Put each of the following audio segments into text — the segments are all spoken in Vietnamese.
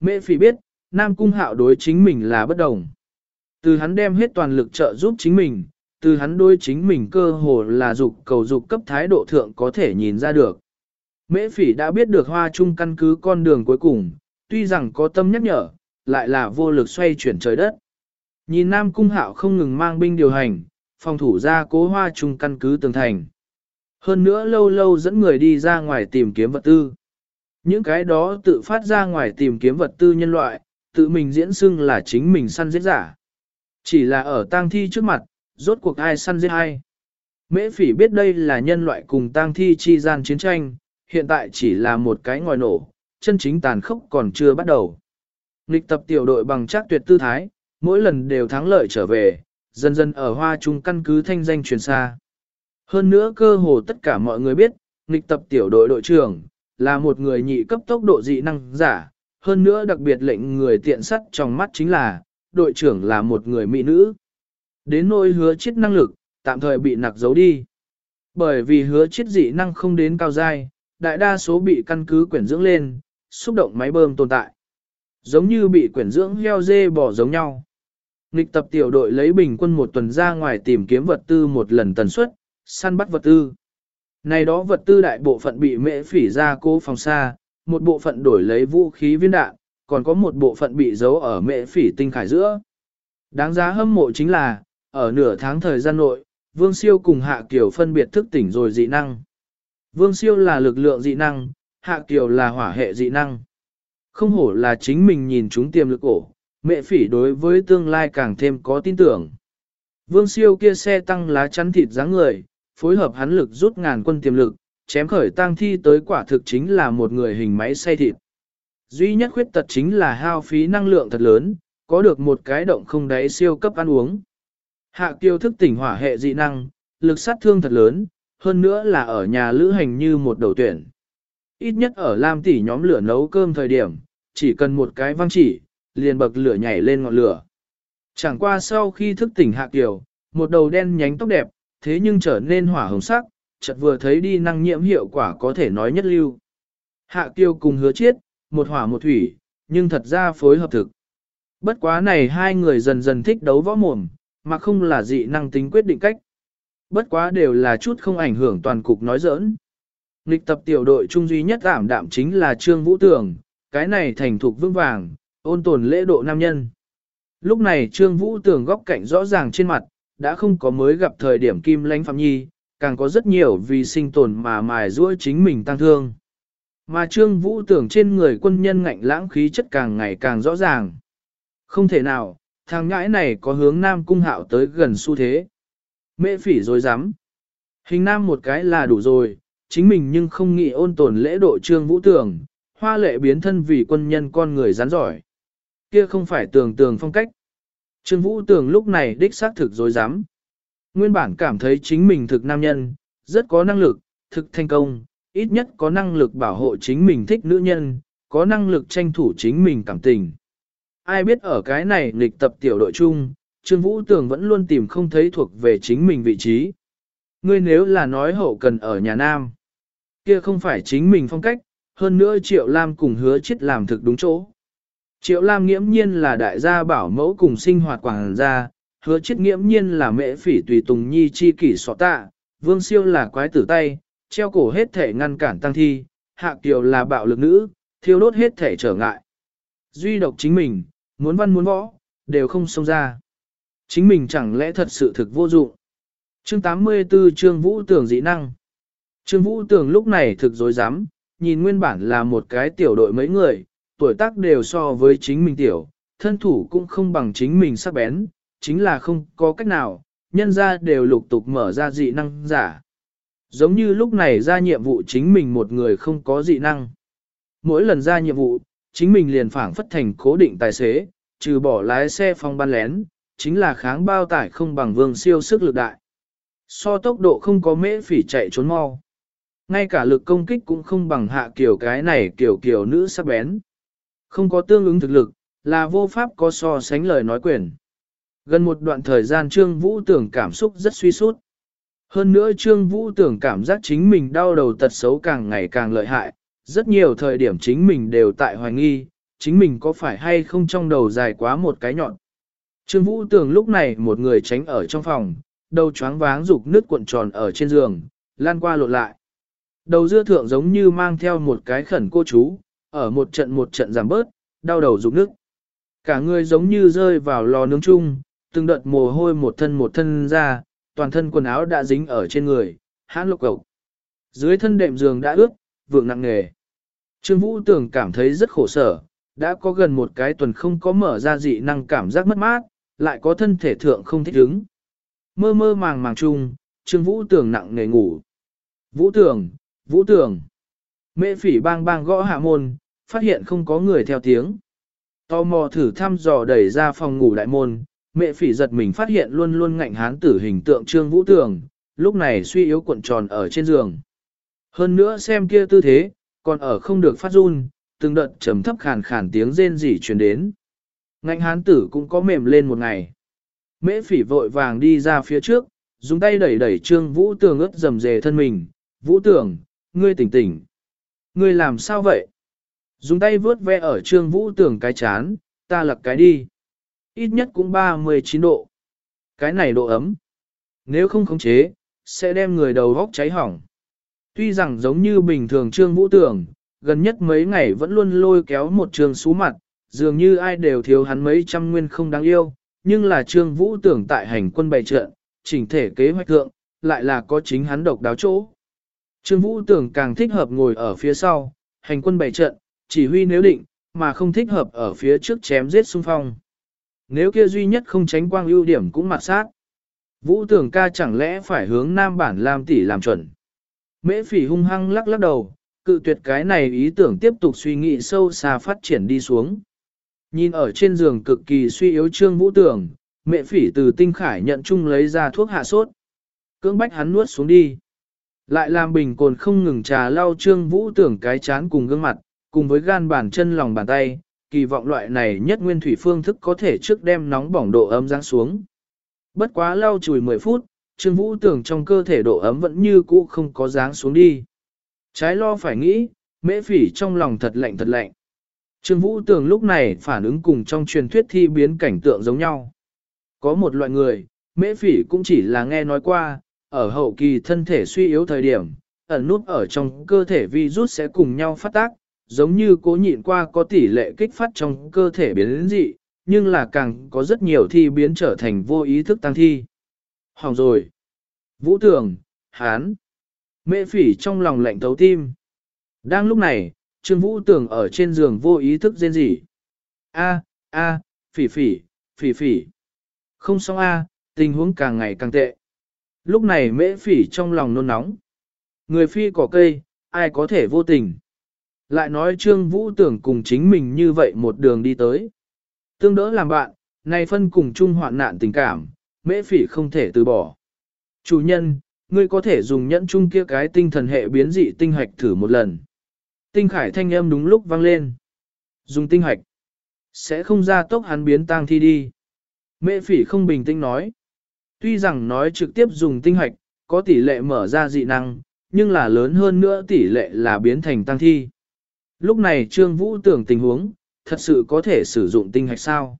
Mẹ phỉ biết, Nam Cung Hạo đối chính mình là bất đồng. Từ hắn đem hết toàn lực trợ giúp chính mình, từ hắn đối chính mình cơ hồ là dục cầu dục cấp thái độ thượng có thể nhìn ra được. Mễ phỉ đã biết được hoa chung căn cứ con đường cuối cùng, tuy rằng có tâm nhắc nhở, lại là vô lực xoay chuyển trời đất. Nhìn Nam Cung Hạo không ngừng mang binh điều hành, phòng thủ ra cố hoa chung căn cứ tường thành. Hơn nữa lâu lâu dẫn người đi ra ngoài tìm kiếm vật tư. Những cái đó tự phát ra ngoài tìm kiếm vật tư nhân loại, tự mình diễn xưng là chính mình săn giết giả. Chỉ là ở tang thi trước mặt, rốt cuộc ai săn giết ai. Mễ phỉ biết đây là nhân loại cùng tang thi chi gian chiến tranh, hiện tại chỉ là một cái ngòi nổ, chân chính tàn khốc còn chưa bắt đầu. Nịch tập tiểu đội bằng chắc tuyệt tư thái, mỗi lần đều thắng lợi trở về, dần dần ở hoa trung căn cứ thanh danh truyền xa. Hơn nữa cơ hồ tất cả mọi người biết, nghịch tập tiểu đội đội trưởng, là một người nhị cấp tốc độ dị năng giả, hơn nữa đặc biệt lệnh người tiện sắt trong mắt chính là, đội trưởng là một người mỹ nữ. Đến nỗi hứa chết năng lực, tạm thời bị nặc giấu đi. Bởi vì hứa chết dị năng không đến cao giai, đại đa số bị căn cứ quyển dưỡng lên, xúc động máy bơm tồn tại. Giống như bị quyển dưỡng heo dê bỏ giống nhau. Nghịch tập tiểu đội lấy bình quân một tuần ra ngoài tìm kiếm vật tư một lần tần suất, săn bắt vật tư. Này đó vật tư đại bộ phận bị mễ phỉ ra cố phòng xa, một bộ phận đổi lấy vũ khí viên đạn, còn có một bộ phận bị giấu ở mễ phỉ tinh khải giữa. Đáng giá hâm mộ chính là, ở nửa tháng thời gian nội, Vương Siêu cùng Hạ Kiều phân biệt thức tỉnh rồi dị năng. Vương Siêu là lực lượng dị năng, Hạ Kiều là hỏa hệ dị năng. Không hổ là chính mình nhìn chúng tiềm lực ổ, mẹ phỉ đối với tương lai càng thêm có tin tưởng. Vương Siêu kia xe tăng lá chắn thịt dáng người, phối hợp hắn lực rút ngàn quân tiềm lực, chém khởi tang thi tới quả thực chính là một người hình máy xay thịt. Duy nhất khuyết tật chính là hao phí năng lượng thật lớn, có được một cái động không đáy siêu cấp ăn uống. Hạ kiêu thức tỉnh hỏa hệ dị năng, lực sát thương thật lớn, hơn nữa là ở nhà lữ hành như một đầu tuyển. Ít nhất ở Lam tỷ nhóm lửa nấu cơm thời điểm, chỉ cần một cái văng chỉ, liền bậc lửa nhảy lên ngọn lửa. Chẳng qua sau khi thức tỉnh hạ kiều, một đầu đen nhánh tóc đẹp, thế nhưng trở nên hỏa hồng sắc, chợt vừa thấy đi năng nhiễm hiệu quả có thể nói nhất lưu. Hạ kiêu cùng hứa chiết, một hỏa một thủy, nhưng thật ra phối hợp thực. Bất quá này hai người dần dần thích đấu võ mồm, mà không là dị năng tính quyết định cách. Bất quá đều là chút không ảnh hưởng toàn cục nói giỡn. Nghịch tập tiểu đội trung duy nhất ảm đạm chính là Trương Vũ Tường, cái này thành thục vững vàng, ôn tồn lễ độ nam nhân. Lúc này Trương Vũ Tường góc cạnh rõ ràng trên mặt, đã không có mới gặp thời điểm Kim Lánh Phạm Nhi, càng có rất nhiều vì sinh tồn mà mài ruôi chính mình tăng thương. Mà Trương Vũ tưởng trên người quân nhân ngạnh lãng khí chất càng ngày càng rõ ràng. Không thể nào, thằng ngãi này có hướng nam cung hạo tới gần xu thế. Mễ phỉ rồi dám. Hình nam một cái là đủ rồi, chính mình nhưng không nghĩ ôn tồn lễ độ trương vũ tưởng hoa lệ biến thân vì quân nhân con người rắn giỏi. Kia không phải tưởng tường phong cách. Trương vũ tường lúc này đích xác thực dối dám. Nguyên bản cảm thấy chính mình thực nam nhân, rất có năng lực, thực thành công, ít nhất có năng lực bảo hộ chính mình thích nữ nhân, có năng lực tranh thủ chính mình cảm tình. Ai biết ở cái này lịch tập tiểu đội chung, Trương Vũ Tường vẫn luôn tìm không thấy thuộc về chính mình vị trí. Ngươi nếu là nói hậu cần ở nhà Nam, kia không phải chính mình phong cách, hơn nữa Triệu Lam cùng hứa chết làm thực đúng chỗ. Triệu Lam nghiễm nhiên là đại gia bảo mẫu cùng sinh hoạt quảng gia, hứa chết nghiễm nhiên là mẹ phỉ tùy tùng nhi chi kỷ sọ tạ, vương siêu là quái tử tay, treo cổ hết thể ngăn cản tăng thi, hạ kiều là bạo lực nữ, thiêu đốt hết thể trở ngại. Duy độc chính mình, muốn văn muốn võ, đều không xông ra. Chính mình chẳng lẽ thật sự thực vô dụng. Chương 84 Trương Vũ Tường dị năng Trương Vũ Tường lúc này thực dối rắm nhìn nguyên bản là một cái tiểu đội mấy người, tuổi tác đều so với chính mình tiểu, thân thủ cũng không bằng chính mình sắc bén, chính là không có cách nào, nhân ra đều lục tục mở ra dị năng giả. Giống như lúc này ra nhiệm vụ chính mình một người không có dị năng. Mỗi lần ra nhiệm vụ, chính mình liền phảng phất thành cố định tài xế, trừ bỏ lái xe phong ban lén, chính là kháng bao tải không bằng vương siêu sức lực đại. So tốc độ không có mễ phỉ chạy trốn mau. Ngay cả lực công kích cũng không bằng hạ kiểu cái này kiểu kiểu nữ sắc bén. Không có tương ứng thực lực, là vô pháp có so sánh lời nói quyền. Gần một đoạn thời gian Trương Vũ tưởng cảm xúc rất suy sút. Hơn nữa Trương Vũ tưởng cảm giác chính mình đau đầu tật xấu càng ngày càng lợi hại, rất nhiều thời điểm chính mình đều tại hoài nghi, chính mình có phải hay không trong đầu dài quá một cái nhọn. Trương Vũ tưởng lúc này một người tránh ở trong phòng, đầu choáng váng rục nước cuộn tròn ở trên giường, lan qua lộn lại. Đầu dưa thượng giống như mang theo một cái khẩn cô chú, ở một trận một trận giảm bớt, đau đầu rụng nước. Cả người giống như rơi vào lò nướng chung, từng đợt mồ hôi một thân một thân ra, toàn thân quần áo đã dính ở trên người, hãn lục cộc. Dưới thân đệm giường đã ướt, vượng nặng nề. Trương Vũ tưởng cảm thấy rất khổ sở, đã có gần một cái tuần không có mở ra dị năng cảm giác mất mát, lại có thân thể thượng không thích ứng. Mơ mơ màng màng chung, Trương Vũ tưởng nặng nề ngủ. Vũ tưởng Vũ tưởng Mẹ phỉ bang bang gõ hạ môn, phát hiện không có người theo tiếng. Tò mò thử thăm dò đẩy ra phòng ngủ đại môn, mẹ phỉ giật mình phát hiện luôn luôn ngạnh hán tử hình tượng Trương Vũ Tường, lúc này suy yếu cuộn tròn ở trên giường. Hơn nữa xem kia tư thế, còn ở không được phát run, từng đợt trầm thấp khàn khàn tiếng rên rỉ truyền đến. Ngạnh hán tử cũng có mềm lên một ngày. Mễ phỉ vội vàng đi ra phía trước, dùng tay đẩy đẩy Trương Vũ Tường ướt dầm dề thân mình. Vũ Tường, ngươi tỉnh tỉnh. Ngươi làm sao vậy? Dùng tay vướt ve ở Trương Vũ tưởng cái chán, ta lật cái đi. Ít nhất cũng 39 độ. Cái này độ ấm. Nếu không khống chế, sẽ đem người đầu góc cháy hỏng. Tuy rằng giống như bình thường Trương Vũ tưởng, gần nhất mấy ngày vẫn luôn lôi kéo một trường xú mặt, dường như ai đều thiếu hắn mấy trăm nguyên không đáng yêu, nhưng là Trương Vũ Tưởng tại hành quân bày trận, chỉnh thể kế hoạch thượng, lại là có chính hắn độc đáo chỗ. Trương Vũ Tưởng càng thích hợp ngồi ở phía sau, hành quân bày trận, chỉ huy nếu định, mà không thích hợp ở phía trước chém giết xung phong. Nếu kia duy nhất không tránh quang ưu điểm cũng mặt sát. Vũ Tưởng ca chẳng lẽ phải hướng Nam Bản làm tỷ làm chuẩn. Mễ phỉ hung hăng lắc lắc đầu, cự tuyệt cái này ý tưởng tiếp tục suy nghĩ sâu xa phát triển đi xuống. Nhìn ở trên giường cực kỳ suy yếu trương vũ tưởng, mẹ phỉ từ tinh khải nhận chung lấy ra thuốc hạ sốt. Cưỡng bách hắn nuốt xuống đi. Lại làm bình cồn không ngừng trà lau trương vũ tưởng cái chán cùng gương mặt, cùng với gan bàn chân lòng bàn tay, kỳ vọng loại này nhất nguyên thủy phương thức có thể trước đem nóng bỏng độ ấm giáng xuống. Bất quá lau chùi 10 phút, trương vũ tưởng trong cơ thể độ ấm vẫn như cũ không có dáng xuống đi. Trái lo phải nghĩ, mễ phỉ trong lòng thật lạnh thật lạnh. Trương Vũ tưởng lúc này phản ứng cùng trong truyền thuyết thi biến cảnh tượng giống nhau. Có một loại người, mễ phỉ cũng chỉ là nghe nói qua, ở hậu kỳ thân thể suy yếu thời điểm, ẩn nút ở trong cơ thể virus sẽ cùng nhau phát tác, giống như cố nhịn qua có tỷ lệ kích phát trong cơ thể biến dị, nhưng là càng có rất nhiều thi biến trở thành vô ý thức tăng thi. Hỏng rồi. Vũ Tường, Hán. Mệ phỉ trong lòng lạnh thấu tim. Đang lúc này, Trương Vũ Tường ở trên giường vô ý thức rên rỉ. A, a, phỉ phỉ, phỉ phỉ. Không xong a, tình huống càng ngày càng tệ. Lúc này mễ phỉ trong lòng nôn nóng. Người phi cỏ cây, ai có thể vô tình. Lại nói Trương Vũ Tưởng cùng chính mình như vậy một đường đi tới. Tương đỡ làm bạn, nay phân cùng chung hoạn nạn tình cảm, mễ phỉ không thể từ bỏ. Chủ nhân, ngươi có thể dùng nhẫn chung kia cái tinh thần hệ biến dị tinh hạch thử một lần. Tinh khải thanh âm đúng lúc vang lên. Dùng tinh hạch Sẽ không ra tốc hắn biến tang thi đi. mễ phỉ không bình tĩnh nói. Tuy rằng nói trực tiếp dùng tinh hoạch, có tỷ lệ mở ra dị năng, nhưng là lớn hơn nữa tỷ lệ là biến thành tăng thi. Lúc này Trương Vũ tưởng tình huống, thật sự có thể sử dụng tinh hạch sao?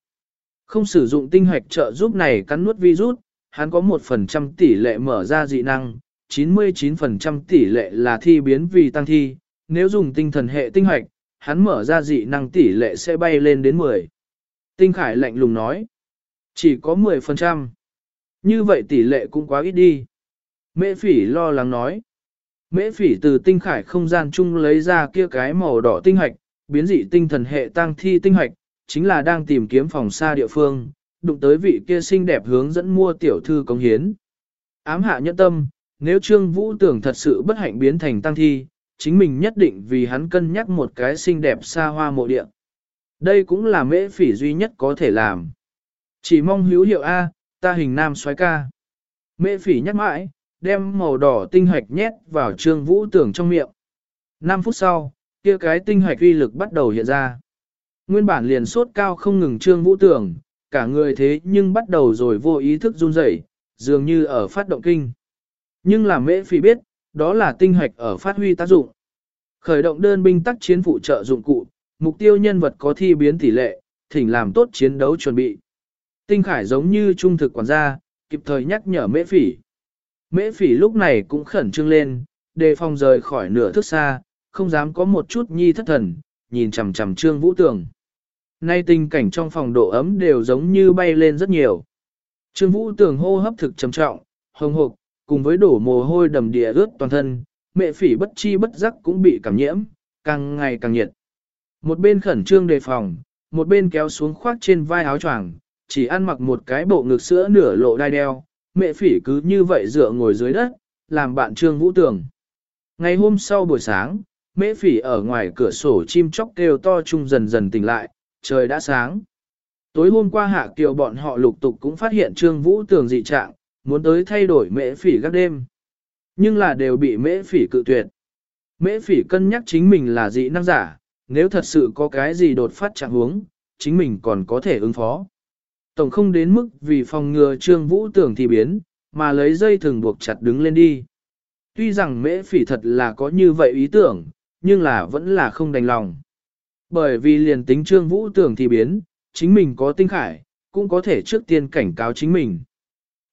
Không sử dụng tinh hạch trợ giúp này cắn nuốt virus, hắn có 1% tỷ lệ mở ra dị năng, 99% tỷ lệ là thi biến vì tăng thi, nếu dùng tinh thần hệ tinh hoạch, hắn mở ra dị năng tỷ lệ sẽ bay lên đến 10. Tinh Khải lạnh lùng nói, chỉ có 10%. Như vậy tỷ lệ cũng quá ít đi. Mễ phỉ lo lắng nói. Mễ phỉ từ tinh khải không gian chung lấy ra kia cái màu đỏ tinh hạch, biến dị tinh thần hệ tăng thi tinh hạch, chính là đang tìm kiếm phòng xa địa phương, đụng tới vị kia xinh đẹp hướng dẫn mua tiểu thư công hiến. Ám hạ nhẫn tâm, nếu Trương Vũ tưởng thật sự bất hạnh biến thành tăng thi, chính mình nhất định vì hắn cân nhắc một cái xinh đẹp xa hoa mộ địa. Đây cũng là mễ phỉ duy nhất có thể làm. Chỉ mong hữu hiệu A, ta hình nam xoái ca. Mễ phỉ nhắc mãi, đem màu đỏ tinh hạch nhét vào trương vũ tưởng trong miệng. 5 phút sau, kia cái tinh hạch uy lực bắt đầu hiện ra. Nguyên bản liền sốt cao không ngừng trương vũ tưởng, cả người thế nhưng bắt đầu rồi vô ý thức run rẩy, dường như ở phát động kinh. Nhưng là mễ phỉ biết, đó là tinh hạch ở phát huy tác dụng. Khởi động đơn binh tác chiến phụ trợ dụng cụ, mục tiêu nhân vật có thi biến tỷ lệ, thỉnh làm tốt chiến đấu chuẩn bị. Tinh Khải giống như trung thực quản gia, kịp thời nhắc nhở mễ phỉ. Mễ phỉ lúc này cũng khẩn trương lên, đề phòng rời khỏi nửa thước xa, không dám có một chút nhi thất thần, nhìn chằm chằm trương vũ tường. Nay tình cảnh trong phòng độ ấm đều giống như bay lên rất nhiều. Trương vũ tường hô hấp thực trầm trọng, hồng hộc, cùng với đổ mồ hôi đầm địa ướt toàn thân, mẹ phỉ bất chi bất giác cũng bị cảm nhiễm, càng ngày càng nhiệt. Một bên khẩn trương đề phòng, một bên kéo xuống khoác trên vai áo choàng, chỉ ăn mặc một cái bộ ngực sữa nửa lộ đai đeo, mẹ phỉ cứ như vậy dựa ngồi dưới đất, làm bạn trương vũ tường. Ngày hôm sau buổi sáng, mẹ phỉ ở ngoài cửa sổ chim chóc kêu to chung dần dần tỉnh lại, trời đã sáng. Tối hôm qua hạ kiều bọn họ lục tục cũng phát hiện trương vũ tường dị trạng, muốn tới thay đổi mễ phỉ gác đêm. Nhưng là đều bị mễ phỉ cự tuyệt. Mễ phỉ cân nhắc chính mình là dị năng giả, nếu thật sự có cái gì đột phát trạng huống, chính mình còn có thể ứng phó. Tổng không đến mức vì phòng ngừa trương vũ tưởng thì biến, mà lấy dây thừng buộc chặt đứng lên đi. Tuy rằng mễ phỉ thật là có như vậy ý tưởng, nhưng là vẫn là không đành lòng. Bởi vì liền tính trương vũ tưởng thì biến, chính mình có tinh khải, cũng có thể trước tiên cảnh cáo chính mình.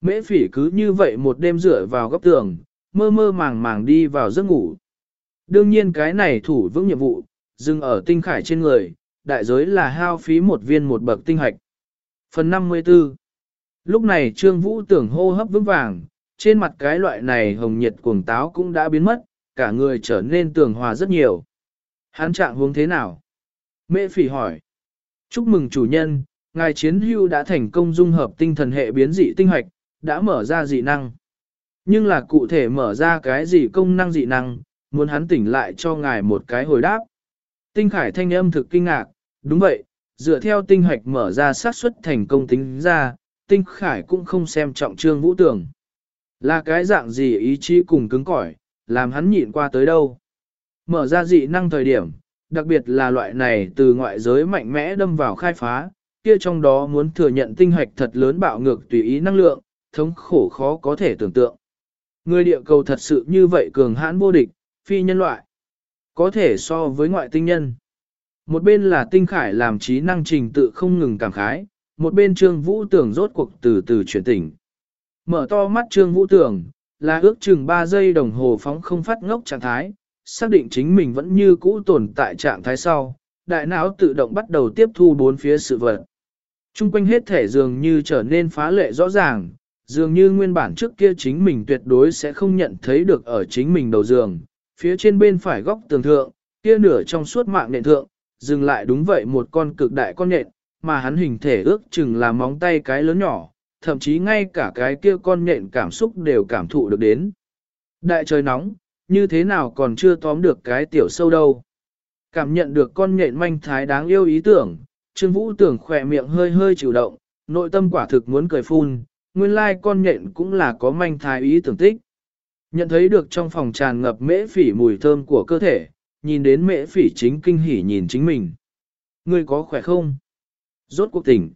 Mễ phỉ cứ như vậy một đêm dựa vào góc tường, mơ mơ màng màng đi vào giấc ngủ. Đương nhiên cái này thủ vững nhiệm vụ, dừng ở tinh khải trên người, đại giới là hao phí một viên một bậc tinh hạch. Phần 54 Lúc này Trương Vũ tưởng hô hấp vững vàng, trên mặt cái loại này hồng nhiệt cuồng táo cũng đã biến mất, cả người trở nên tường hòa rất nhiều. Hán trạng hướng thế nào? Mễ phỉ hỏi. Chúc mừng chủ nhân, ngài chiến hưu đã thành công dung hợp tinh thần hệ biến dị tinh hoạch, đã mở ra dị năng. Nhưng là cụ thể mở ra cái gì công năng dị năng, muốn hắn tỉnh lại cho ngài một cái hồi đáp. Tinh khải thanh âm thực kinh ngạc, đúng vậy, dựa theo tinh hoạch mở ra xác suất thành công tính ra, tinh khải cũng không xem trọng trương vũ tưởng. Là cái dạng gì ý chí cùng cứng cỏi, làm hắn nhịn qua tới đâu. Mở ra dị năng thời điểm, đặc biệt là loại này từ ngoại giới mạnh mẽ đâm vào khai phá, kia trong đó muốn thừa nhận tinh hoạch thật lớn bạo ngược tùy ý năng lượng, thống khổ khó có thể tưởng tượng. Người địa cầu thật sự như vậy cường hãn vô địch, phi nhân loại. Có thể so với ngoại tinh nhân. Một bên là tinh khải làm trí năng trình tự không ngừng cảm khái, một bên trương vũ tưởng rốt cuộc từ từ chuyển tỉnh. Mở to mắt trương vũ tưởng, là ước chừng 3 giây đồng hồ phóng không phát ngốc trạng thái, xác định chính mình vẫn như cũ tồn tại trạng thái sau, đại não tự động bắt đầu tiếp thu bốn phía sự vật. Trung quanh hết thể dường như trở nên phá lệ rõ ràng, dường như nguyên bản trước kia chính mình tuyệt đối sẽ không nhận thấy được ở chính mình đầu giường, phía trên bên phải góc tường thượng, kia nửa trong suốt mạng nền thượng, dừng lại đúng vậy một con cực đại con nhện, mà hắn hình thể ước chừng là móng tay cái lớn nhỏ, thậm chí ngay cả cái kia con nhện cảm xúc đều cảm thụ được đến. Đại trời nóng, như thế nào còn chưa tóm được cái tiểu sâu đâu. Cảm nhận được con nhện manh thái đáng yêu ý tưởng, Trương Vũ tưởng khỏe miệng hơi hơi chịu động, nội tâm quả thực muốn cười phun, nguyên lai con nhện cũng là có manh thái ý tưởng tích. Nhận thấy được trong phòng tràn ngập mễ phỉ mùi thơm của cơ thể, nhìn đến mễ phỉ chính kinh hỉ nhìn chính mình. Ngươi có khỏe không? Rốt cuộc tỉnh.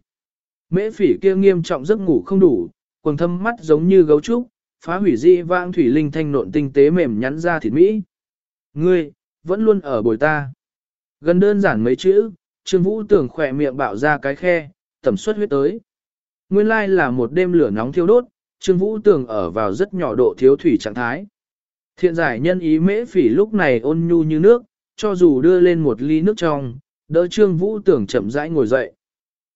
Mễ phỉ kia nghiêm trọng giấc ngủ không đủ, quần thâm mắt giống như gấu trúc, phá hủy di vang thủy linh thanh nộn tinh tế mềm nhắn ra thịt mỹ. Ngươi, vẫn luôn ở bồi ta. Gần đơn giản mấy chữ, Trương Vũ tưởng khỏe miệng bạo ra cái khe, tẩm suất huyết tới. Nguyên lai là một đêm lửa nóng thiêu đốt, Trương Vũ tưởng ở vào rất nhỏ độ thiếu thủy trạng thái. Thiện giải nhân ý mễ phỉ lúc này ôn nhu như nước, cho dù đưa lên một ly nước trong, đỡ Trương Vũ tưởng chậm rãi ngồi dậy.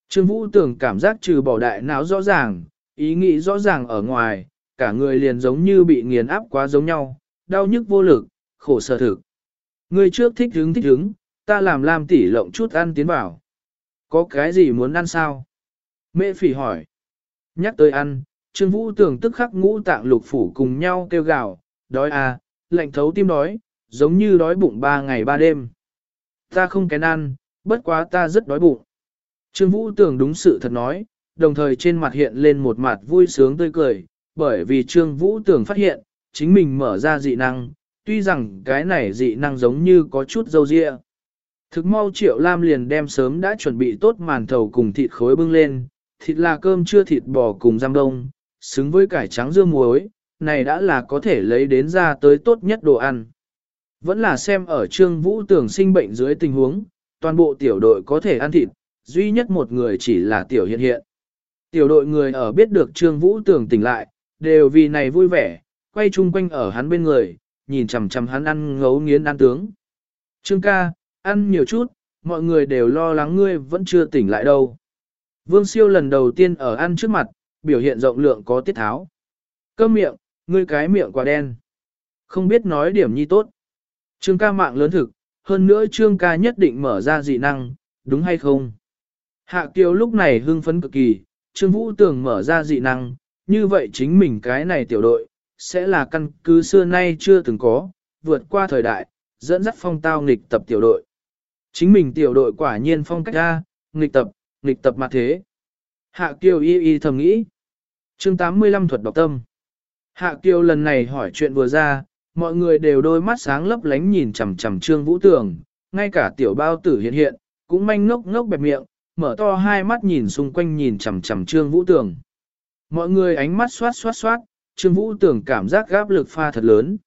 Trương Vũ tưởng cảm giác trừ bỏ đại não rõ ràng, ý nghĩ rõ ràng ở ngoài, cả người liền giống như bị nghiền áp quá giống nhau, đau nhức vô lực, khổ sở thực. Người trước thích hứng thích hứng, ta làm làm tỉ lộng chút ăn tiến vào. Có cái gì muốn ăn sao? Mễ phỉ hỏi. Nhắc tới ăn, Trương Vũ tưởng tức khắc ngũ tạng lục phủ cùng nhau kêu gào, đói à, lạnh thấu tim đói, giống như đói bụng ba ngày ba đêm. Ta không kén ăn, bất quá ta rất đói bụng. Trương Vũ tưởng đúng sự thật nói, đồng thời trên mặt hiện lên một mặt vui sướng tươi cười, bởi vì Trương Vũ tưởng phát hiện, chính mình mở ra dị năng, tuy rằng cái này dị năng giống như có chút dâu dịa. Thực mau Triệu Lam liền đem sớm đã chuẩn bị tốt màn thầu cùng thịt khối bưng lên, thịt là cơm chưa thịt bò cùng giam đông, xứng với cải trắng dưa muối, này đã là có thể lấy đến ra tới tốt nhất đồ ăn. Vẫn là xem ở Trương Vũ tưởng sinh bệnh dưới tình huống, toàn bộ tiểu đội có thể ăn thịt, duy nhất một người chỉ là tiểu hiện hiện. Tiểu đội người ở biết được Trương Vũ Tường tỉnh lại, đều vì này vui vẻ, quay chung quanh ở hắn bên người, nhìn chằm chằm hắn ăn ngấu nghiến ăn tướng. Trương ca, ăn nhiều chút, mọi người đều lo lắng ngươi vẫn chưa tỉnh lại đâu. Vương siêu lần đầu tiên ở ăn trước mặt, biểu hiện rộng lượng có tiết tháo. Cơm miệng, ngươi cái miệng quả đen. Không biết nói điểm nhi tốt. Trương ca mạng lớn thực, hơn nữa trương ca nhất định mở ra dị năng, đúng hay không? Hạ kiều lúc này hưng phấn cực kỳ, trương vũ tưởng mở ra dị năng, như vậy chính mình cái này tiểu đội, sẽ là căn cứ xưa nay chưa từng có, vượt qua thời đại, dẫn dắt phong tao nghịch tập tiểu đội. Chính mình tiểu đội quả nhiên phong cách ra, nghịch tập, nghịch tập mà thế. Hạ Kiều y y thầm nghĩ. chương 85 thuật đọc tâm. Hạ Kiều lần này hỏi chuyện vừa ra, mọi người đều đôi mắt sáng lấp lánh nhìn chằm chằm Trương Vũ Tường, ngay cả tiểu bao tử hiện hiện, cũng manh ngốc ngốc bẹp miệng, mở to hai mắt nhìn xung quanh nhìn chằm chằm Trương Vũ Tường. Mọi người ánh mắt xoát xoát xoát, Trương Vũ Tường cảm giác gáp lực pha thật lớn.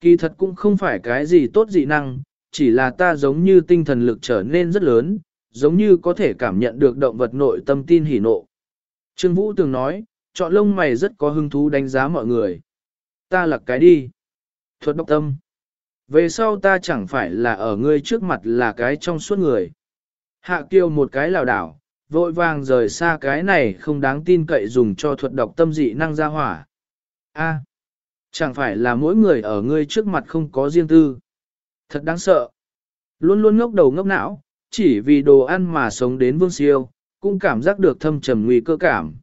Kỳ thật cũng không phải cái gì tốt dị năng, chỉ là ta giống như tinh thần lực trở nên rất lớn, giống như có thể cảm nhận được động vật nội tâm tin hỉ nộ. Trương Vũ Tường nói, chọn lông mày rất có hứng thú đánh giá mọi người. Ta là cái đi. Thuật độc tâm. Về sau ta chẳng phải là ở ngươi trước mặt là cái trong suốt người. Hạ kiêu một cái lào đảo, vội vàng rời xa cái này không đáng tin cậy dùng cho thuật độc tâm dị năng ra hỏa. A, chẳng phải là mỗi người ở ngươi trước mặt không có riêng tư. Thật đáng sợ. Luôn luôn ngốc đầu ngốc não, chỉ vì đồ ăn mà sống đến vương siêu, cũng cảm giác được thâm trầm nguy cơ cảm.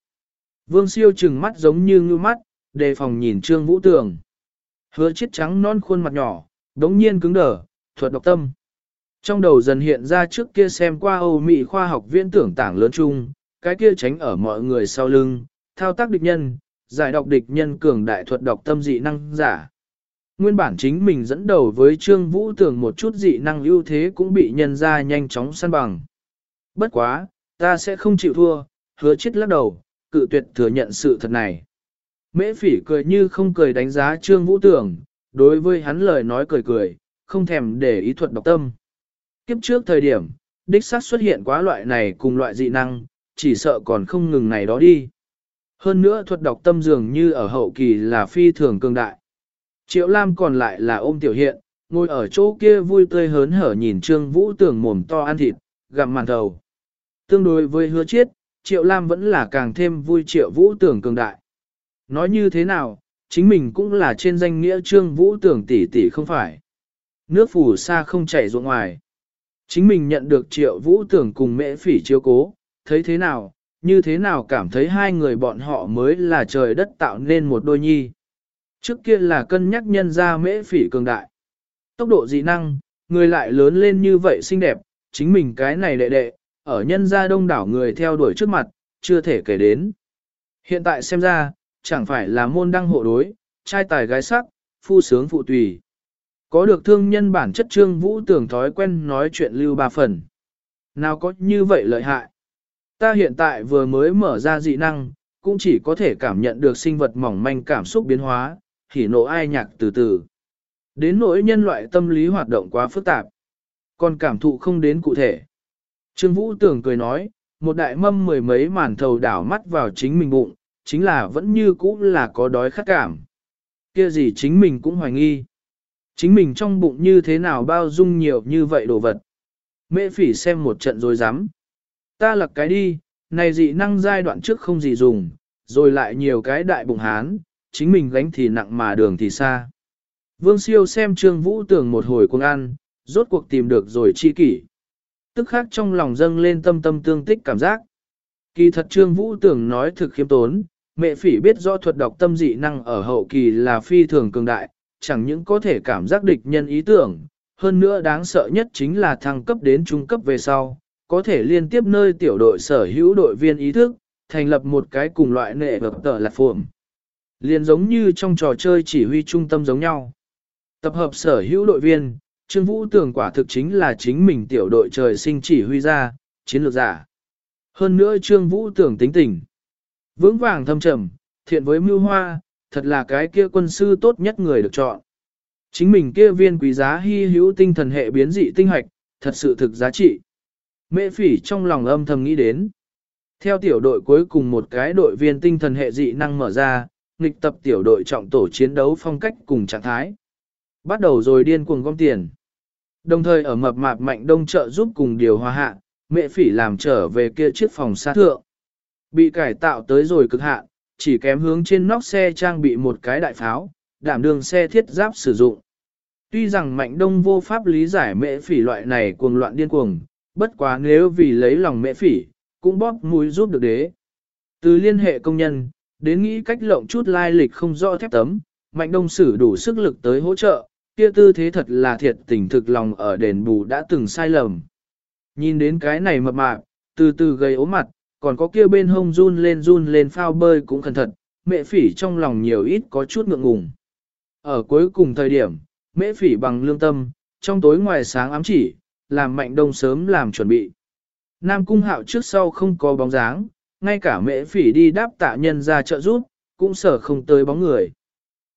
Vương siêu trừng mắt giống như ngư mắt, đề phòng nhìn trương vũ tường. Hứa chết trắng non khuôn mặt nhỏ, đống nhiên cứng đờ, thuật độc tâm. Trong đầu dần hiện ra trước kia xem qua Âu Mỹ khoa học viễn tưởng tảng lớn chung, cái kia tránh ở mọi người sau lưng, thao tác địch nhân, giải độc địch nhân cường đại thuật độc tâm dị năng giả. Nguyên bản chính mình dẫn đầu với Trương Vũ Tường một chút dị năng ưu thế cũng bị nhân ra nhanh chóng săn bằng. Bất quá, ta sẽ không chịu thua, hứa chết lắc đầu, cự tuyệt thừa nhận sự thật này. Mễ phỉ cười như không cười đánh giá Trương Vũ tưởng đối với hắn lời nói cười cười, không thèm để ý thuật độc tâm. Kiếp trước thời điểm, đích xác xuất hiện quá loại này cùng loại dị năng, chỉ sợ còn không ngừng này đó đi. Hơn nữa thuật độc tâm dường như ở hậu kỳ là phi thường cường đại. Triệu Lam còn lại là ôm tiểu hiện, ngồi ở chỗ kia vui tươi hớn hở nhìn Trương Vũ tưởng mồm to ăn thịt, gặm màn thầu. Tương đối với hứa chiết, Triệu Lam vẫn là càng thêm vui Triệu Vũ tưởng cường đại. Nói như thế nào, chính mình cũng là trên danh nghĩa Trương Vũ tưởng tỷ tỷ không phải. Nước phủ xa không chảy ruộng ngoài. Chính mình nhận được Triệu Vũ tưởng cùng mễ phỉ chiếu cố, thấy thế nào, như thế nào cảm thấy hai người bọn họ mới là trời đất tạo nên một đôi nhi. Trước kia là cân nhắc nhân ra mễ phỉ cường đại. Tốc độ dị năng, người lại lớn lên như vậy xinh đẹp, chính mình cái này đệ đệ, ở nhân gia đông đảo người theo đuổi trước mặt, chưa thể kể đến. Hiện tại xem ra, chẳng phải là môn đăng hộ đối, trai tài gái sắc, phu sướng phụ tùy. Có được thương nhân bản chất trương vũ tưởng thói quen nói chuyện lưu ba phần. Nào có như vậy lợi hại. Ta hiện tại vừa mới mở ra dị năng, cũng chỉ có thể cảm nhận được sinh vật mỏng manh cảm xúc biến hóa, hỉ nộ ai nhạc từ từ. Đến nỗi nhân loại tâm lý hoạt động quá phức tạp, còn cảm thụ không đến cụ thể. Trương Vũ Tưởng cười nói, một đại mâm mười mấy màn thầu đảo mắt vào chính mình bụng, chính là vẫn như cũ là có đói khát cảm. Kia gì chính mình cũng hoài nghi. Chính mình trong bụng như thế nào bao dung nhiều như vậy đồ vật. Mẹ phỉ xem một trận rồi dám. Ta lật cái đi, này dị năng giai đoạn trước không gì dùng, rồi lại nhiều cái đại bụng hán, chính mình gánh thì nặng mà đường thì xa. Vương siêu xem trương vũ tưởng một hồi cùng ăn, rốt cuộc tìm được rồi chi kỷ. Tức khác trong lòng dâng lên tâm tâm tương tích cảm giác. Kỳ thật trương vũ tưởng nói thực khiêm tốn, mẹ phỉ biết do thuật độc tâm dị năng ở hậu kỳ là phi thường cường đại, chẳng những có thể cảm giác địch nhân ý tưởng, hơn nữa đáng sợ nhất chính là thăng cấp đến trung cấp về sau, có thể liên tiếp nơi tiểu đội sở hữu đội viên ý thức, thành lập một cái cùng loại nệ vật tờ lạc phồm. Liền giống như trong trò chơi chỉ huy trung tâm giống nhau. Tập hợp sở hữu đội viên, Trương Vũ tưởng quả thực chính là chính mình tiểu đội trời sinh chỉ huy ra, chiến lược giả. Hơn nữa Trương Vũ tưởng tính tình. Vững vàng thâm trầm, thiện với mưu hoa, thật là cái kia quân sư tốt nhất người được chọn. Chính mình kia viên quý giá hy hữu tinh thần hệ biến dị tinh hoạch, thật sự thực giá trị. Mệ phỉ trong lòng âm thầm nghĩ đến. Theo tiểu đội cuối cùng một cái đội viên tinh thần hệ dị năng mở ra, nghịch tập tiểu đội trọng tổ chiến đấu phong cách cùng trạng thái. Bắt đầu rồi điên cuồng gom tiền. Đồng thời ở mập mạp mạnh đông trợ giúp cùng điều hòa hạ, mẹ phỉ làm trở về kia chiếc phòng xa thượng. Bị cải tạo tới rồi cực hạn, chỉ kém hướng trên nóc xe trang bị một cái đại pháo, đảm đường xe thiết giáp sử dụng. Tuy rằng mạnh đông vô pháp lý giải mẹ phỉ loại này cuồng loạn điên cuồng, bất quá nếu vì lấy lòng mẹ phỉ, cũng bóp mũi giúp được đế. Từ liên hệ công nhân, đến nghĩ cách lộng chút lai lịch không rõ thép tấm, mạnh đông sử đủ sức lực tới hỗ trợ, kia tư thế thật là thiệt tình thực lòng ở đền bù đã từng sai lầm. Nhìn đến cái này mập mạp, từ từ gây ố mặt, còn có kia bên hông run lên run lên phao bơi cũng cẩn thận, mẹ phỉ trong lòng nhiều ít có chút ngượng ngùng. Ở cuối cùng thời điểm, mẹ phỉ bằng lương tâm, trong tối ngoài sáng ám chỉ, làm mạnh đông sớm làm chuẩn bị. Nam cung hạo trước sau không có bóng dáng, ngay cả mẹ phỉ đi đáp tạ nhân ra trợ giúp, cũng sở không tới bóng người.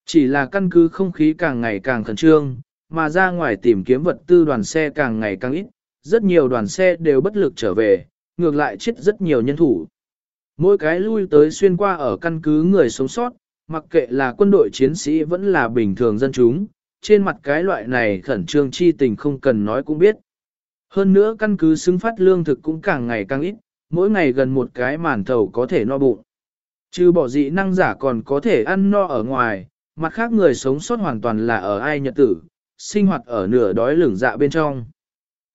Chỉ là căn cứ không khí càng ngày càng khẩn trương, mà ra ngoài tìm kiếm vật tư đoàn xe càng ngày càng ít, rất nhiều đoàn xe đều bất lực trở về, ngược lại chết rất nhiều nhân thủ. Mỗi cái lui tới xuyên qua ở căn cứ người sống sót, mặc kệ là quân đội chiến sĩ vẫn là bình thường dân chúng, trên mặt cái loại này khẩn trương chi tình không cần nói cũng biết. Hơn nữa căn cứ xứng phát lương thực cũng càng ngày càng ít, mỗi ngày gần một cái màn thầu có thể no bụng. Chứ bỏ dị năng giả còn có thể ăn no ở ngoài, mặt khác người sống sót hoàn toàn là ở ai nhật tử, sinh hoạt ở nửa đói lửng dạ bên trong.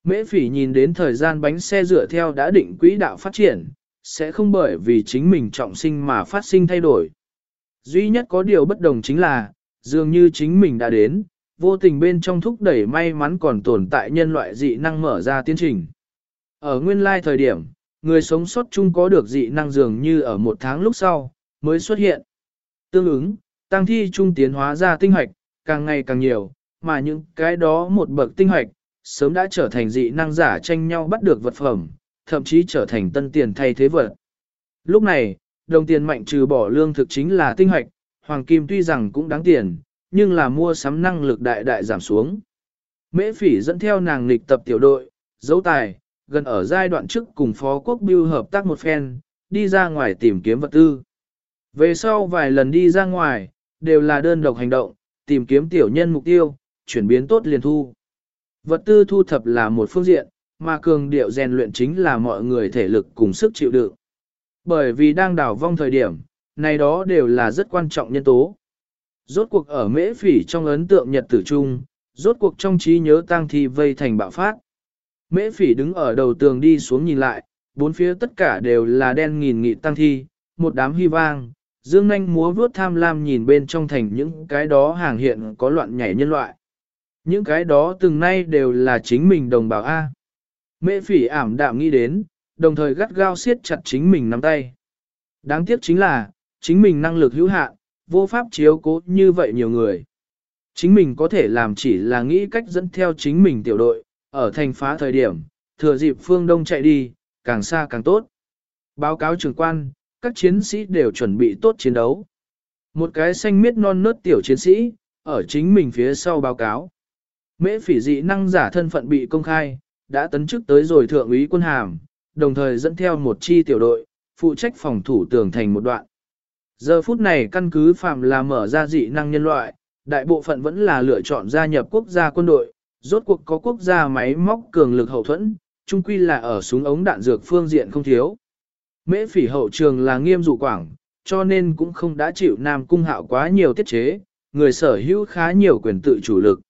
Mễ phỉ nhìn đến thời gian bánh xe dựa theo đã định quỹ đạo phát triển, sẽ không bởi vì chính mình trọng sinh mà phát sinh thay đổi. Duy nhất có điều bất đồng chính là, dường như chính mình đã đến, vô tình bên trong thúc đẩy may mắn còn tồn tại nhân loại dị năng mở ra tiến trình. Ở nguyên lai thời điểm, người sống sót chung có được dị năng dường như ở một tháng lúc sau, mới xuất hiện. Tương ứng, tăng thi trung tiến hóa ra tinh hoạch, càng ngày càng nhiều, mà những cái đó một bậc tinh hoạch, sớm đã trở thành dị năng giả tranh nhau bắt được vật phẩm, thậm chí trở thành tân tiền thay thế vật. Lúc này, đồng tiền mạnh trừ bỏ lương thực chính là tinh hoạch, hoàng kim tuy rằng cũng đáng tiền, nhưng là mua sắm năng lực đại đại giảm xuống. Mễ phỉ dẫn theo nàng lịch tập tiểu đội, dấu tài, gần ở giai đoạn trước cùng phó quốc biêu hợp tác một phen, đi ra ngoài tìm kiếm vật tư. Về sau vài lần đi ra ngoài, đều là đơn độc hành động, tìm kiếm tiểu nhân mục tiêu, chuyển biến tốt liền thu. Vật tư thu thập là một phương diện, mà cường điệu rèn luyện chính là mọi người thể lực cùng sức chịu đựng. Bởi vì đang đảo vong thời điểm, này đó đều là rất quan trọng nhân tố. Rốt cuộc ở mễ phỉ trong ấn tượng nhật tử trung, rốt cuộc trong trí nhớ tang thi vây thành bạo phát. Mễ phỉ đứng ở đầu tường đi xuống nhìn lại, bốn phía tất cả đều là đen nghìn nghị tăng thi, một đám hy vang, dương nanh múa vuốt tham lam nhìn bên trong thành những cái đó hàng hiện có loạn nhảy nhân loại. Những cái đó từng nay đều là chính mình đồng bào A. Mễ phỉ ảm đạm nghĩ đến, đồng thời gắt gao siết chặt chính mình nắm tay. Đáng tiếc chính là, chính mình năng lực hữu hạn, vô pháp chiếu cố như vậy nhiều người. Chính mình có thể làm chỉ là nghĩ cách dẫn theo chính mình tiểu đội, ở thành phá thời điểm, thừa dịp phương đông chạy đi, càng xa càng tốt. Báo cáo trưởng quan, các chiến sĩ đều chuẩn bị tốt chiến đấu. Một cái xanh miết non nớt tiểu chiến sĩ, ở chính mình phía sau báo cáo. Mễ phỉ dị năng giả thân phận bị công khai, đã tấn chức tới rồi thượng úy quân hàm, đồng thời dẫn theo một chi tiểu đội, phụ trách phòng thủ tường thành một đoạn. Giờ phút này căn cứ phạm là mở ra dị năng nhân loại, đại bộ phận vẫn là lựa chọn gia nhập quốc gia quân đội, rốt cuộc có quốc gia máy móc cường lực hậu thuẫn, chung quy là ở súng ống đạn dược phương diện không thiếu. Mễ phỉ hậu trường là nghiêm dụ quảng, cho nên cũng không đã chịu Nam Cung hạo quá nhiều tiết chế, người sở hữu khá nhiều quyền tự chủ lực.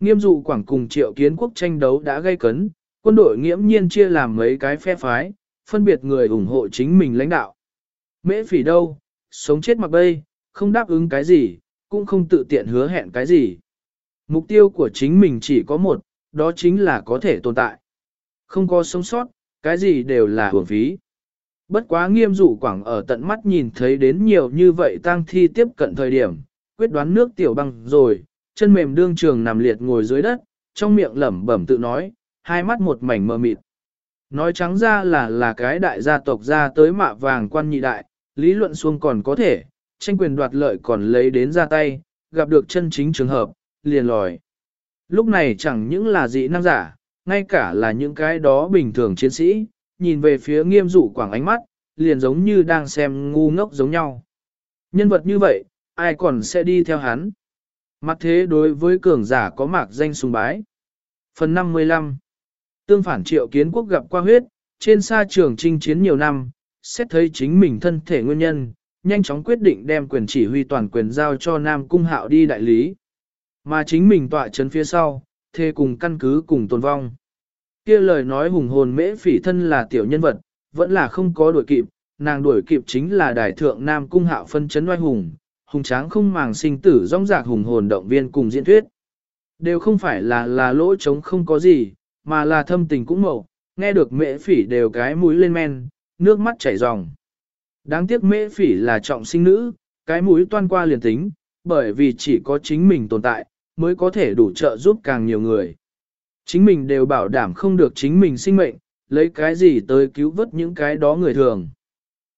Nghiêm dụ quảng cùng triệu kiến quốc tranh đấu đã gây cấn, quân đội nghiễm nhiên chia làm mấy cái phe phái, phân biệt người ủng hộ chính mình lãnh đạo. Mễ phỉ đâu, sống chết mặc bay, không đáp ứng cái gì, cũng không tự tiện hứa hẹn cái gì. Mục tiêu của chính mình chỉ có một, đó chính là có thể tồn tại. Không có sống sót, cái gì đều là hưởng phí. Bất quá nghiêm dụ quảng ở tận mắt nhìn thấy đến nhiều như vậy tang thi tiếp cận thời điểm, quyết đoán nước tiểu băng rồi, chân mềm đương trường nằm liệt ngồi dưới đất, trong miệng lẩm bẩm tự nói, hai mắt một mảnh mờ mịt. Nói trắng ra là là cái đại gia tộc ra tới mạ vàng quan nhị đại, lý luận xuông còn có thể, tranh quyền đoạt lợi còn lấy đến ra tay, gặp được chân chính trường hợp, liền lòi. Lúc này chẳng những là dị năng giả, ngay cả là những cái đó bình thường chiến sĩ, nhìn về phía nghiêm dụ quảng ánh mắt, liền giống như đang xem ngu ngốc giống nhau. Nhân vật như vậy, ai còn sẽ đi theo hắn? Mặt thế đối với cường giả có mạc danh sùng bái. Phần 55 Tương phản triệu kiến quốc gặp qua huyết, trên sa trường chinh chiến nhiều năm, xét thấy chính mình thân thể nguyên nhân, nhanh chóng quyết định đem quyền chỉ huy toàn quyền giao cho Nam Cung Hạo đi đại lý. Mà chính mình tọa chấn phía sau, thê cùng căn cứ cùng tồn vong kia lời nói hùng hồn mễ phỉ thân là tiểu nhân vật, vẫn là không có đuổi kịp, nàng đuổi kịp chính là đại thượng Nam Cung Hạo phân chấn oai hùng, hùng tráng không màng sinh tử rong rạc hùng hồn động viên cùng diễn thuyết. Đều không phải là là lỗ trống không có gì, mà là thâm tình cũng mậu, nghe được mễ phỉ đều cái mũi lên men, nước mắt chảy ròng. Đáng tiếc mễ phỉ là trọng sinh nữ, cái mũi toan qua liền tính, bởi vì chỉ có chính mình tồn tại, mới có thể đủ trợ giúp càng nhiều người. Chính mình đều bảo đảm không được chính mình sinh mệnh, lấy cái gì tới cứu vớt những cái đó người thường.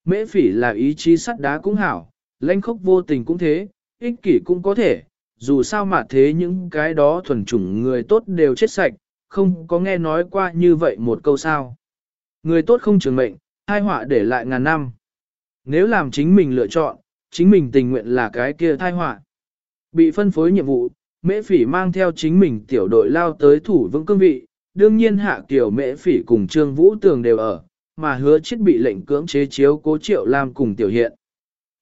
Mễ phỉ là ý chí sắt đá cũng hảo, lãnh khốc vô tình cũng thế, ích kỷ cũng có thể, dù sao mà thế những cái đó thuần chủng người tốt đều chết sạch, không có nghe nói qua như vậy một câu sao. Người tốt không trường mệnh, hai họa để lại ngàn năm. Nếu làm chính mình lựa chọn, chính mình tình nguyện là cái kia thai họa. Bị phân phối nhiệm vụ, mễ phỉ mang theo chính mình tiểu đội lao tới thủ vững cương vị, đương nhiên hạ Kiều mễ phỉ cùng trương vũ tường đều ở, mà hứa chết bị lệnh cưỡng chế chiếu cố triệu lam cùng tiểu hiện.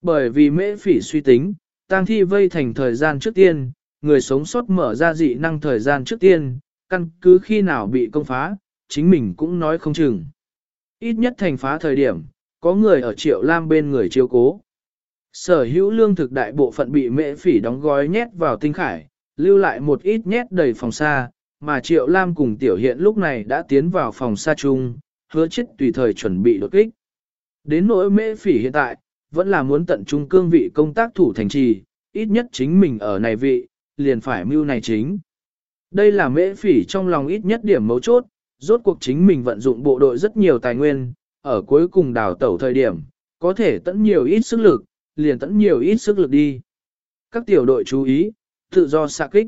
Bởi vì mễ phỉ suy tính, tang thi vây thành thời gian trước tiên, người sống sót mở ra dị năng thời gian trước tiên, căn cứ khi nào bị công phá, chính mình cũng nói không chừng. Ít nhất thành phá thời điểm, có người ở triệu lam bên người chiếu cố. Sở hữu lương thực đại bộ phận bị mễ phỉ đóng gói nhét vào tinh khải, lưu lại một ít nhét đầy phòng xa, mà triệu lam cùng tiểu hiện lúc này đã tiến vào phòng xa chung, hứa chết tùy thời chuẩn bị đột kích. Đến nỗi mễ phỉ hiện tại, vẫn là muốn tận trung cương vị công tác thủ thành trì, ít nhất chính mình ở này vị, liền phải mưu này chính. Đây là mễ phỉ trong lòng ít nhất điểm mấu chốt, rốt cuộc chính mình vận dụng bộ đội rất nhiều tài nguyên, ở cuối cùng đào tẩu thời điểm, có thể tận nhiều ít sức lực, liền tận nhiều ít sức lực đi. Các tiểu đội chú ý, tự do xạ kích.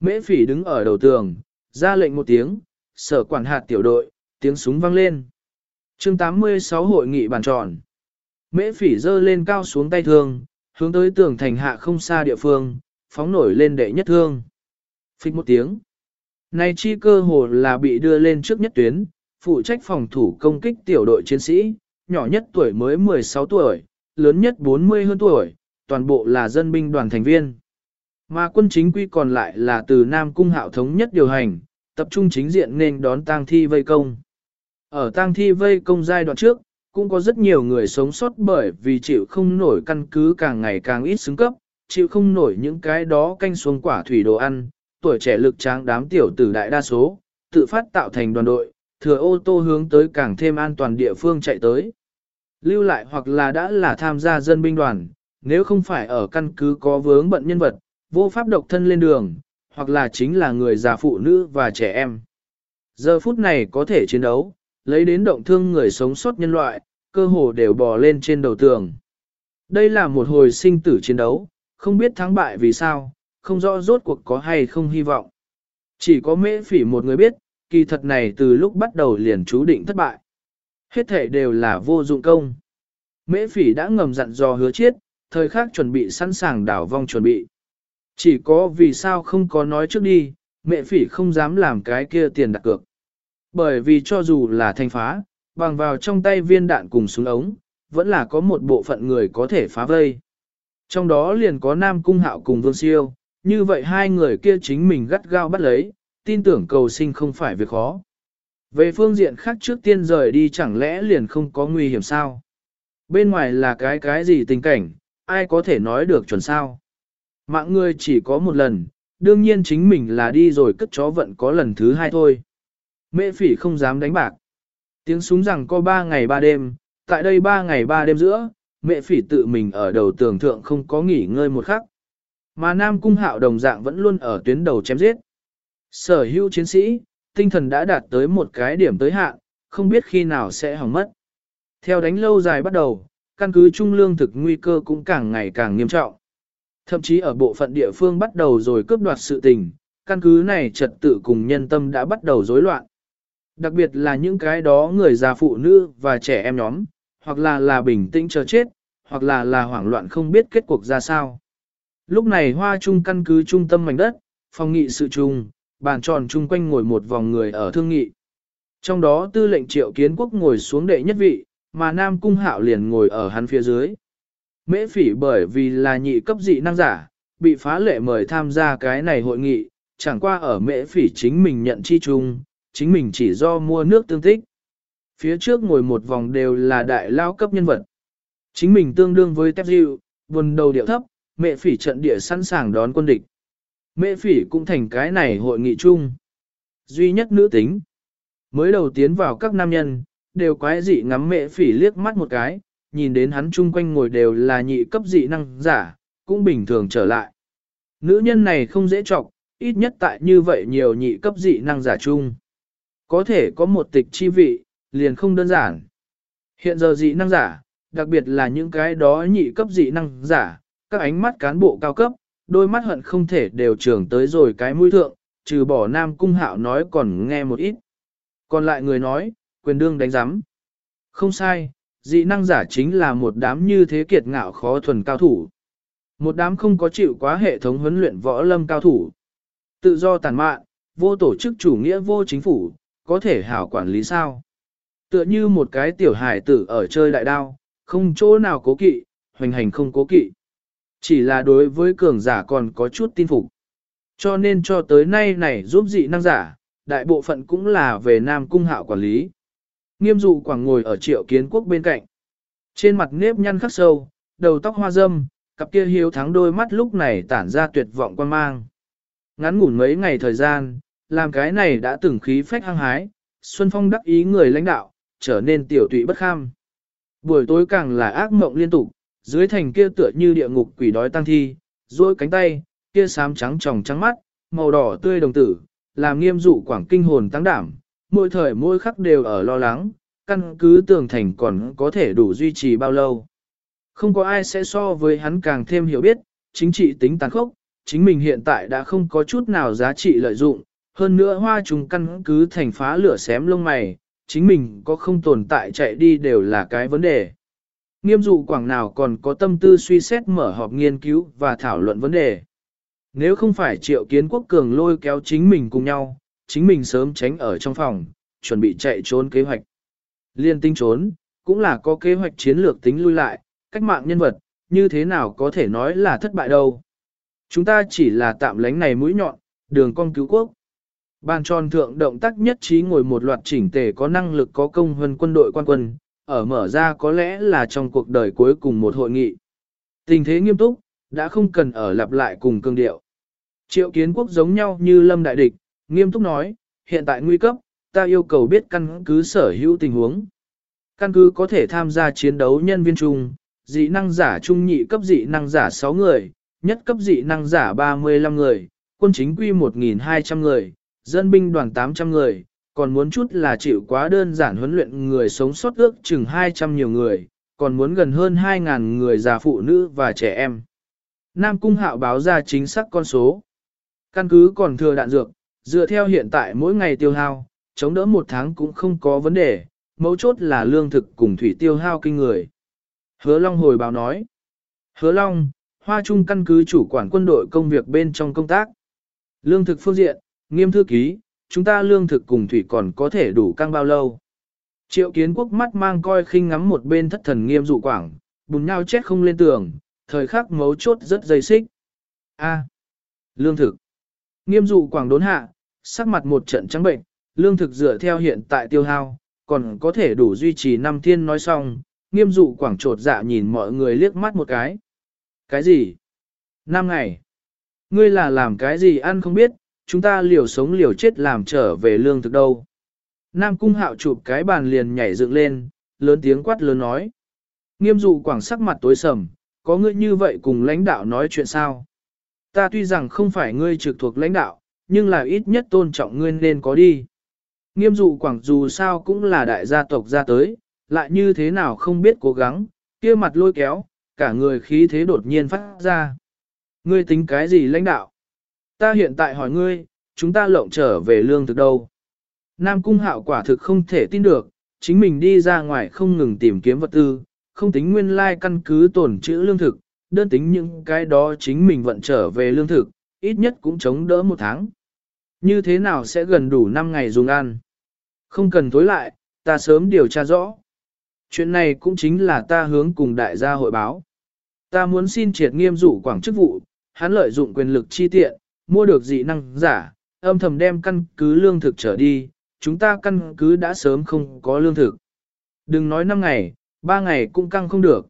Mễ phỉ đứng ở đầu tường, ra lệnh một tiếng, sở quản hạt tiểu đội, tiếng súng vang lên. chương 86 hội nghị bàn tròn. Mễ phỉ dơ lên cao xuống tay thương, hướng tới tường thành hạ không xa địa phương, phóng nổi lên đệ nhất thương. Phích một tiếng. Này chi cơ hồ là bị đưa lên trước nhất tuyến, phụ trách phòng thủ công kích tiểu đội chiến sĩ, nhỏ nhất tuổi mới 16 tuổi, lớn nhất 40 hơn tuổi, toàn bộ là dân binh đoàn thành viên. Mà quân chính quy còn lại là từ Nam Cung hạo thống nhất điều hành, tập trung chính diện nên đón tang thi vây công. Ở tang thi vây công giai đoạn trước, cũng có rất nhiều người sống sót bởi vì chịu không nổi căn cứ càng ngày càng ít xứng cấp, chịu không nổi những cái đó canh xuống quả thủy đồ ăn, tuổi trẻ lực tráng đám tiểu tử đại đa số, tự phát tạo thành đoàn đội, thừa ô tô hướng tới càng thêm an toàn địa phương chạy tới. Lưu lại hoặc là đã là tham gia dân binh đoàn, nếu không phải ở căn cứ có vướng bận nhân vật, vô pháp độc thân lên đường, hoặc là chính là người già phụ nữ và trẻ em. Giờ phút này có thể chiến đấu, lấy đến động thương người sống sót nhân loại, cơ hồ đều bò lên trên đầu tường. Đây là một hồi sinh tử chiến đấu, không biết thắng bại vì sao, không rõ rốt cuộc có hay không hy vọng. Chỉ có mễ phỉ một người biết, kỳ thật này từ lúc bắt đầu liền chú định thất bại. Hết thể đều là vô dụng công. Mễ phỉ đã ngầm dặn dò hứa chiết, thời khắc chuẩn bị sẵn sàng đảo vong chuẩn bị. Chỉ có vì sao không có nói trước đi, mẹ phỉ không dám làm cái kia tiền đặt cược. Bởi vì cho dù là thanh phá, bằng vào trong tay viên đạn cùng súng ống, vẫn là có một bộ phận người có thể phá vây. Trong đó liền có Nam Cung Hạo cùng Vương Siêu, như vậy hai người kia chính mình gắt gao bắt lấy, tin tưởng cầu sinh không phải việc khó. Về phương diện khác trước tiên rời đi chẳng lẽ liền không có nguy hiểm sao? Bên ngoài là cái cái gì tình cảnh, ai có thể nói được chuẩn sao? Mạng người chỉ có một lần, đương nhiên chính mình là đi rồi cất chó vận có lần thứ hai thôi. Mẹ phỉ không dám đánh bạc. Tiếng súng rằng có ba ngày ba đêm, tại đây ba ngày ba đêm giữa, mẹ phỉ tự mình ở đầu tường thượng không có nghỉ ngơi một khắc. Mà Nam Cung Hạo đồng dạng vẫn luôn ở tuyến đầu chém giết. Sở hữu chiến sĩ, tinh thần đã đạt tới một cái điểm tới hạn, không biết khi nào sẽ hỏng mất. Theo đánh lâu dài bắt đầu, căn cứ trung lương thực nguy cơ cũng càng ngày càng nghiêm trọng. Thậm chí ở bộ phận địa phương bắt đầu rồi cướp đoạt sự tình, căn cứ này trật tự cùng nhân tâm đã bắt đầu rối loạn. Đặc biệt là những cái đó người già phụ nữ và trẻ em nhóm, hoặc là là bình tĩnh chờ chết, hoặc là là hoảng loạn không biết kết cuộc ra sao. Lúc này hoa trung căn cứ trung tâm mảnh đất, phòng nghị sự trung, bàn tròn chung quanh ngồi một vòng người ở thương nghị. Trong đó tư lệnh triệu kiến quốc ngồi xuống đệ nhất vị, mà Nam Cung Hạo liền ngồi ở hắn phía dưới. Mễ phỉ bởi vì là nhị cấp dị năng giả, bị phá lệ mời tham gia cái này hội nghị, chẳng qua ở mễ phỉ chính mình nhận chi chung, chính mình chỉ do mua nước tương tích. Phía trước ngồi một vòng đều là đại lao cấp nhân vật. Chính mình tương đương với tép dịu, buồn đầu điệu thấp, mẹ phỉ trận địa sẵn sàng đón quân địch. Mẹ phỉ cũng thành cái này hội nghị chung. Duy nhất nữ tính. Mới đầu tiến vào các nam nhân, đều quái dị ngắm mẹ phỉ liếc mắt một cái, nhìn đến hắn chung quanh ngồi đều là nhị cấp dị năng giả, cũng bình thường trở lại. Nữ nhân này không dễ chọc ít nhất tại như vậy nhiều nhị cấp dị năng giả chung. Có thể có một tịch chi vị, liền không đơn giản. Hiện giờ dị năng giả, đặc biệt là những cái đó nhị cấp dị năng giả, các ánh mắt cán bộ cao cấp, đôi mắt hận không thể đều trưởng tới rồi cái mũi thượng, trừ bỏ nam cung hạo nói còn nghe một ít. Còn lại người nói, quyền đương đánh giám. Không sai, dị năng giả chính là một đám như thế kiệt ngạo khó thuần cao thủ. Một đám không có chịu quá hệ thống huấn luyện võ lâm cao thủ. Tự do tàn mạn, vô tổ chức chủ nghĩa vô chính phủ, có thể hảo quản lý sao. Tựa như một cái tiểu hài tử ở chơi đại đao, không chỗ nào cố kỵ, hoành hành không cố kỵ. Chỉ là đối với cường giả còn có chút tin phục. Cho nên cho tới nay này giúp dị năng giả, đại bộ phận cũng là về Nam Cung Hạo quản lý. Nghiêm dụ quảng ngồi ở triệu kiến quốc bên cạnh. Trên mặt nếp nhăn khắc sâu, đầu tóc hoa râm, cặp kia hiếu thắng đôi mắt lúc này tản ra tuyệt vọng quan mang. Ngắn ngủn mấy ngày thời gian, làm cái này đã từng khí phách hăng hái, Xuân Phong đắc ý người lãnh đạo, trở nên tiểu tụy bất kham. Buổi tối càng là ác mộng liên tục, dưới thành kia tựa như địa ngục quỷ đói tăng thi, duỗi cánh tay, kia xám trắng tròng trắng mắt, màu đỏ tươi đồng tử, làm nghiêm dụ quảng kinh hồn tăng đảm, mỗi thời mỗi khắc đều ở lo lắng, căn cứ tường thành còn có thể đủ duy trì bao lâu. Không có ai sẽ so với hắn càng thêm hiểu biết, chính trị tính tàn khốc, chính mình hiện tại đã không có chút nào giá trị lợi dụng, hơn nữa hoa trùng căn cứ thành phá lửa xém lông mày, chính mình có không tồn tại chạy đi đều là cái vấn đề. Nghiêm dụ quảng nào còn có tâm tư suy xét mở họp nghiên cứu và thảo luận vấn đề. Nếu không phải triệu kiến quốc cường lôi kéo chính mình cùng nhau, chính mình sớm tránh ở trong phòng, chuẩn bị chạy trốn kế hoạch. Liên tinh trốn, cũng là có kế hoạch chiến lược tính lui lại, cách mạng nhân vật, như thế nào có thể nói là thất bại đâu. Chúng ta chỉ là tạm lánh này mũi nhọn, đường con cứu quốc. Bàn tròn thượng động tác nhất trí ngồi một loạt chỉnh tề có năng lực có công hơn quân đội quan quân, ở mở ra có lẽ là trong cuộc đời cuối cùng một hội nghị. Tình thế nghiêm túc, đã không cần ở lặp lại cùng cương điệu. Triệu kiến quốc giống nhau như lâm đại địch, nghiêm túc nói, hiện tại nguy cấp, ta yêu cầu biết căn cứ sở hữu tình huống. Căn cứ có thể tham gia chiến đấu nhân viên chung, dị năng giả trung nhị cấp dị năng giả 6 người, nhất cấp dị năng giả 35 người, quân chính quy 1.200 người, dân binh đoàn 800 người, còn muốn chút là chịu quá đơn giản huấn luyện người sống sót ước chừng 200 nhiều người, còn muốn gần hơn 2.000 người già phụ nữ và trẻ em. Nam Cung Hạo báo ra chính xác con số. Căn cứ còn thừa đạn dược, dựa theo hiện tại mỗi ngày tiêu hao, chống đỡ một tháng cũng không có vấn đề, mấu chốt là lương thực cùng thủy tiêu hao kinh người. Hứa Long hồi báo nói. Hứa Long, Hoa Trung căn cứ chủ quản quân đội công việc bên trong công tác. Lương thực phương diện, nghiêm thư ký, chúng ta lương thực cùng thủy còn có thể đủ căng bao lâu. Triệu kiến quốc mắt mang coi khinh ngắm một bên thất thần nghiêm dụ quảng, bùn nhau chết không lên tường, thời khắc mấu chốt rất dây xích. A. lương thực. Nghiêm dụ quảng đốn hạ, sắc mặt một trận trắng bệnh, lương thực dựa theo hiện tại tiêu hao, còn có thể đủ duy trì năm thiên nói xong, nghiêm dụ quảng trột dạ nhìn mọi người liếc mắt một cái. Cái gì? Năm ngày. Ngươi là làm cái gì ăn không biết, chúng ta liều sống liều chết làm trở về lương thực đâu. Nam cung hạo chụp cái bàn liền nhảy dựng lên, lớn tiếng quát lớn nói. Nghiêm dụ quảng sắc mặt tối sầm, có ngươi như vậy cùng lãnh đạo nói chuyện sao? Ta tuy rằng không phải ngươi trực thuộc lãnh đạo, nhưng là ít nhất tôn trọng ngươi nên có đi. Nghiêm dụ quảng dù sao cũng là đại gia tộc ra tới, lại như thế nào không biết cố gắng, kia mặt lôi kéo, cả người khí thế đột nhiên phát ra. Ngươi tính cái gì lãnh đạo? Ta hiện tại hỏi ngươi, chúng ta lộng trở về lương thực đâu. Nam cung hạo quả thực không thể tin được, chính mình đi ra ngoài không ngừng tìm kiếm vật tư, không tính nguyên lai căn cứ tổn trữ lương thực, đơn tính những cái đó chính mình vận trở về lương thực, ít nhất cũng chống đỡ một tháng. Như thế nào sẽ gần đủ 5 ngày dùng ăn? Không cần tối lại, ta sớm điều tra rõ. Chuyện này cũng chính là ta hướng cùng đại gia hội báo. Ta muốn xin triệt nghiêm rủ quảng chức vụ, hắn lợi dụng quyền lực chi tiện, mua được dị năng giả, âm thầm đem căn cứ lương thực trở đi, chúng ta căn cứ đã sớm không có lương thực. Đừng nói 5 ngày, 3 ngày cũng căng không được.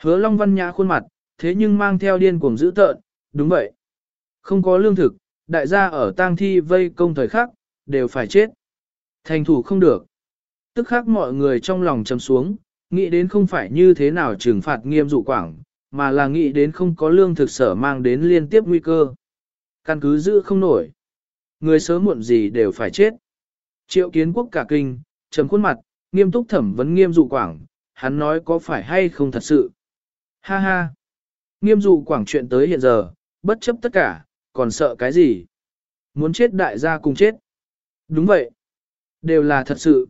Hứa Long Văn Nhã khuôn mặt, thế nhưng mang theo điên cuồng dữ tợn, đúng vậy. Không có lương thực, đại gia ở tang thi vây công thời khắc, đều phải chết. Thành thủ không được. Tức khắc mọi người trong lòng trầm xuống, nghĩ đến không phải như thế nào trừng phạt nghiêm dụ quảng, mà là nghĩ đến không có lương thực sở mang đến liên tiếp nguy cơ. Căn cứ giữ không nổi. Người sớm muộn gì đều phải chết. Triệu kiến quốc cả kinh, trầm khuôn mặt, nghiêm túc thẩm vấn nghiêm dụ quảng, hắn nói có phải hay không thật sự. Ha ha. Nghiêm dụ quảng chuyện tới hiện giờ, bất chấp tất cả, còn sợ cái gì? Muốn chết đại gia cùng chết. Đúng vậy. Đều là thật sự.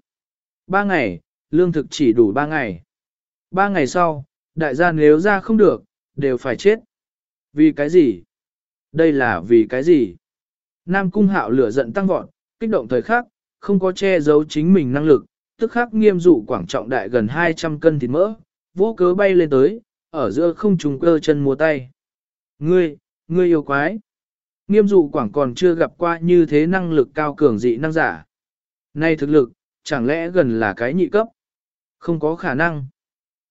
Ba ngày, lương thực chỉ đủ ba ngày. Ba ngày sau, đại gia nếu ra không được, đều phải chết. Vì cái gì? Đây là vì cái gì? Nam cung hạo lửa giận tăng vọt, kích động thời khắc, không có che giấu chính mình năng lực, tức khắc nghiêm dụ quảng trọng đại gần 200 cân thịt mỡ, vô cớ bay lên tới, ở giữa không trùng cơ chân múa tay. Ngươi, ngươi yêu quái. Nghiêm dụ quảng còn chưa gặp qua như thế năng lực cao cường dị năng giả. Nay thực lực, chẳng lẽ gần là cái nhị cấp? Không có khả năng.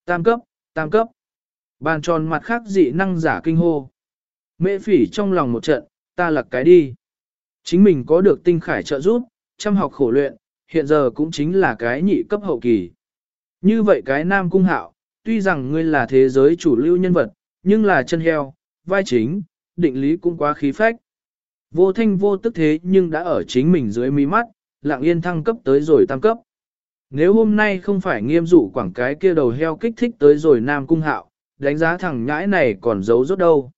Tam cấp, tam cấp. Bàn tròn mặt khác dị năng giả kinh hô. Mễ phỉ trong lòng một trận, ta lặc cái đi. Chính mình có được tinh khải trợ giúp, chăm học khổ luyện, hiện giờ cũng chính là cái nhị cấp hậu kỳ. Như vậy cái nam cung hạo, tuy rằng ngươi là thế giới chủ lưu nhân vật, nhưng là chân heo, vai chính, định lý cũng quá khí phách. Vô thanh vô tức thế nhưng đã ở chính mình dưới mí mắt, lặng yên thăng cấp tới rồi tam cấp. Nếu hôm nay không phải nghiêm dụ quảng cái kia đầu heo kích thích tới rồi nam cung hạo, đánh giá thằng nhãi này còn giấu rốt đâu.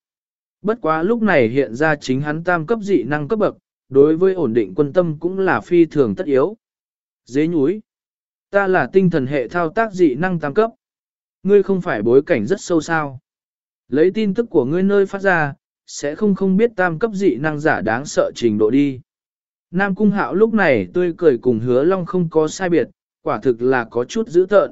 Bất quá lúc này hiện ra chính hắn tam cấp dị năng cấp bậc, đối với ổn định quân tâm cũng là phi thường tất yếu. Dế nhúi. Ta là tinh thần hệ thao tác dị năng tam cấp. Ngươi không phải bối cảnh rất sâu sao. Lấy tin tức của ngươi nơi phát ra, sẽ không không biết tam cấp dị năng giả đáng sợ trình độ đi. Nam Cung Hạo lúc này tươi cười cùng hứa long không có sai biệt, quả thực là có chút dữ tợn.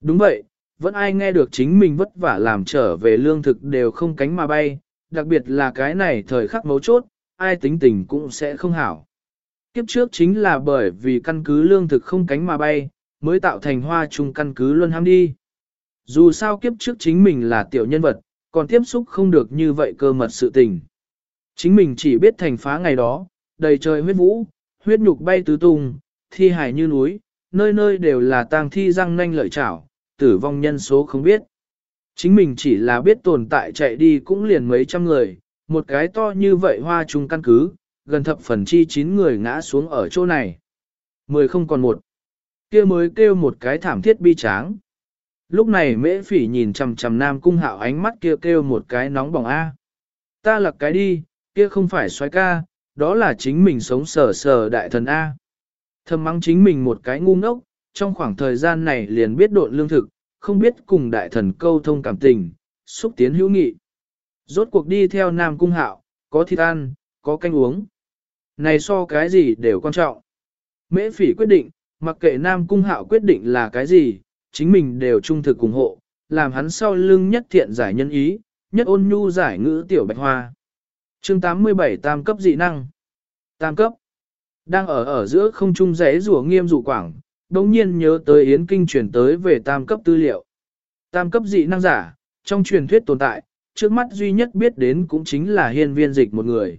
Đúng vậy, vẫn ai nghe được chính mình vất vả làm trở về lương thực đều không cánh mà bay, đặc biệt là cái này thời khắc mấu chốt, ai tính tình cũng sẽ không hảo. Kiếp trước chính là bởi vì căn cứ lương thực không cánh mà bay, mới tạo thành hoa chung căn cứ luân ham đi. Dù sao kiếp trước chính mình là tiểu nhân vật, còn tiếp xúc không được như vậy cơ mật sự tình. Chính mình chỉ biết thành phá ngày đó, đầy trời huyết vũ, huyết nhục bay tứ tung, thi hải như núi, nơi nơi đều là tang thi răng nanh lợi chảo, tử vong nhân số không biết. Chính mình chỉ là biết tồn tại chạy đi cũng liền mấy trăm người, một cái to như vậy hoa trung căn cứ, gần thập phần chi chín người ngã xuống ở chỗ này. Mười không còn một. kia mới kêu một cái thảm thiết bi tráng. Lúc này mễ phỉ nhìn chằm chằm nam cung hạo ánh mắt kia kêu, kêu một cái nóng bỏng A. Ta lặc cái đi, kia không phải soái ca, đó là chính mình sống sờ sờ đại thần A. Thầm mắng chính mình một cái ngu ngốc, trong khoảng thời gian này liền biết độn lương thực, không biết cùng đại thần câu thông cảm tình, xúc tiến hữu nghị. Rốt cuộc đi theo Nam Cung Hạo, có thịt ăn, có canh uống. Này so cái gì đều quan trọng. Mễ phỉ quyết định, mặc kệ Nam Cung Hạo quyết định là cái gì, chính mình đều trung thực ủng hộ, làm hắn sau lưng nhất thiện giải nhân ý, nhất ôn nhu giải ngữ tiểu bạch hoa. chương 87 tam cấp dị năng. Tam cấp. Đang ở ở giữa không trung rẽ rùa nghiêm rụ quảng, đồng nhiên nhớ tới Yến Kinh truyền tới về tam cấp tư liệu. Tam cấp dị năng giả, trong truyền thuyết tồn tại, trước mắt duy nhất biết đến cũng chính là hiên viên dịch một người.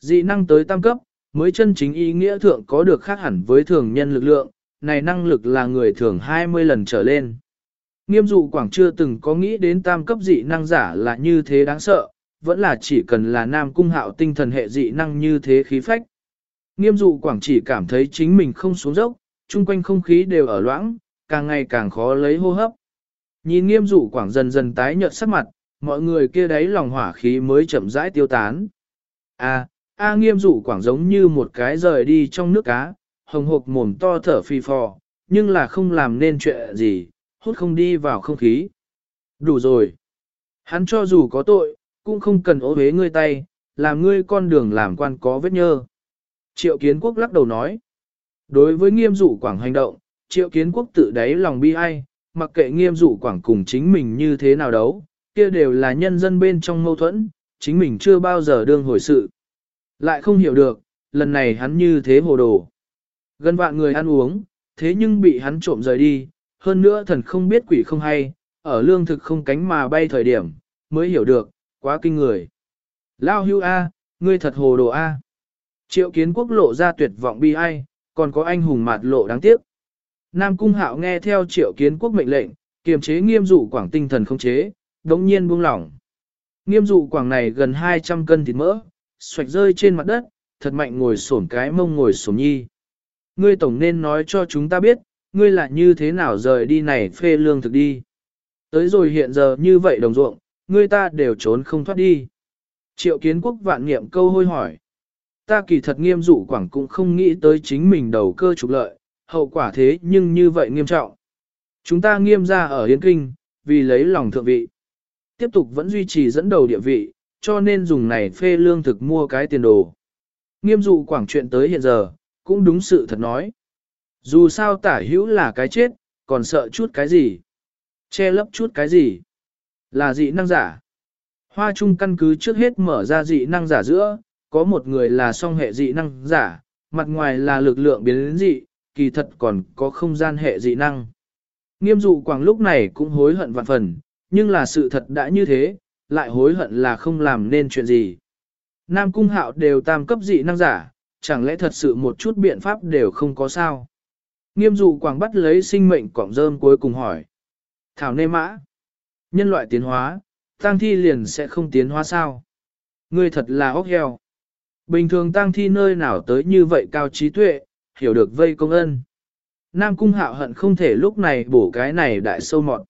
Dị năng tới tam cấp, mới chân chính ý nghĩa thượng có được khác hẳn với thường nhân lực lượng, này năng lực là người thường 20 lần trở lên. Nghiêm dụ quảng chưa từng có nghĩ đến tam cấp dị năng giả là như thế đáng sợ, vẫn là chỉ cần là nam cung hạo tinh thần hệ dị năng như thế khí phách. Nghiêm dụ quảng chỉ cảm thấy chính mình không xuống dốc, chung quanh không khí đều ở loãng, càng ngày càng khó lấy hô hấp. Nhìn nghiêm dụ quảng dần dần tái nhợt sắc mặt, mọi người kia đấy lòng hỏa khí mới chậm rãi tiêu tán. À, A nghiêm dụ quảng giống như một cái rời đi trong nước cá, hồng hộc mồm to thở phi phò, nhưng là không làm nên chuyện gì, hút không đi vào không khí. Đủ rồi. Hắn cho dù có tội, cũng không cần ố bế ngươi tay, làm ngươi con đường làm quan có vết nhơ. Triệu kiến quốc lắc đầu nói. Đối với nghiêm dụ quảng hành động, triệu kiến quốc tự đáy lòng bi ai, mặc kệ nghiêm dụ quảng cùng chính mình như thế nào đấu, kia đều là nhân dân bên trong mâu thuẫn, chính mình chưa bao giờ đương hồi sự. Lại không hiểu được, lần này hắn như thế hồ đồ. Gần vạn người ăn uống, thế nhưng bị hắn trộm rời đi, hơn nữa thần không biết quỷ không hay, ở lương thực không cánh mà bay thời điểm, mới hiểu được, quá kinh người. Lao hưu A, ngươi thật hồ đồ A. Triệu kiến quốc lộ ra tuyệt vọng bi ai, còn có anh hùng mạt lộ đáng tiếc. Nam Cung Hạo nghe theo triệu kiến quốc mệnh lệnh, kiềm chế nghiêm dụ quảng tinh thần không chế, đống nhiên buông lỏng. Nghiêm dụ quảng này gần 200 cân thịt mỡ, xoạch rơi trên mặt đất, thật mạnh ngồi sổn cái mông ngồi sổn nhi. Ngươi tổng nên nói cho chúng ta biết, ngươi là như thế nào rời đi này phê lương thực đi. Tới rồi hiện giờ như vậy đồng ruộng, ngươi ta đều trốn không thoát đi. Triệu kiến quốc vạn niệm câu hôi hỏi. Ta kỳ thật nghiêm dụ quảng cũng không nghĩ tới chính mình đầu cơ trục lợi, hậu quả thế nhưng như vậy nghiêm trọng. Chúng ta nghiêm ra ở Hiến Kinh, vì lấy lòng thượng vị. Tiếp tục vẫn duy trì dẫn đầu địa vị, cho nên dùng này phê lương thực mua cái tiền đồ. Nghiêm dụ quảng chuyện tới hiện giờ, cũng đúng sự thật nói. Dù sao tả hữu là cái chết, còn sợ chút cái gì? Che lấp chút cái gì? Là dị năng giả. Hoa trung căn cứ trước hết mở ra dị năng giả giữa, có một người là song hệ dị năng giả, mặt ngoài là lực lượng biến dị, kỳ thật còn có không gian hệ dị năng. Nghiêm dụ quảng lúc này cũng hối hận vạn phần, nhưng là sự thật đã như thế, lại hối hận là không làm nên chuyện gì. Nam cung hạo đều tam cấp dị năng giả, chẳng lẽ thật sự một chút biện pháp đều không có sao. Nghiêm dụ quảng bắt lấy sinh mệnh quảng rơm cuối cùng hỏi. Thảo nê mã. Nhân loại tiến hóa, tăng thi liền sẽ không tiến hóa sao. Ngươi thật là ốc heo. Bình thường tăng thi nơi nào tới như vậy cao trí tuệ, hiểu được vây công ân. Nam cung hạo hận không thể lúc này bổ cái này đại sâu mọt.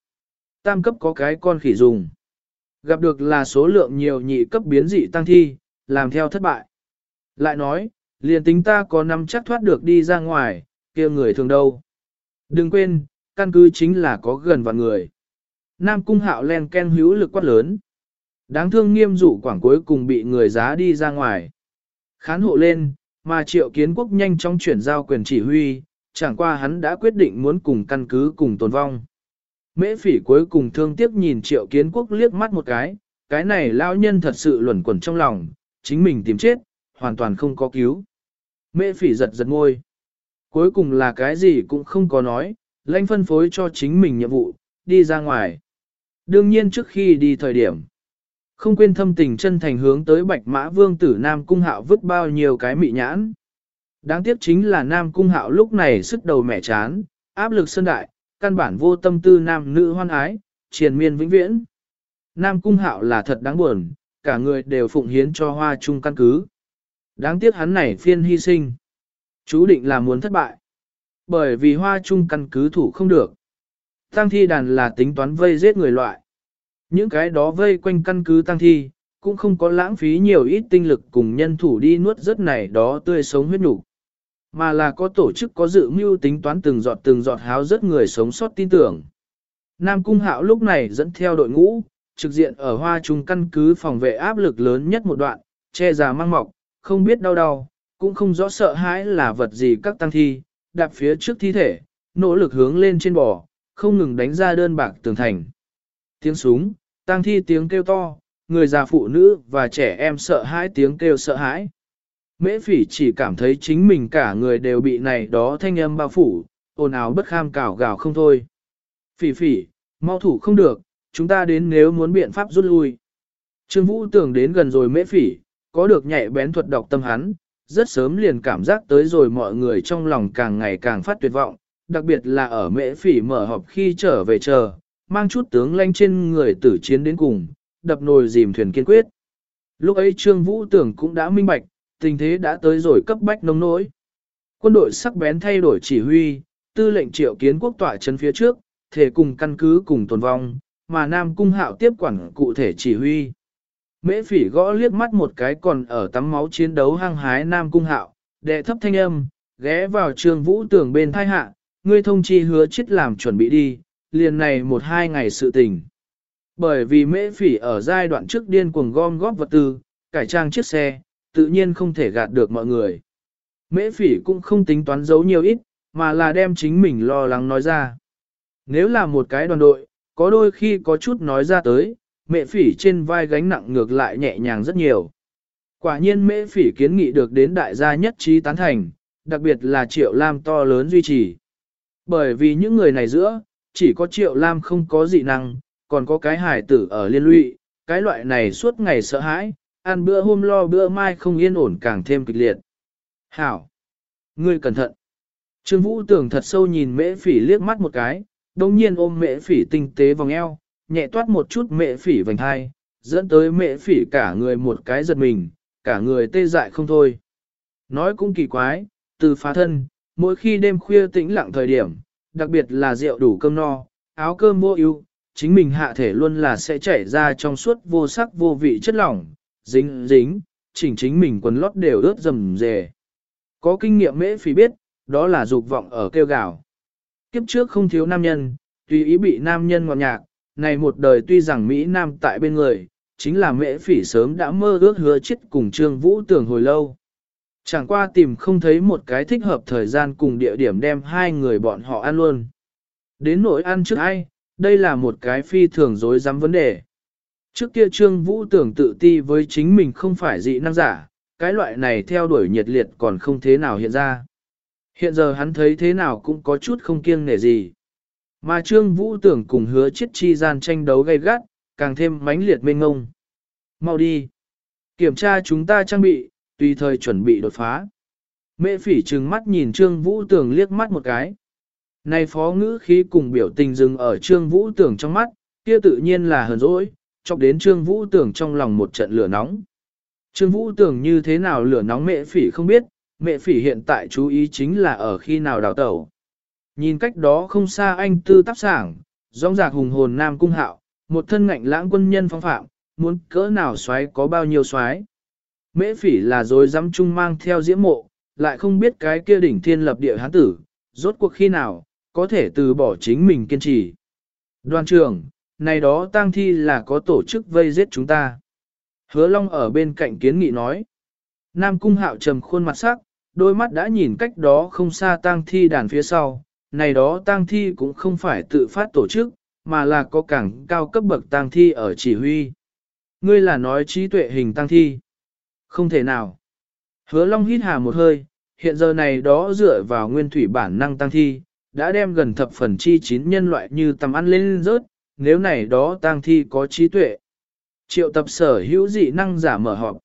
Tam cấp có cái con khỉ dùng. Gặp được là số lượng nhiều nhị cấp biến dị tăng thi, làm theo thất bại. Lại nói, liền tính ta có nắm chắc thoát được đi ra ngoài, kia người thường đâu. Đừng quên, căn cứ chính là có gần vạn người. Nam cung hạo len ken hữu lực quát lớn. Đáng thương nghiêm dụ quảng cuối cùng bị người giá đi ra ngoài. Khán hộ lên, mà triệu kiến quốc nhanh chóng chuyển giao quyền chỉ huy, chẳng qua hắn đã quyết định muốn cùng căn cứ cùng tồn vong. Mễ phỉ cuối cùng thương tiếc nhìn triệu kiến quốc liếc mắt một cái, cái này lao nhân thật sự luẩn quẩn trong lòng, chính mình tìm chết, hoàn toàn không có cứu. Mễ phỉ giật giật ngôi. Cuối cùng là cái gì cũng không có nói, lãnh phân phối cho chính mình nhiệm vụ, đi ra ngoài. Đương nhiên trước khi đi thời điểm, không quên thâm tình chân thành hướng tới bạch mã vương tử Nam Cung Hạo vứt bao nhiêu cái mị nhãn. Đáng tiếc chính là Nam Cung Hạo lúc này sức đầu mẹ chán, áp lực sơn đại, căn bản vô tâm tư nam nữ hoan ái, triền miên vĩnh viễn. Nam Cung Hạo là thật đáng buồn, cả người đều phụng hiến cho hoa trung căn cứ. Đáng tiếc hắn này phiên hy sinh. Chú định là muốn thất bại. Bởi vì hoa trung căn cứ thủ không được. Tăng thi đàn là tính toán vây giết người loại. Những cái đó vây quanh căn cứ tăng thi, cũng không có lãng phí nhiều ít tinh lực cùng nhân thủ đi nuốt rất này đó tươi sống huyết nục mà là có tổ chức có dự mưu tính toán từng giọt từng giọt háo rất người sống sót tin tưởng. Nam Cung Hạo lúc này dẫn theo đội ngũ, trực diện ở hoa trung căn cứ phòng vệ áp lực lớn nhất một đoạn, che già mang mọc, không biết đau đau, cũng không rõ sợ hãi là vật gì các tăng thi, đạp phía trước thi thể, nỗ lực hướng lên trên bò, không ngừng đánh ra đơn bạc tường thành. Tiếng súng, tăng thi tiếng kêu to, người già phụ nữ và trẻ em sợ hãi tiếng kêu sợ hãi. Mễ phỉ chỉ cảm thấy chính mình cả người đều bị này đó thanh âm bao phủ, ồn ào bất kham cào gào không thôi. Phỉ phỉ, mau thủ không được, chúng ta đến nếu muốn biện pháp rút lui. Trương Vũ tưởng đến gần rồi mễ phỉ, có được nhạy bén thuật đọc tâm hắn, rất sớm liền cảm giác tới rồi mọi người trong lòng càng ngày càng phát tuyệt vọng, đặc biệt là ở mễ phỉ mở họp khi trở về chờ, mang chút tướng lanh trên người tử chiến đến cùng, đập nồi dìm thuyền kiên quyết. Lúc ấy Trương Vũ tưởng cũng đã minh bạch, tình thế đã tới rồi cấp bách nông nỗi. Quân đội sắc bén thay đổi chỉ huy, tư lệnh triệu kiến quốc tỏa chân phía trước, thể cùng căn cứ cùng tồn vong, mà Nam Cung Hạo tiếp quản cụ thể chỉ huy. Mễ phỉ gõ liếc mắt một cái còn ở tắm máu chiến đấu hăng hái Nam Cung Hạo, đệ thấp thanh âm, ghé vào trường vũ tưởng bên thai hạ, ngươi thông chi hứa chết làm chuẩn bị đi, liền này một hai ngày sự tình. Bởi vì mễ phỉ ở giai đoạn trước điên cuồng gom góp vật tư, cải trang chiếc xe, tự nhiên không thể gạt được mọi người. Mễ phỉ cũng không tính toán giấu nhiều ít, mà là đem chính mình lo lắng nói ra. Nếu là một cái đoàn đội, có đôi khi có chút nói ra tới, mẹ phỉ trên vai gánh nặng ngược lại nhẹ nhàng rất nhiều. Quả nhiên mẹ phỉ kiến nghị được đến đại gia nhất trí tán thành, đặc biệt là triệu lam to lớn duy trì. Bởi vì những người này giữa, chỉ có triệu lam không có dị năng, còn có cái hải tử ở liên lụy, cái loại này suốt ngày sợ hãi, ăn bữa hôm lo bữa mai không yên ổn càng thêm kịch liệt. Hảo! Ngươi cẩn thận! Trương Vũ tưởng thật sâu nhìn mễ phỉ liếc mắt một cái, đồng nhiên ôm mễ phỉ tinh tế vòng eo, nhẹ toát một chút mễ phỉ vành hai, dẫn tới mễ phỉ cả người một cái giật mình, cả người tê dại không thôi. Nói cũng kỳ quái, từ phá thân, mỗi khi đêm khuya tĩnh lặng thời điểm, đặc biệt là rượu đủ cơm no, áo cơm vô ưu, chính mình hạ thể luôn là sẽ chảy ra trong suốt vô sắc vô vị chất lỏng, dính dính, chỉnh chính mình quần lót đều ướt rầm rề. Có kinh nghiệm mễ phí biết, đó là dục vọng ở kêu gào. Kiếp trước không thiếu nam nhân, tùy ý bị nam nhân ngọt nhạc, này một đời tuy rằng Mỹ Nam tại bên người, chính là mễ phỉ sớm đã mơ ước hứa chết cùng Trương Vũ tưởng hồi lâu. Chẳng qua tìm không thấy một cái thích hợp thời gian cùng địa điểm đem hai người bọn họ ăn luôn. Đến nỗi ăn trước ai, đây là một cái phi thường dối dám vấn đề. Trước kia Trương Vũ tưởng tự ti với chính mình không phải dị năng giả, cái loại này theo đuổi nhiệt liệt còn không thế nào hiện ra. Hiện giờ hắn thấy thế nào cũng có chút không kiêng nể gì. Mà Trương Vũ tưởng cùng hứa chết chi gian tranh đấu gay gắt, càng thêm mãnh liệt mênh ngông. Mau đi. Kiểm tra chúng ta trang bị, tùy thời chuẩn bị đột phá. Mẹ phỉ trừng mắt nhìn Trương Vũ tưởng liếc mắt một cái. Này phó ngữ khí cùng biểu tình dừng ở Trương Vũ tưởng trong mắt, kia tự nhiên là hờn dỗi, chọc đến Trương Vũ tưởng trong lòng một trận lửa nóng. Trương Vũ tưởng như thế nào lửa nóng mẹ phỉ không biết, mẹ phỉ hiện tại chú ý chính là ở khi nào đào tẩu. Nhìn cách đó không xa anh tư tác sảng, rong rạc hùng hồn nam cung hạo, một thân ngạnh lãng quân nhân phong phạm, muốn cỡ nào xoáy có bao nhiêu xoáy. Mễ phỉ là dối dám chung mang theo diễm mộ, lại không biết cái kia đỉnh thiên lập địa hán tử, rốt cuộc khi nào, có thể từ bỏ chính mình kiên trì. Đoàn trưởng, này đó tang thi là có tổ chức vây giết chúng ta. Hứa Long ở bên cạnh kiến nghị nói. Nam cung hạo trầm khuôn mặt sắc, đôi mắt đã nhìn cách đó không xa tang thi đàn phía sau, này đó tang thi cũng không phải tự phát tổ chức, mà là có càng cao cấp bậc tang thi ở chỉ huy. Ngươi là nói trí tuệ hình tang thi. Không thể nào. Hứa Long hít hà một hơi, hiện giờ này đó dựa vào nguyên thủy bản năng tang thi, đã đem gần thập phần chi chín nhân loại như tầm ăn lên rớt, nếu này đó tang thi có trí tuệ. Triệu tập sở hữu dị năng giả mở họp.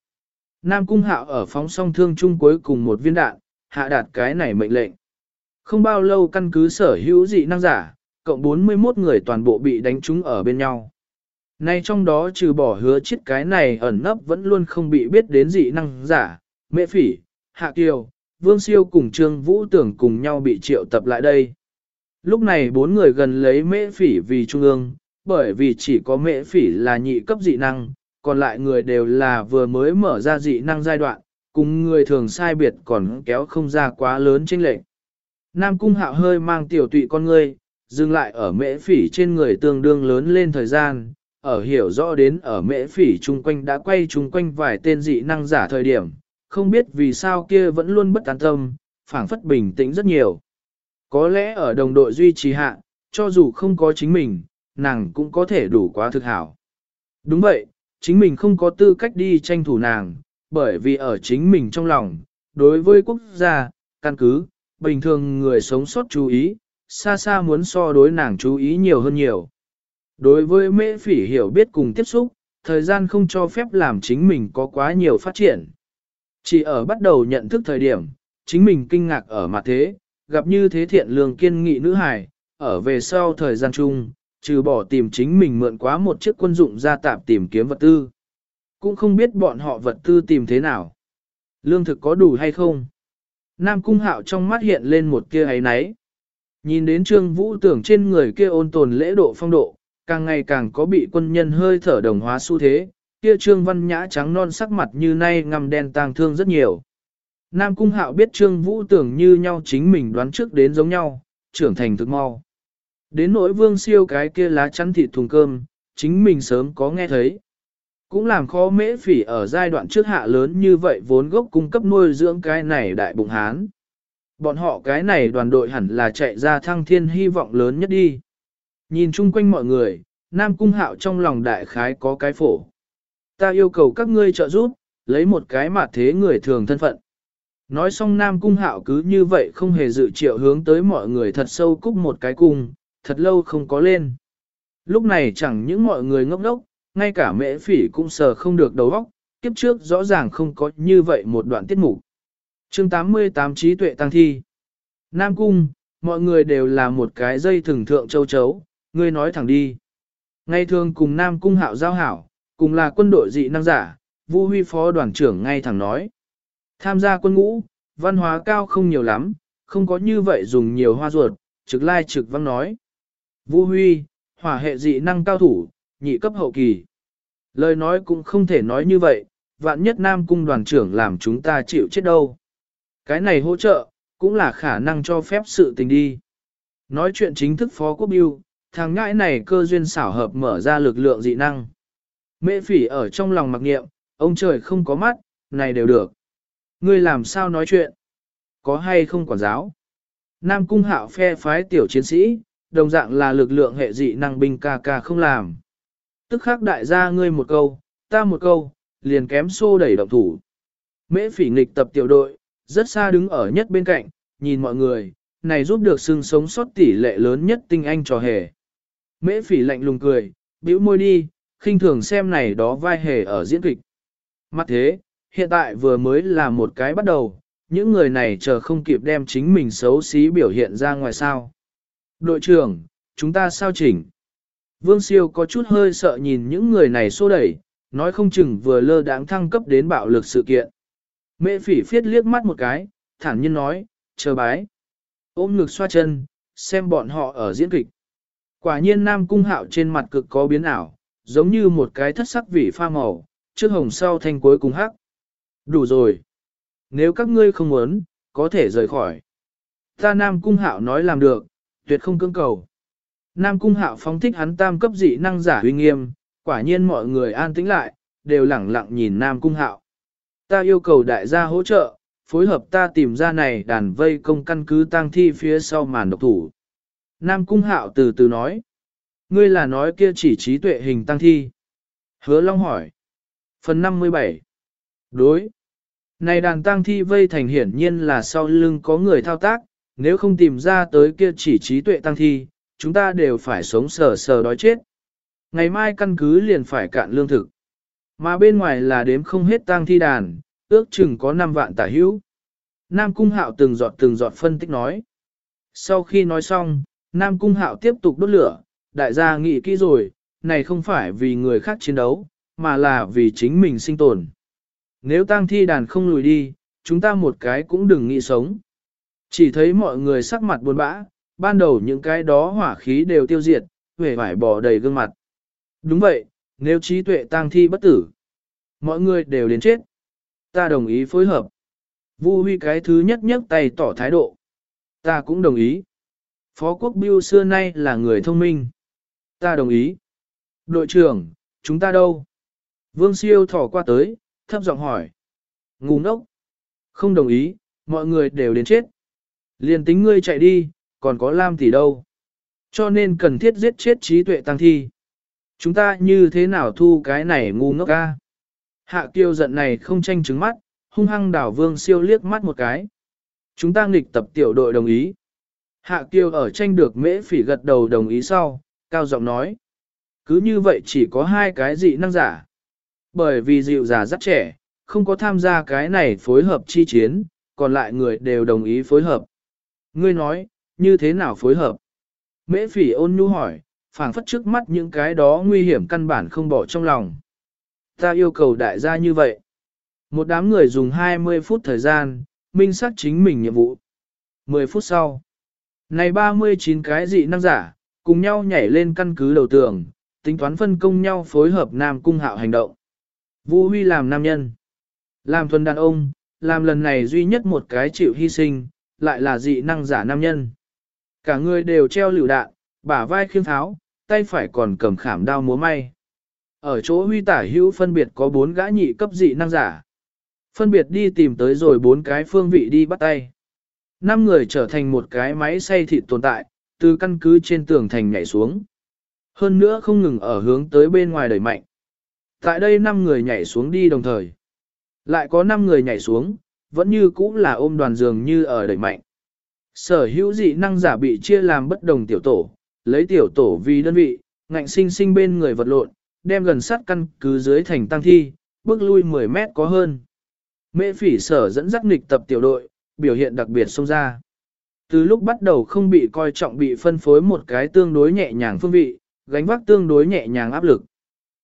Nam Cung Hạo ở phóng song thương chung cuối cùng một viên đạn, hạ đạt cái này mệnh lệnh. Không bao lâu căn cứ sở hữu dị năng giả, cộng 41 người toàn bộ bị đánh trúng ở bên nhau. Nay trong đó trừ bỏ hứa chiếc cái này ẩn nấp vẫn luôn không bị biết đến dị năng giả, mẹ phỉ, hạ kiều, vương siêu cùng trương vũ tưởng cùng nhau bị triệu tập lại đây. Lúc này bốn người gần lấy mệ phỉ vì trung ương, bởi vì chỉ có mệ phỉ là nhị cấp dị năng, còn lại người đều là vừa mới mở ra dị năng giai đoạn, cùng người thường sai biệt còn kéo không ra quá lớn chênh lệch. Nam cung hạo hơi mang tiểu tụy con ngươi, dừng lại ở mễ phỉ trên người tương đương lớn lên thời gian, ở hiểu rõ đến ở mễ phỉ chung quanh đã quay chung quanh vài tên dị năng giả thời điểm, không biết vì sao kia vẫn luôn bất an tâm, phảng phất bình tĩnh rất nhiều. Có lẽ ở đồng đội duy trì hạ, cho dù không có chính mình, nàng cũng có thể đủ quá thực hảo. Đúng vậy, chính mình không có tư cách đi tranh thủ nàng, bởi vì ở chính mình trong lòng, đối với quốc gia, căn cứ, bình thường người sống sót chú ý, xa xa muốn so đối nàng chú ý nhiều hơn nhiều. Đối với mễ phỉ hiểu biết cùng tiếp xúc, thời gian không cho phép làm chính mình có quá nhiều phát triển. Chỉ ở bắt đầu nhận thức thời điểm, chính mình kinh ngạc ở mặt thế, gặp như thế thiện lương kiên nghị nữ hài, ở về sau thời gian chung, trừ bỏ tìm chính mình mượn quá một chiếc quân dụng ra tạm tìm kiếm vật tư. Cũng không biết bọn họ vật tư tìm thế nào. Lương thực có đủ hay không? Nam Cung Hạo trong mắt hiện lên một kia ấy náy. Nhìn đến Trương Vũ tưởng trên người kia ôn tồn lễ độ phong độ, càng ngày càng có bị quân nhân hơi thở đồng hóa xu thế, kia trương văn nhã trắng non sắc mặt như nay ngầm đen tang thương rất nhiều. Nam Cung Hạo biết Trương Vũ tưởng như nhau chính mình đoán trước đến giống nhau, trưởng thành thực mau. Đến nỗi vương siêu cái kia lá chắn thịt thùng cơm, chính mình sớm có nghe thấy. Cũng làm khó mễ phỉ ở giai đoạn trước hạ lớn như vậy vốn gốc cung cấp nuôi dưỡng cái này đại bụng hán. Bọn họ cái này đoàn đội hẳn là chạy ra thăng thiên hy vọng lớn nhất đi. Nhìn chung quanh mọi người, Nam Cung Hạo trong lòng đại khái có cái phổ. Ta yêu cầu các ngươi trợ giúp, lấy một cái mặt thế người thường thân phận. Nói xong Nam Cung Hạo cứ như vậy không hề dự triệu hướng tới mọi người thật sâu cúc một cái cung, thật lâu không có lên. Lúc này chẳng những mọi người ngốc ngốc, ngay cả mễ phỉ cũng sờ không được đầu óc, kiếp trước rõ ràng không có như vậy một đoạn tiết mục. chương 88 trí tuệ tăng thi. Nam Cung, mọi người đều là một cái dây thường thượng châu chấu, ngươi nói thẳng đi. Ngay thường cùng Nam Cung hạo giao hảo, cùng là quân đội dị năng giả, Vu Huy phó đoàn trưởng ngay thẳng nói. Tham gia quân ngũ, văn hóa cao không nhiều lắm, không có như vậy dùng nhiều hoa ruột, trực lai trực văng nói. Vu Huy, hỏa hệ dị năng cao thủ, nhị cấp hậu kỳ. Lời nói cũng không thể nói như vậy, vạn nhất Nam Cung đoàn trưởng làm chúng ta chịu chết đâu. Cái này hỗ trợ, cũng là khả năng cho phép sự tình đi. Nói chuyện chính thức Phó Quốc Biêu, thằng ngãi này cơ duyên xảo hợp mở ra lực lượng dị năng. Mễ phỉ ở trong lòng mặc nghiệm, ông trời không có mắt, này đều được. Ngươi làm sao nói chuyện? Có hay không quản giáo? Nam cung hạo phe phái tiểu chiến sĩ, đồng dạng là lực lượng hệ dị năng binh ca ca không làm. Tức khắc đại gia ngươi một câu, ta một câu, liền kém xô đẩy động thủ. Mễ phỉ nghịch tập tiểu đội, rất xa đứng ở nhất bên cạnh, nhìn mọi người, này giúp được xương sống sót tỷ lệ lớn nhất tinh anh trò hề. Mễ phỉ lạnh lùng cười, bĩu môi đi, khinh thường xem này đó vai hề ở diễn kịch. Mặt thế, hiện tại vừa mới là một cái bắt đầu, những người này chờ không kịp đem chính mình xấu xí biểu hiện ra ngoài sao. Đội trưởng, chúng ta sao chỉnh? Vương Siêu có chút hơi sợ nhìn những người này xô đẩy, nói không chừng vừa lơ đáng thăng cấp đến bạo lực sự kiện. Mẹ phỉ phiết liếc mắt một cái, thản nhiên nói, chờ bái. Ôm ngực xoa chân, xem bọn họ ở diễn kịch. Quả nhiên Nam Cung Hạo trên mặt cực có biến ảo, giống như một cái thất sắc vị pha màu, trước hồng sau thanh cuối cùng hắc. Đủ rồi. Nếu các ngươi không muốn, có thể rời khỏi. Ta Nam Cung Hạo nói làm được, tuyệt không cưỡng cầu. Nam Cung Hạo phóng thích hắn tam cấp dị năng giả uy nghiêm, quả nhiên mọi người an tĩnh lại, đều lẳng lặng nhìn Nam Cung Hạo. Ta yêu cầu đại gia hỗ trợ, phối hợp ta tìm ra này đàn vây công căn cứ tang thi phía sau màn độc thủ. Nam Cung Hạo từ từ nói. Ngươi là nói kia chỉ trí tuệ hình tăng thi. Hứa Long hỏi. Phần 57. Đối. Này đàn tăng thi vây thành hiển nhiên là sau lưng có người thao tác, nếu không tìm ra tới kia chỉ trí tuệ tăng thi, chúng ta đều phải sống sờ sờ đói chết. Ngày mai căn cứ liền phải cạn lương thực. Mà bên ngoài là đếm không hết tang thi đàn, ước chừng có 5 vạn tả hữu. Nam Cung Hạo từng giọt từng giọt phân tích nói. Sau khi nói xong, Nam Cung Hạo tiếp tục đốt lửa, đại gia nghĩ kỹ rồi, này không phải vì người khác chiến đấu, mà là vì chính mình sinh tồn. Nếu tang thi đàn không lùi đi, chúng ta một cái cũng đừng nghĩ sống. Chỉ thấy mọi người sắc mặt buồn bã, ban đầu những cái đó hỏa khí đều tiêu diệt, vẻ vải bỏ đầy gương mặt. Đúng vậy, nếu trí tuệ tang thi bất tử, mọi người đều đến chết. Ta đồng ý phối hợp. Vu huy cái thứ nhất nhất tay tỏ thái độ. Ta cũng đồng ý. Phó quốc biêu xưa nay là người thông minh. Ta đồng ý. Đội trưởng, chúng ta đâu? Vương siêu thỏ qua tới, thấp giọng hỏi. Ngu ngốc. Không đồng ý, mọi người đều đến chết. Liền tính ngươi chạy đi, còn có Lam tỷ đâu. Cho nên cần thiết giết chết trí tuệ tăng thi. Chúng ta như thế nào thu cái này ngu ngốc ca? Hạ kiêu giận này không tranh trứng mắt, hung hăng đảo vương siêu liếc mắt một cái. Chúng ta nghịch tập tiểu đội đồng ý. Hạ kiêu ở tranh được mễ phỉ gật đầu đồng ý sau, cao giọng nói. Cứ như vậy chỉ có hai cái dị năng giả. Bởi vì dịu giả rất trẻ, không có tham gia cái này phối hợp chi chiến, còn lại người đều đồng ý phối hợp. Ngươi nói, như thế nào phối hợp? Mễ phỉ ôn nhu hỏi, phảng phất trước mắt những cái đó nguy hiểm căn bản không bỏ trong lòng. Ta yêu cầu đại gia như vậy. Một đám người dùng 20 phút thời gian, minh xác chính mình nhiệm vụ. 10 phút sau, này 39 cái dị năng giả, cùng nhau nhảy lên căn cứ đầu tường, tính toán phân công nhau phối hợp Nam Cung Hạo hành động. Vu Huy làm nam nhân, làm thuần đàn ông, làm lần này duy nhất một cái chịu hy sinh, lại là dị năng giả nam nhân. Cả người đều treo lựu đạn, bả vai khiêng tháo, tay phải còn cầm khảm đao múa may. Ở chỗ huy tả hữu phân biệt có bốn gã nhị cấp dị năng giả. Phân biệt đi tìm tới rồi bốn cái phương vị đi bắt tay. Năm người trở thành một cái máy xay thịt tồn tại, từ căn cứ trên tường thành nhảy xuống. Hơn nữa không ngừng ở hướng tới bên ngoài đẩy mạnh. Tại đây năm người nhảy xuống đi đồng thời. Lại có năm người nhảy xuống, vẫn như cũ là ôm đoàn giường như ở đẩy mạnh. Sở hữu dị năng giả bị chia làm bất đồng tiểu tổ, lấy tiểu tổ vì đơn vị, ngạnh sinh sinh bên người vật lộn, đem gần sát căn cứ dưới thành tăng thi, bước lui 10 mét có hơn. Mễ phỉ sở dẫn dắt nghịch tập tiểu đội, biểu hiện đặc biệt xông ra. Từ lúc bắt đầu không bị coi trọng bị phân phối một cái tương đối nhẹ nhàng phương vị, gánh vác tương đối nhẹ nhàng áp lực.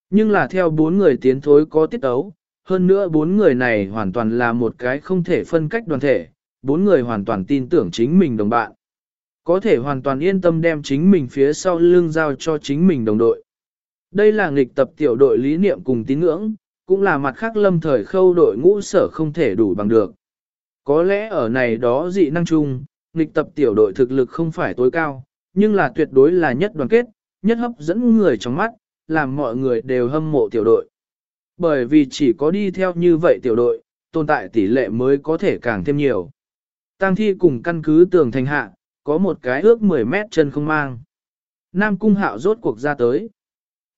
Nhưng là theo bốn người tiến thối có tiết ấu, hơn nữa bốn người này hoàn toàn là một cái không thể phân cách đoàn thể, bốn người hoàn toàn tin tưởng chính mình đồng bạn. Có thể hoàn toàn yên tâm đem chính mình phía sau lưng giao cho chính mình đồng đội. Đây là nghịch tập tiểu đội lý niệm cùng tín ngưỡng, cũng là mặt khác lâm thời khâu đội ngũ sở không thể đủ bằng được. Có lẽ ở này đó dị năng chung, nghịch tập tiểu đội thực lực không phải tối cao, nhưng là tuyệt đối là nhất đoàn kết, nhất hấp dẫn người trong mắt, làm mọi người đều hâm mộ tiểu đội. Bởi vì chỉ có đi theo như vậy tiểu đội, tồn tại tỷ lệ mới có thể càng thêm nhiều. Tang thi cùng căn cứ tường thành hạ, có một cái ước 10 mét chân không mang. Nam cung hạo rốt cuộc ra tới.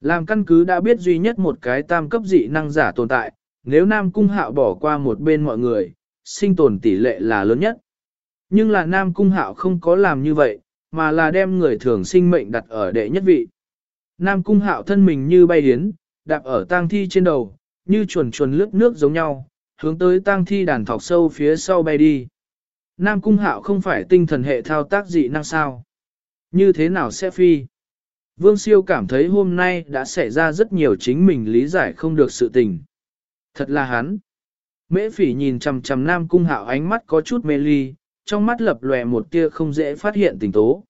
Làm căn cứ đã biết duy nhất một cái tam cấp dị năng giả tồn tại, nếu Nam cung hạo bỏ qua một bên mọi người, sinh tồn tỷ lệ là lớn nhất. Nhưng là Nam cung hạo không có làm như vậy, mà là đem người thường sinh mệnh đặt ở đệ nhất vị. Nam cung hạo thân mình như bay yến, đạp ở tang thi trên đầu, như chuồn chuồn lướt nước giống nhau, hướng tới tang thi đàn thọc sâu phía sau bay đi. Nam cung hạo không phải tinh thần hệ thao tác dị năng sao. Như thế nào sẽ phi? Vương siêu cảm thấy hôm nay đã xảy ra rất nhiều chính mình lý giải không được sự tình. Thật là hắn. Mễ phỉ nhìn chằm chằm Nam cung hạo ánh mắt có chút mê ly, trong mắt lập lòe một tia không dễ phát hiện tình tố.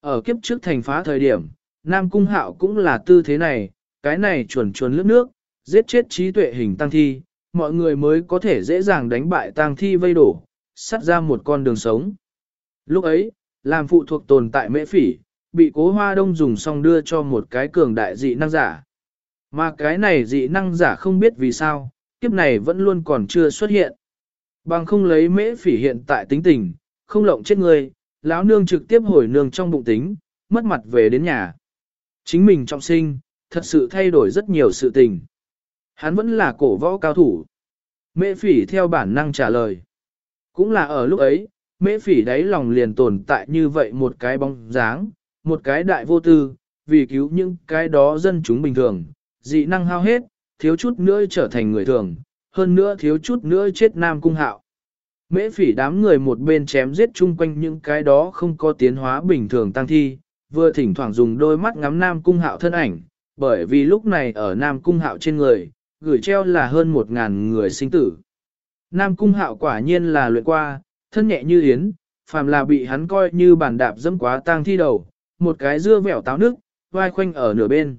Ở kiếp trước thành phá thời điểm, Nam cung hạo cũng là tư thế này, cái này chuẩn chuẩn lướt nước, giết chết trí tuệ hình tăng thi, mọi người mới có thể dễ dàng đánh bại tăng thi vây đổ, sắt ra một con đường sống. Lúc ấy, làm phụ thuộc tồn tại mễ phỉ, bị cố hoa đông dùng xong đưa cho một cái cường đại dị năng giả. Mà cái này dị năng giả không biết vì sao, kiếp này vẫn luôn còn chưa xuất hiện. Bằng không lấy mễ phỉ hiện tại tính tình, không lộng chết người, lão nương trực tiếp hồi nương trong bụng tính, mất mặt về đến nhà. Chính mình trọng sinh, thật sự thay đổi rất nhiều sự tình. Hắn vẫn là cổ võ cao thủ. Mễ phỉ theo bản năng trả lời. Cũng là ở lúc ấy, mễ phỉ đáy lòng liền tồn tại như vậy một cái bóng dáng, một cái đại vô tư, vì cứu những cái đó dân chúng bình thường, dị năng hao hết, thiếu chút nữa trở thành người thường, hơn nữa thiếu chút nữa chết nam cung hạo. Mễ phỉ đám người một bên chém giết chung quanh những cái đó không có tiến hóa bình thường tăng thi, vừa thỉnh thoảng dùng đôi mắt ngắm nam cung hạo thân ảnh, bởi vì lúc này ở nam cung hạo trên người, gửi treo là hơn một ngàn người sinh tử. Nam cung hạo quả nhiên là luyện qua, thân nhẹ như yến, phàm là bị hắn coi như bản đạp dẫm quá tang thi đầu, một cái dưa vẻo táo nước, vai khoanh ở nửa bên.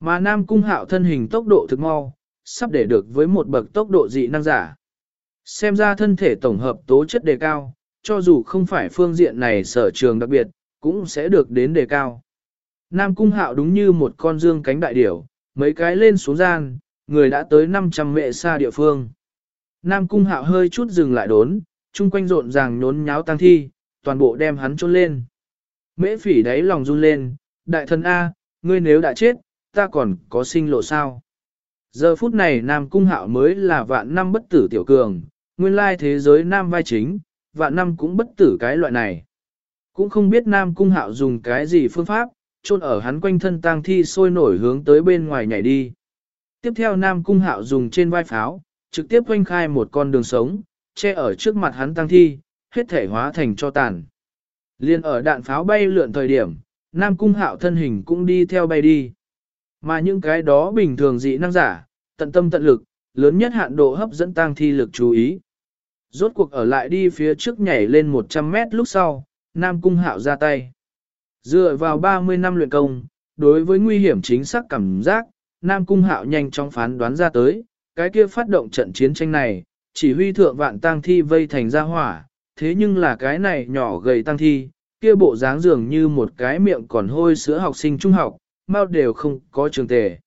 Mà Nam cung hạo thân hình tốc độ thực mau, sắp để được với một bậc tốc độ dị năng giả. Xem ra thân thể tổng hợp tố chất đề cao, cho dù không phải phương diện này sở trường đặc biệt, cũng sẽ được đến đề cao. Nam cung hạo đúng như một con dương cánh đại điểu, mấy cái lên xuống gian, người đã tới 500 mệ xa địa phương. Nam cung hạo hơi chút dừng lại đốn, chung quanh rộn ràng nhốn nháo tang thi, toàn bộ đem hắn chôn lên. Mễ phỉ đáy lòng run lên, đại thần A, ngươi nếu đã chết, ta còn có sinh lộ sao? Giờ phút này Nam Cung Hạo mới là vạn năm bất tử tiểu cường, nguyên lai thế giới Nam vai chính, vạn năm cũng bất tử cái loại này. Cũng không biết Nam Cung Hạo dùng cái gì phương pháp, chôn ở hắn quanh thân tang thi sôi nổi hướng tới bên ngoài nhảy đi. Tiếp theo Nam Cung Hạo dùng trên vai pháo, trực tiếp hoanh khai một con đường sống, che ở trước mặt hắn tang thi, hết thể hóa thành cho tàn. Liên ở đạn pháo bay lượn thời điểm, Nam Cung Hạo thân hình cũng đi theo bay đi. Mà những cái đó bình thường dị năng giả, tận tâm tận lực, lớn nhất hạn độ hấp dẫn tăng thi lực chú ý. Rốt cuộc ở lại đi phía trước nhảy lên 100 mét lúc sau, Nam Cung Hạo ra tay. Dựa vào 30 năm luyện công, đối với nguy hiểm chính xác cảm giác, Nam Cung Hạo nhanh chóng phán đoán ra tới, cái kia phát động trận chiến tranh này, chỉ huy thượng vạn tang thi vây thành ra hỏa, thế nhưng là cái này nhỏ gầy tang thi, kia bộ dáng dường như một cái miệng còn hôi sữa học sinh trung học, mau đều không có trường tề.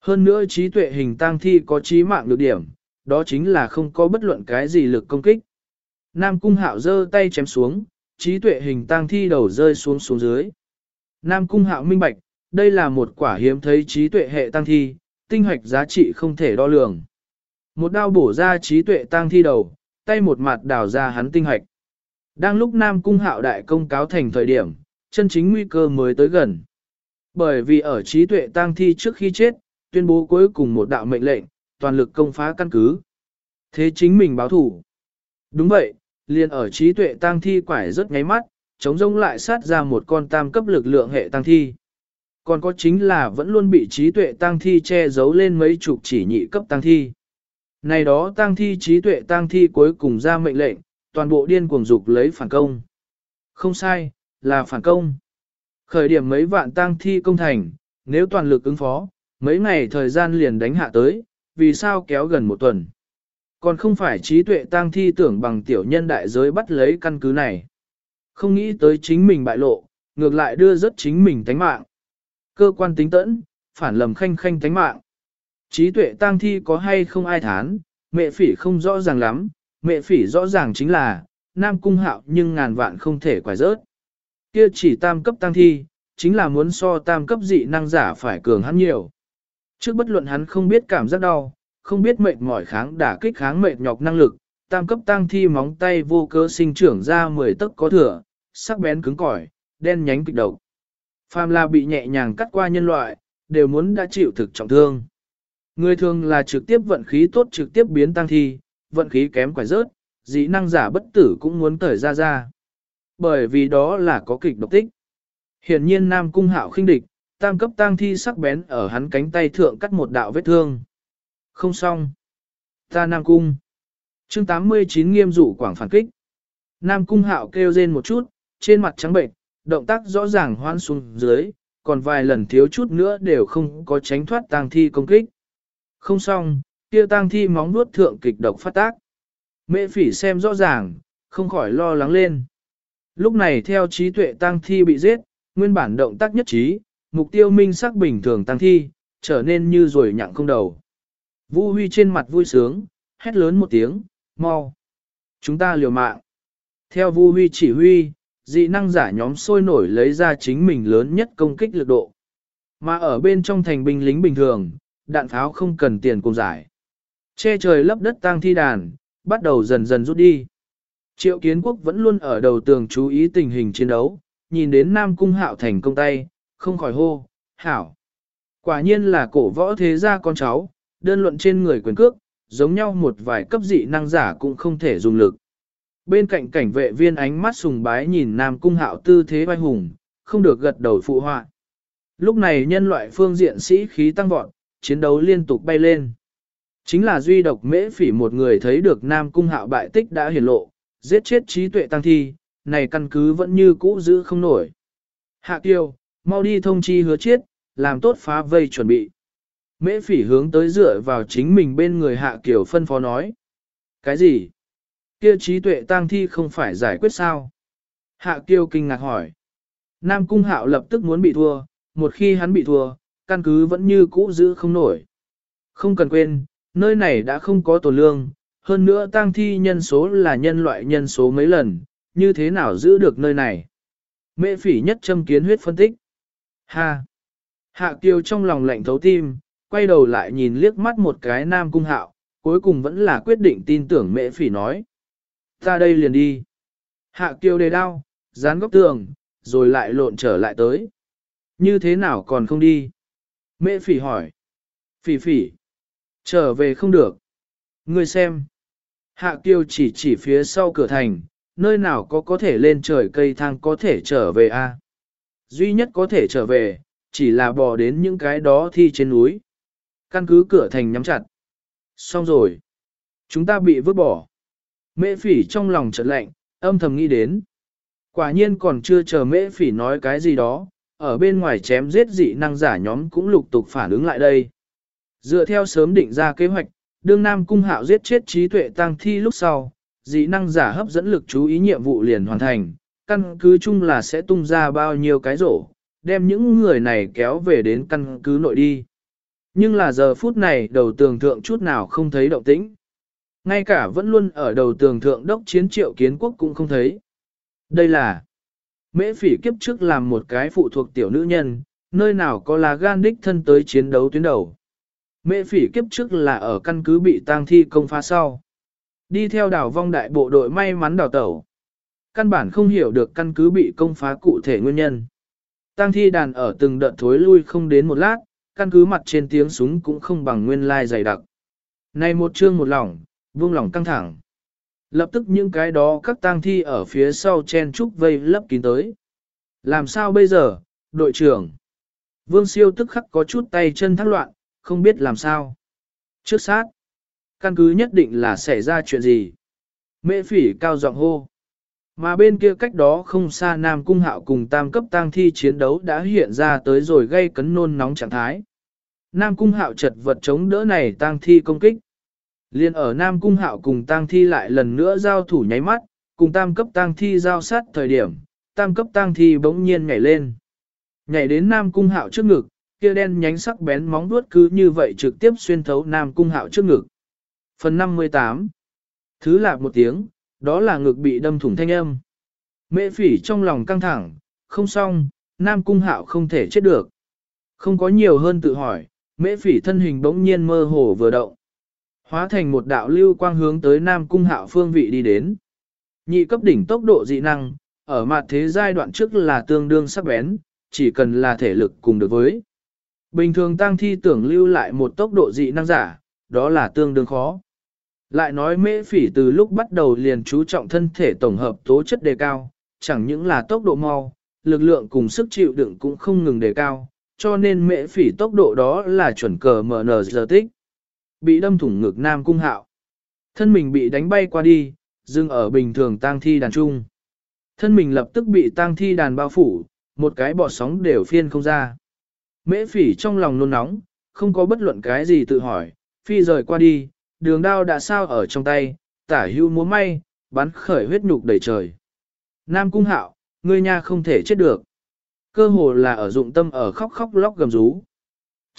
Hơn nữa trí tuệ hình tang thi có trí mạng lược điểm, đó chính là không có bất luận cái gì lực công kích. Nam Cung Hạo giơ tay chém xuống, trí tuệ hình tang thi đầu rơi xuống xuống dưới. Nam Cung Hạo minh bạch, đây là một quả hiếm thấy trí tuệ hệ tang thi, tinh hoạch giá trị không thể đo lường. Một đao bổ ra trí tuệ tăng thi đầu, tay một mặt đào ra hắn tinh hoạch. Đang lúc Nam Cung Hạo đại công cáo thành thời điểm, chân chính nguy cơ mới tới gần. Bởi vì ở trí tuệ tăng thi trước khi chết, tuyên bố cuối cùng một đạo mệnh lệnh, toàn lực công phá căn cứ. Thế chính mình báo thủ. Đúng vậy, liền ở trí tuệ tăng thi quải rất ngáy mắt, chống rông lại sát ra một con tam cấp lực lượng hệ tăng thi. Còn có chính là vẫn luôn bị trí tuệ tăng thi che giấu lên mấy chục chỉ nhị cấp tăng thi. Này đó tăng thi trí tuệ tăng thi cuối cùng ra mệnh lệnh, toàn bộ điên cuồng dục lấy phản công. Không sai, là phản công. Khởi điểm mấy vạn tăng thi công thành, nếu toàn lực ứng phó, mấy ngày thời gian liền đánh hạ tới, vì sao kéo gần một tuần. Còn không phải trí tuệ tăng thi tưởng bằng tiểu nhân đại giới bắt lấy căn cứ này. Không nghĩ tới chính mình bại lộ, ngược lại đưa rất chính mình tánh mạng. Cơ quan tính tẫn, phản lầm khanh khanh tánh mạng. Trí tuệ tang thi có hay không ai thán, mẹ phỉ không rõ ràng lắm, mẹ phỉ rõ ràng chính là, nam cung hạo nhưng ngàn vạn không thể quải rớt. Kia chỉ tam cấp tăng thi, chính là muốn so tam cấp dị năng giả phải cường hắn nhiều. Trước bất luận hắn không biết cảm giác đau, không biết mệt mỏi kháng đả kích kháng mệt nhọc năng lực, tam cấp tăng thi móng tay vô cơ sinh trưởng ra 10 tấc có thừa, sắc bén cứng cỏi, đen nhánh kịch độc. Phàm là bị nhẹ nhàng cắt qua nhân loại, đều muốn đã chịu thực trọng thương. Người thường là trực tiếp vận khí tốt trực tiếp biến tăng thi, vận khí kém quải rớt, dĩ năng giả bất tử cũng muốn tởi ra ra. Bởi vì đó là có kịch độc tích. Hiển nhiên Nam Cung Hạo khinh địch, tam cấp tăng thi sắc bén ở hắn cánh tay thượng cắt một đạo vết thương. Không xong. Ta Nam Cung. chương 89 nghiêm dụ quảng phản kích. Nam Cung Hạo kêu rên một chút, trên mặt trắng bệnh, động tác rõ ràng hoan xuống dưới, còn vài lần thiếu chút nữa đều không có tránh thoát tang thi công kích. Không xong, kia tang thi móng nuốt thượng kịch độc phát tác. Mẹ phỉ xem rõ ràng, không khỏi lo lắng lên. Lúc này theo trí tuệ tang thi bị giết, nguyên bản động tác nhất trí, mục tiêu minh sắc bình thường tang thi, trở nên như rồi nhặng không đầu. Vũ Huy trên mặt vui sướng, hét lớn một tiếng, mau. Chúng ta liều mạng. Theo Vu Huy chỉ huy, dị năng giả nhóm sôi nổi lấy ra chính mình lớn nhất công kích lực độ. Mà ở bên trong thành binh lính bình thường, đạn pháo không cần tiền cùng giải. Che trời lấp đất tang thi đàn, bắt đầu dần dần rút đi. Triệu kiến quốc vẫn luôn ở đầu tường chú ý tình hình chiến đấu, nhìn đến Nam Cung Hạo thành công tay, không khỏi hô, hảo. Quả nhiên là cổ võ thế gia con cháu, đơn luận trên người quyền cước, giống nhau một vài cấp dị năng giả cũng không thể dùng lực. Bên cạnh cảnh vệ viên ánh mắt sùng bái nhìn Nam Cung Hạo tư thế vai hùng, không được gật đầu phụ họa. Lúc này nhân loại phương diện sĩ khí tăng vọt, chiến đấu liên tục bay lên. Chính là duy độc mễ phỉ một người thấy được Nam Cung Hạo bại tích đã hiển lộ, giết chết trí tuệ tăng thi, này căn cứ vẫn như cũ giữ không nổi. Hạ Kiều, mau đi thông chi hứa chết, làm tốt phá vây chuẩn bị. Mễ phỉ hướng tới dựa vào chính mình bên người Hạ Kiều phân phó nói. Cái gì? Kia trí tuệ tang thi không phải giải quyết sao? Hạ kiêu kinh ngạc hỏi. Nam Cung Hạo lập tức muốn bị thua, một khi hắn bị thua, căn cứ vẫn như cũ giữ không nổi. Không cần quên, nơi này đã không có tổ lương, hơn nữa tang thi nhân số là nhân loại nhân số mấy lần, như thế nào giữ được nơi này? Mệ phỉ nhất châm kiến huyết phân tích. Ha! Hạ kiêu trong lòng lạnh thấu tim, quay đầu lại nhìn liếc mắt một cái Nam Cung Hạo, cuối cùng vẫn là quyết định tin tưởng mệ phỉ nói. Ta đây liền đi. Hạ kiều đề đao, dán góc tường, rồi lại lộn trở lại tới. Như thế nào còn không đi? Mễ phỉ hỏi. Phỉ phỉ. Trở về không được. Ngươi xem. Hạ kiều chỉ chỉ phía sau cửa thành, nơi nào có có thể lên trời cây thang có thể trở về a? Duy nhất có thể trở về, chỉ là bò đến những cái đó thi trên núi. Căn cứ cửa thành nhắm chặt. Xong rồi. Chúng ta bị vứt bỏ. Mễ phỉ trong lòng chợt lạnh, âm thầm nghĩ đến. Quả nhiên còn chưa chờ mễ phỉ nói cái gì đó, ở bên ngoài chém giết dị năng giả nhóm cũng lục tục phản ứng lại đây. Dựa theo sớm định ra kế hoạch, đương Nam Cung Hạo giết chết trí tuệ tăng thi lúc sau, dị năng giả hấp dẫn lực chú ý nhiệm vụ liền hoàn thành, căn cứ chung là sẽ tung ra bao nhiêu cái rổ, đem những người này kéo về đến căn cứ nội đi. Nhưng là giờ phút này đầu tường thượng chút nào không thấy động tĩnh. Ngay cả vẫn luôn ở đầu tường thượng đốc chiến triệu kiến quốc cũng không thấy. Đây là mễ phỉ kiếp trước làm một cái phụ thuộc tiểu nữ nhân, nơi nào có là gan đích thân tới chiến đấu tuyến đầu. Mễ phỉ kiếp trước là ở căn cứ bị tang thi công phá sau. Đi theo đảo vong đại bộ đội may mắn đào tẩu. Căn bản không hiểu được căn cứ bị công phá cụ thể nguyên nhân. Tang thi đàn ở từng đợt thối lui không đến một lát, căn cứ mặt trên tiếng súng cũng không bằng nguyên lai dày đặc. Này một chương một lỏng, vương Lòng căng thẳng. Lập tức những cái đó các tang thi ở phía sau chen trúc vây lấp kín tới. Làm sao bây giờ, đội trưởng? Vương siêu tức khắc có chút tay chân thắc loạn, không biết làm sao. Trước sát, căn cứ nhất định là xảy ra chuyện gì. Mễ phỉ cao giọng hô. Mà bên kia cách đó không xa Nam Cung Hạo cùng tam cấp tang thi chiến đấu đã hiện ra tới rồi gây cấn nôn nóng trạng thái. Nam Cung Hạo chật vật chống đỡ này tang thi công kích. Liên ở Nam Cung Hạo cùng tang thi lại lần nữa giao thủ nháy mắt, cùng tam cấp tang thi giao sát thời điểm, tam cấp tang thi bỗng nhiên nhảy lên. Nhảy đến Nam Cung Hạo trước ngực, kia đen nhánh sắc bén móng vuốt cứ như vậy trực tiếp xuyên thấu Nam Cung Hạo trước ngực. Phần 58 Thứ lạc một tiếng, đó là ngực bị đâm thủng thanh âm. Mễ phỉ trong lòng căng thẳng, không xong, Nam Cung Hạo không thể chết được. Không có nhiều hơn tự hỏi, mễ phỉ thân hình bỗng nhiên mơ hồ vừa động. Hóa thành một đạo lưu quang hướng tới Nam Cung Hạo phương vị đi đến. Nhị cấp đỉnh tốc độ dị năng, ở mặt thế giai đoạn trước là tương đương sắc bén, chỉ cần là thể lực cùng được với. Bình thường tăng thi tưởng lưu lại một tốc độ dị năng giả, đó là tương đương khó. Lại nói mễ phỉ từ lúc bắt đầu liền chú trọng thân thể tổng hợp tố chất đề cao, chẳng những là tốc độ mau, lực lượng cùng sức chịu đựng cũng không ngừng đề cao, cho nên mễ phỉ tốc độ đó là chuẩn cờ mở nở giờ tích. Bị đâm thủng ngực nam cung hạo. Thân mình bị đánh bay qua đi, dừng ở bình thường tang thi đàn trung. Thân mình lập tức bị tang thi đàn bao phủ, một cái bọt sóng đều phiên không ra. Mễ phỉ trong lòng nôn nóng, không có bất luận cái gì tự hỏi, phi rời qua đi, đường đao đã sao ở trong tay, tả hưu múa may, bắn khởi huyết nhục đầy trời. Nam cung hạo, ngươi nha không thể chết được. Cơ hồ là ở dụng tâm ở khóc khóc lóc gầm rú.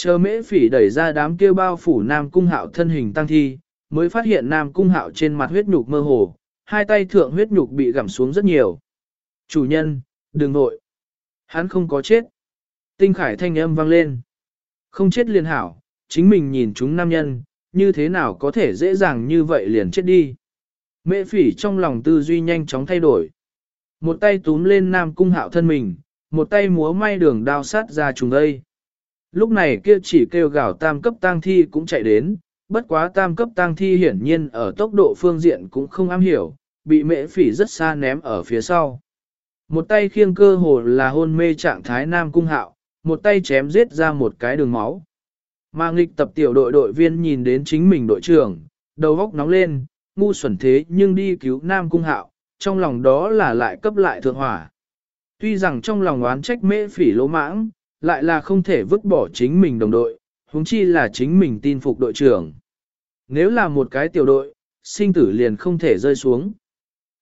Chờ mễ phỉ đẩy ra đám kia bao phủ Nam cung hạo thân hình tăng thi, mới phát hiện Nam cung hạo trên mặt huyết nhục mơ hồ, hai tay thượng huyết nhục bị gặm xuống rất nhiều. Chủ nhân, đừng vội. Hắn không có chết. Tinh khải thanh âm vang lên. Không chết liền hảo, chính mình nhìn chúng nam nhân, như thế nào có thể dễ dàng như vậy liền chết đi. Mẹ phỉ trong lòng tư duy nhanh chóng thay đổi. Một tay túm lên nam cung hạo thân mình, một tay múa may đường đao sát ra trùng đây. Lúc này kia chỉ kêu gào tam cấp tang thi cũng chạy đến, bất quá tam cấp tang thi hiển nhiên ở tốc độ phương diện cũng không am hiểu, bị mễ phỉ rất xa ném ở phía sau. Một tay khiêng cơ hồ là hôn mê trạng thái nam cung hạo, một tay chém giết ra một cái đường máu. Mà nghịch tập tiểu đội đội viên nhìn đến chính mình đội trưởng, đầu óc nóng lên, ngu xuẩn thế nhưng đi cứu nam cung hạo, trong lòng đó là lại cấp lại thượng hỏa. Tuy rằng trong lòng oán trách mễ phỉ lỗ mãng, lại là không thể vứt bỏ chính mình đồng đội, huống chi là chính mình tin phục đội trưởng. Nếu là một cái tiểu đội, sinh tử liền không thể rơi xuống.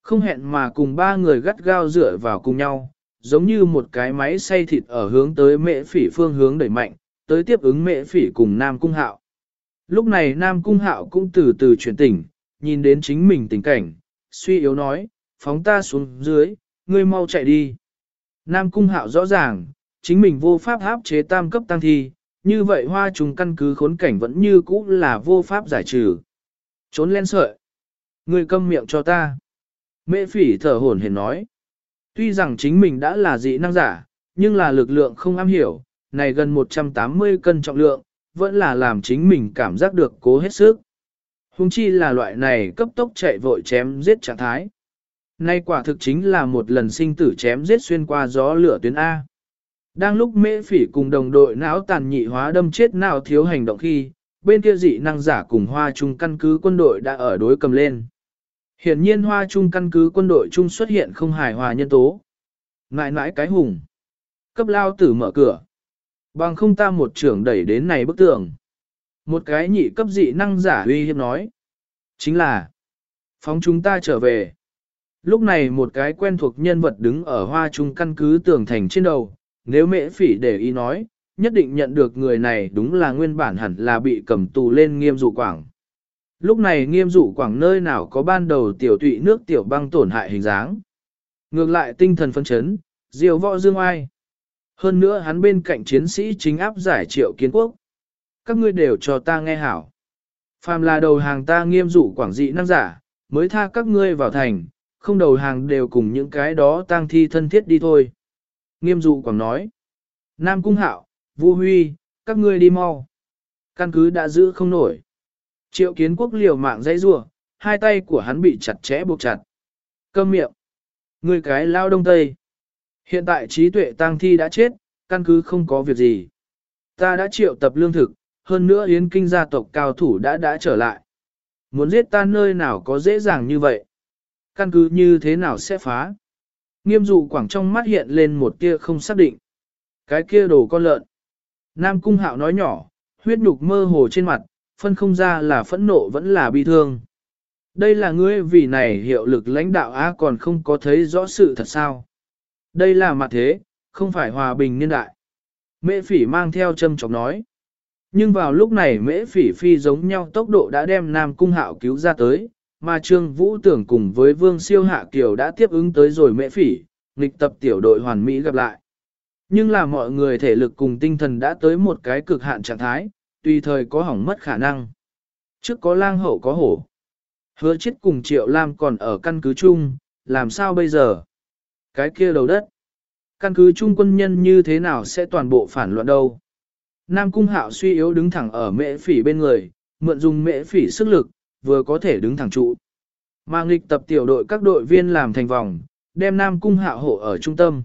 Không hẹn mà cùng ba người gắt gao dựa vào cùng nhau, giống như một cái máy xay thịt ở hướng tới mệ phỉ phương hướng đẩy mạnh, tới tiếp ứng mệ phỉ cùng Nam Cung Hạo. Lúc này Nam Cung Hạo cũng từ từ chuyển tỉnh, nhìn đến chính mình tình cảnh, suy yếu nói, phóng ta xuống dưới, ngươi mau chạy đi. Nam Cung Hạo rõ ràng, chính mình vô pháp áp chế tam cấp tăng thi, như vậy hoa trùng căn cứ khốn cảnh vẫn như cũ là vô pháp giải trừ. Trốn lên sợi. người câm miệng cho ta. Mệ phỉ thở hổn hển nói. Tuy rằng chính mình đã là dị năng giả, nhưng là lực lượng không am hiểu, này gần 180 cân trọng lượng, vẫn là làm chính mình cảm giác được cố hết sức. Hùng chi là loại này cấp tốc chạy vội chém giết trạng thái. Nay quả thực chính là một lần sinh tử chém giết xuyên qua gió lửa tuyến A. Đang lúc mễ phỉ cùng đồng đội não tàn nhị hóa đâm chết nào thiếu hành động khi, bên kia dị năng giả cùng hoa trung căn cứ quân đội đã ở đối cầm lên. Hiển nhiên hoa trung căn cứ quân đội trung xuất hiện không hài hòa nhân tố. Ngại ngại cái hùng. Cấp lao tử mở cửa. Bằng không ta một trưởng đẩy đến này bức tường. Một cái nhị cấp dị năng giả uy hiếp nói. Chính là, phóng chúng ta trở về. Lúc này một cái quen thuộc nhân vật đứng ở hoa trung căn cứ tường thành trên đầu, nếu mễ phỉ để ý nói, nhất định nhận được người này đúng là nguyên bản hẳn là bị cầm tù lên nghiêm dụ quảng. Lúc này nghiêm dụ quảng nơi nào có ban đầu tiểu tụy nước tiểu băng tổn hại hình dáng. Ngược lại tinh thần phân chấn, diều võ dương ai. Hơn nữa hắn bên cạnh chiến sĩ chính áp giải triệu kiến quốc. Các ngươi đều cho ta nghe hảo. Phàm là đầu hàng ta nghiêm dụ quảng dị năng giả, mới tha các ngươi vào thành, không đầu hàng đều cùng những cái đó tang thi thân thiết đi thôi. Nghiêm dụ quảng nói. Nam Cung Hạo, Vu Huy, các ngươi đi mau. Căn cứ đã giữ không nổi. Triệu kiến quốc liều mạng dây rua, hai tay của hắn bị chặt chẽ buộc chặt. Câm miệng. Người cái lao đông tây. Hiện tại trí tuệ tang thi đã chết, căn cứ không có việc gì. Ta đã triệu tập lương thực, hơn nữa yến kinh gia tộc cao thủ đã đã trở lại. Muốn giết ta nơi nào có dễ dàng như vậy? Căn cứ như thế nào sẽ phá? Nghiêm dụ quảng trong mắt hiện lên một tia không xác định. Cái kia đồ con lợn. Nam cung hạo nói nhỏ, huyết nhục mơ hồ trên mặt, phân không ra là phẫn nộ vẫn là bi thương. Đây là ngươi vì này hiệu lực lãnh đạo á còn không có thấy rõ sự thật sao. Đây là mặt thế, không phải hòa bình niên đại. Mễ phỉ mang theo châm chọc nói. Nhưng vào lúc này mễ phỉ phi giống nhau tốc độ đã đem Nam Cung Hạo cứu ra tới, mà Trương Vũ tưởng cùng với Vương Siêu Hạ Kiều đã tiếp ứng tới rồi mễ phỉ, nghịch tập tiểu đội hoàn mỹ gặp lại. Nhưng là mọi người thể lực cùng tinh thần đã tới một cái cực hạn trạng thái, tùy thời có hỏng mất khả năng. Trước có lang hậu có hổ. Hứa chết cùng Triệu Lam còn ở căn cứ chung, làm sao bây giờ? Cái kia đầu đất. Căn cứ chung quân nhân như thế nào sẽ toàn bộ phản loạn đâu? Nam Cung Hạo suy yếu đứng thẳng ở mễ phỉ bên người, mượn dùng mễ phỉ sức lực, vừa có thể đứng thẳng trụ. Mà nghịch tập tiểu đội các đội viên làm thành vòng, đem Nam Cung Hạo hộ ở trung tâm.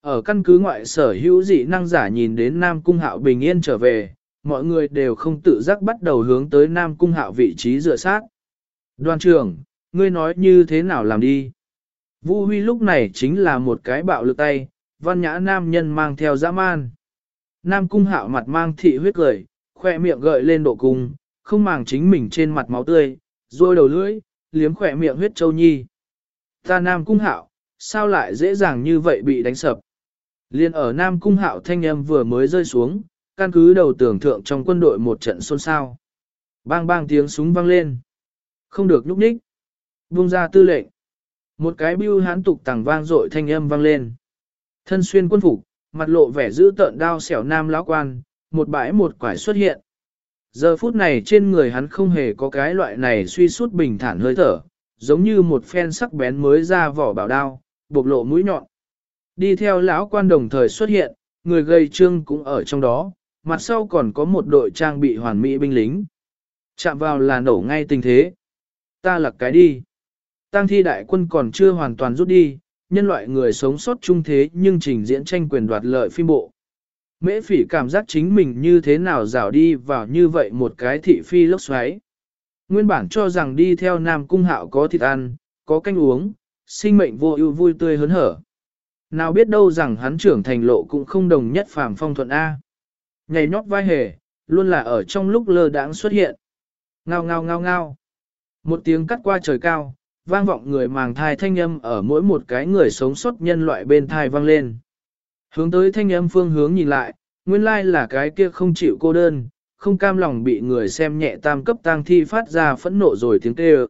Ở căn cứ ngoại sở hữu dị năng giả nhìn đến Nam Cung Hạo bình yên trở về, mọi người đều không tự giác bắt đầu hướng tới Nam Cung Hạo vị trí dựa sát. Đoàn trưởng, ngươi nói như thế nào làm đi? Vu Huy lúc này chính là một cái bạo lực tay, văn nhã nam nhân mang theo dã man. Nam Cung Hạo mặt mang thị huyết cười, khoe miệng gợi lên độ cung, không màng chính mình trên mặt máu tươi, rôi đầu lưỡi, liếm khỏe miệng huyết châu nhi. Ta Nam Cung Hạo, sao lại dễ dàng như vậy bị đánh sập? Liên ở Nam Cung Hạo thanh âm vừa mới rơi xuống, căn cứ đầu tưởng thượng trong quân đội một trận xôn xao. Bang bang tiếng súng vang lên. Không được nhúc nhích. Vung ra tư lệnh. Một cái bưu hán tục tàng vang dội thanh âm vang lên. Thân xuyên quân phục, mặt lộ vẻ giữ tợn đao xẻo nam lão quan, một bãi một quải xuất hiện. Giờ phút này trên người hắn không hề có cái loại này suy sút bình thản hơi thở, giống như một phen sắc bén mới ra vỏ bảo đao, bộc lộ mũi nhọn. Đi theo lão quan đồng thời xuất hiện, người gây trương cũng ở trong đó, mặt sau còn có một đội trang bị hoàn mỹ binh lính. Chạm vào là nổ ngay tình thế. Ta lật cái đi. Tăng thi đại quân còn chưa hoàn toàn rút đi, nhân loại người sống sót chung thế nhưng trình diễn tranh quyền đoạt lợi phim bộ. Mễ phỉ cảm giác chính mình như thế nào rảo đi vào như vậy một cái thị phi lốc xoáy. Nguyên bản cho rằng đi theo Nam Cung Hạo có thịt ăn, có canh uống, sinh mệnh vô ưu vui tươi hớn hở. Nào biết đâu rằng hắn trưởng thành lộ cũng không đồng nhất phàm phong thuận A. Nhảy nhót vai hề, luôn là ở trong lúc lơ đãng xuất hiện. Ngao ngao ngao ngao. Một tiếng cắt qua trời cao, vang vọng người màng thai thanh âm ở mỗi một cái người sống sót nhân loại bên thai vang lên. Hướng tới thanh âm phương hướng nhìn lại, nguyên lai là cái kia không chịu cô đơn, không cam lòng bị người xem nhẹ tam cấp tăng thi phát ra phẫn nộ rồi tiếng kêu.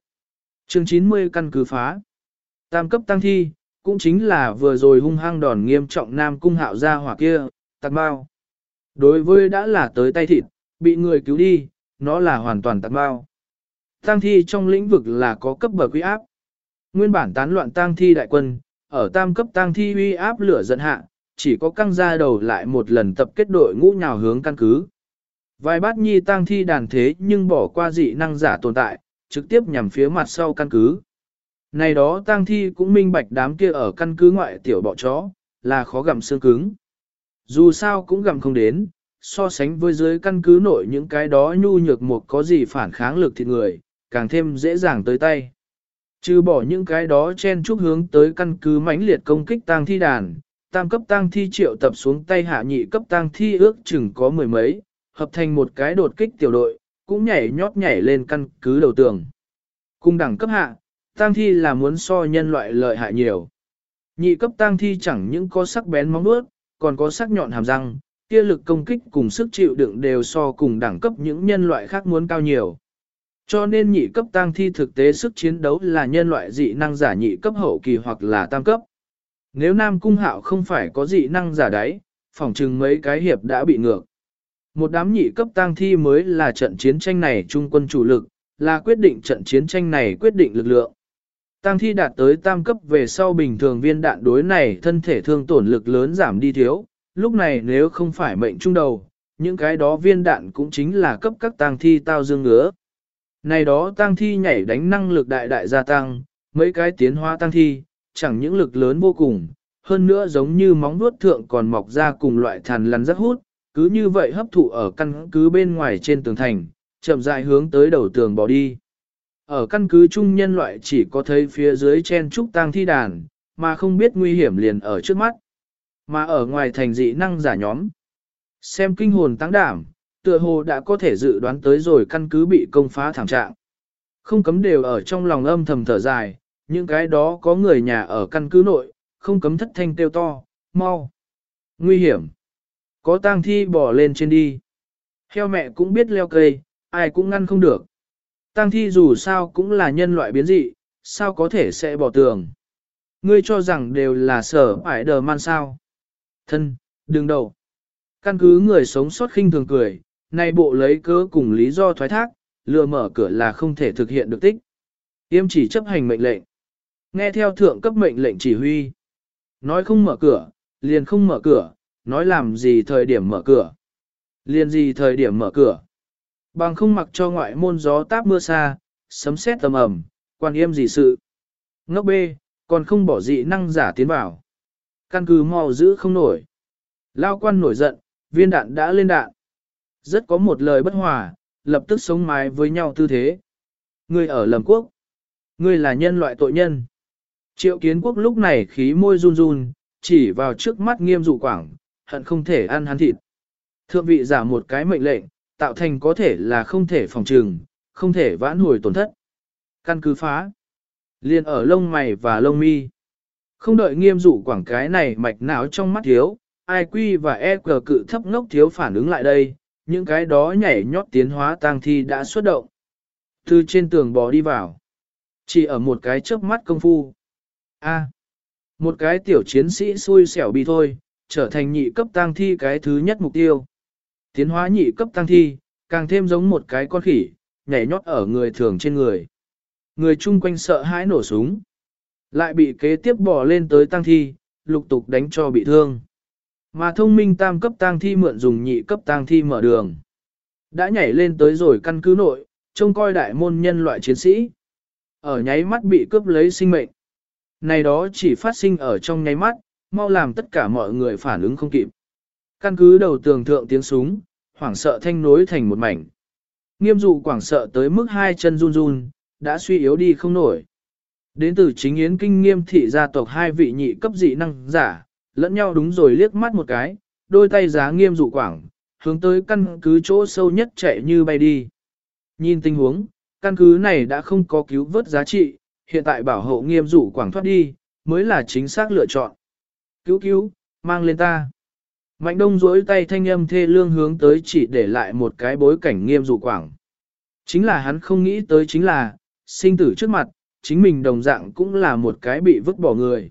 Chương 90 căn cứ phá. Tam cấp tăng thi, cũng chính là vừa rồi hung hăng đòn nghiêm trọng nam cung hạo ra hỏa kia, tạc bao. Đối với đã là tới tay thịt, bị người cứu đi, nó là hoàn toàn tạc bao. Tăng thi trong lĩnh vực là có cấp bậc uy áp. Nguyên bản tán loạn tăng thi đại quân, ở tam cấp tăng thi uy áp lửa giận hạ, chỉ có căng ra đầu lại một lần tập kết đội ngũ nhào hướng căn cứ. Vài bát nhi tăng thi đàn thế nhưng bỏ qua dị năng giả tồn tại, trực tiếp nhằm phía mặt sau căn cứ. Này đó tăng thi cũng minh bạch đám kia ở căn cứ ngoại tiểu bọ chó, là khó gặm xương cứng. Dù sao cũng gặm không đến, so sánh với dưới căn cứ nội những cái đó nhu nhược một có gì phản kháng lực thịt người, càng thêm dễ dàng tới tay. Trừ bỏ những cái đó chen chúc hướng tới căn cứ mãnh liệt công kích tang thi đàn, tam cấp tang thi triệu tập xuống tay hạ nhị cấp tang thi ước chừng có mười mấy, hợp thành một cái đột kích tiểu đội, cũng nhảy nhót nhảy lên căn cứ đầu tường. Cung đẳng cấp hạ, tang thi là muốn so nhân loại lợi hại nhiều. Nhị cấp tang thi chẳng những có sắc bén móng vuốt, còn có sắc nhọn hàm răng, kia lực công kích cùng sức chịu đựng đều so cùng đẳng cấp những nhân loại khác muốn cao nhiều. Cho nên nhị cấp tang thi thực tế sức chiến đấu là nhân loại dị năng giả nhị cấp hậu kỳ hoặc là tam cấp. Nếu Nam Cung Hạo không phải có dị năng giả đáy, phỏng chừng mấy cái hiệp đã bị ngược. Một đám nhị cấp tang thi mới là trận chiến tranh này trung quân chủ lực, là quyết định trận chiến tranh này quyết định lực lượng. Tang thi đạt tới tam cấp về sau bình thường viên đạn đối này thân thể thương tổn lực lớn giảm đi thiếu, lúc này nếu không phải mệnh trung đầu, những cái đó viên đạn cũng chính là cấp các tang thi tao dương ngứa. Này đó tang thi nhảy đánh năng lực đại đại gia tăng, mấy cái tiến hóa tang thi, chẳng những lực lớn vô cùng, hơn nữa giống như móng vuốt thượng còn mọc ra cùng loại thằn lằn rất hút, cứ như vậy hấp thụ ở căn cứ bên ngoài trên tường thành, chậm rãi hướng tới đầu tường bỏ đi. Ở căn cứ chung nhân loại chỉ có thấy phía dưới chen trúc tang thi đàn, mà không biết nguy hiểm liền ở trước mắt. Mà ở ngoài thành dị năng giả nhóm. Xem kinh hồn tăng đảm, tựa hồ đã có thể dự đoán tới rồi căn cứ bị công phá thảm trạng. Không cấm đều ở trong lòng âm thầm thở dài, những cái đó có người nhà ở căn cứ nội, không cấm thất thanh kêu to, mau. Nguy hiểm. Có tang thi bỏ lên trên đi. Heo mẹ cũng biết leo cây, ai cũng ngăn không được. Tang thi dù sao cũng là nhân loại biến dị, sao có thể sẽ bỏ tường. Ngươi cho rằng đều là sở ải đờ man sao. Thân, đừng đầu. Căn cứ người sống sót khinh thường cười, nay bộ lấy cớ cùng lý do thoái thác, lừa mở cửa là không thể thực hiện được tích. Yêm chỉ chấp hành mệnh lệnh. Nghe theo thượng cấp mệnh lệnh chỉ huy. Nói không mở cửa, liền không mở cửa, nói làm gì thời điểm mở cửa. Liền gì thời điểm mở cửa. Bằng không mặc cho ngoại môn gió táp mưa xa, sấm sét tầm ẩm, quan yêm gì sự. Ngốc bê, còn không bỏ dị năng giả tiến vào. Căn cứ mau giữ không nổi. Lao quan nổi giận, viên đạn đã lên đạn. Rất có một lời bất hòa, lập tức sống mái với nhau tư thế. Ngươi ở lầm quốc. Ngươi là nhân loại tội nhân. Triệu kiến quốc lúc này khí môi run run, chỉ vào trước mắt nghiêm dụ quảng, hận không thể ăn hắn thịt. Thượng vị giả một cái mệnh lệnh, tạo thành có thể là không thể phòng trừng, không thể vãn hồi tổn thất. Căn cứ phá. Liên ở lông mày và lông mi. Không đợi nghiêm dụ quảng cái này mạch não trong mắt thiếu, IQ và EQ cự thấp ngốc thiếu phản ứng lại đây, những cái đó nhảy nhót tiến hóa tang thi đã xuất động. Từ trên tường bò đi vào. Chỉ ở một cái chớp mắt công phu. A. một cái tiểu chiến sĩ xui xẻo bị thôi, trở thành nhị cấp tăng thi cái thứ nhất mục tiêu. Tiến hóa nhị cấp tăng thi, càng thêm giống một cái con khỉ, nhảy nhót ở người thường trên người. Người chung quanh sợ hãi nổ súng. Lại bị kế tiếp bỏ lên tới tăng thi, lục tục đánh cho bị thương. Mà thông minh tam cấp tăng thi mượn dùng nhị cấp tăng thi mở đường. Đã nhảy lên tới rồi căn cứ nội, trông coi đại môn nhân loại chiến sĩ. Ở nháy mắt bị cướp lấy sinh mệnh. Này đó chỉ phát sinh ở trong nháy mắt, mau làm tất cả mọi người phản ứng không kịp. Căn cứ đầu tường thượng tiếng súng, hoảng sợ thanh nối thành một mảnh. Nghiêm dụ quảng sợ tới mức hai chân run run, đã suy yếu đi không nổi. Đến từ chính yến kinh nghiêm thị gia tộc hai vị nhị cấp dị năng giả, lẫn nhau đúng rồi liếc mắt một cái, đôi tay giá nghiêm dụ quảng, hướng tới căn cứ chỗ sâu nhất chạy như bay đi. Nhìn tình huống, căn cứ này đã không có cứu vớt giá trị, hiện tại bảo hộ nghiêm rủ quảng thoát đi, mới là chính xác lựa chọn. Cứu cứu, mang lên ta. Mạnh đông duỗi tay thanh âm thê lương hướng tới chỉ để lại một cái bối cảnh nghiêm dụ quảng. Chính là hắn không nghĩ tới chính là, sinh tử trước mặt, chính mình đồng dạng cũng là một cái bị vứt bỏ người.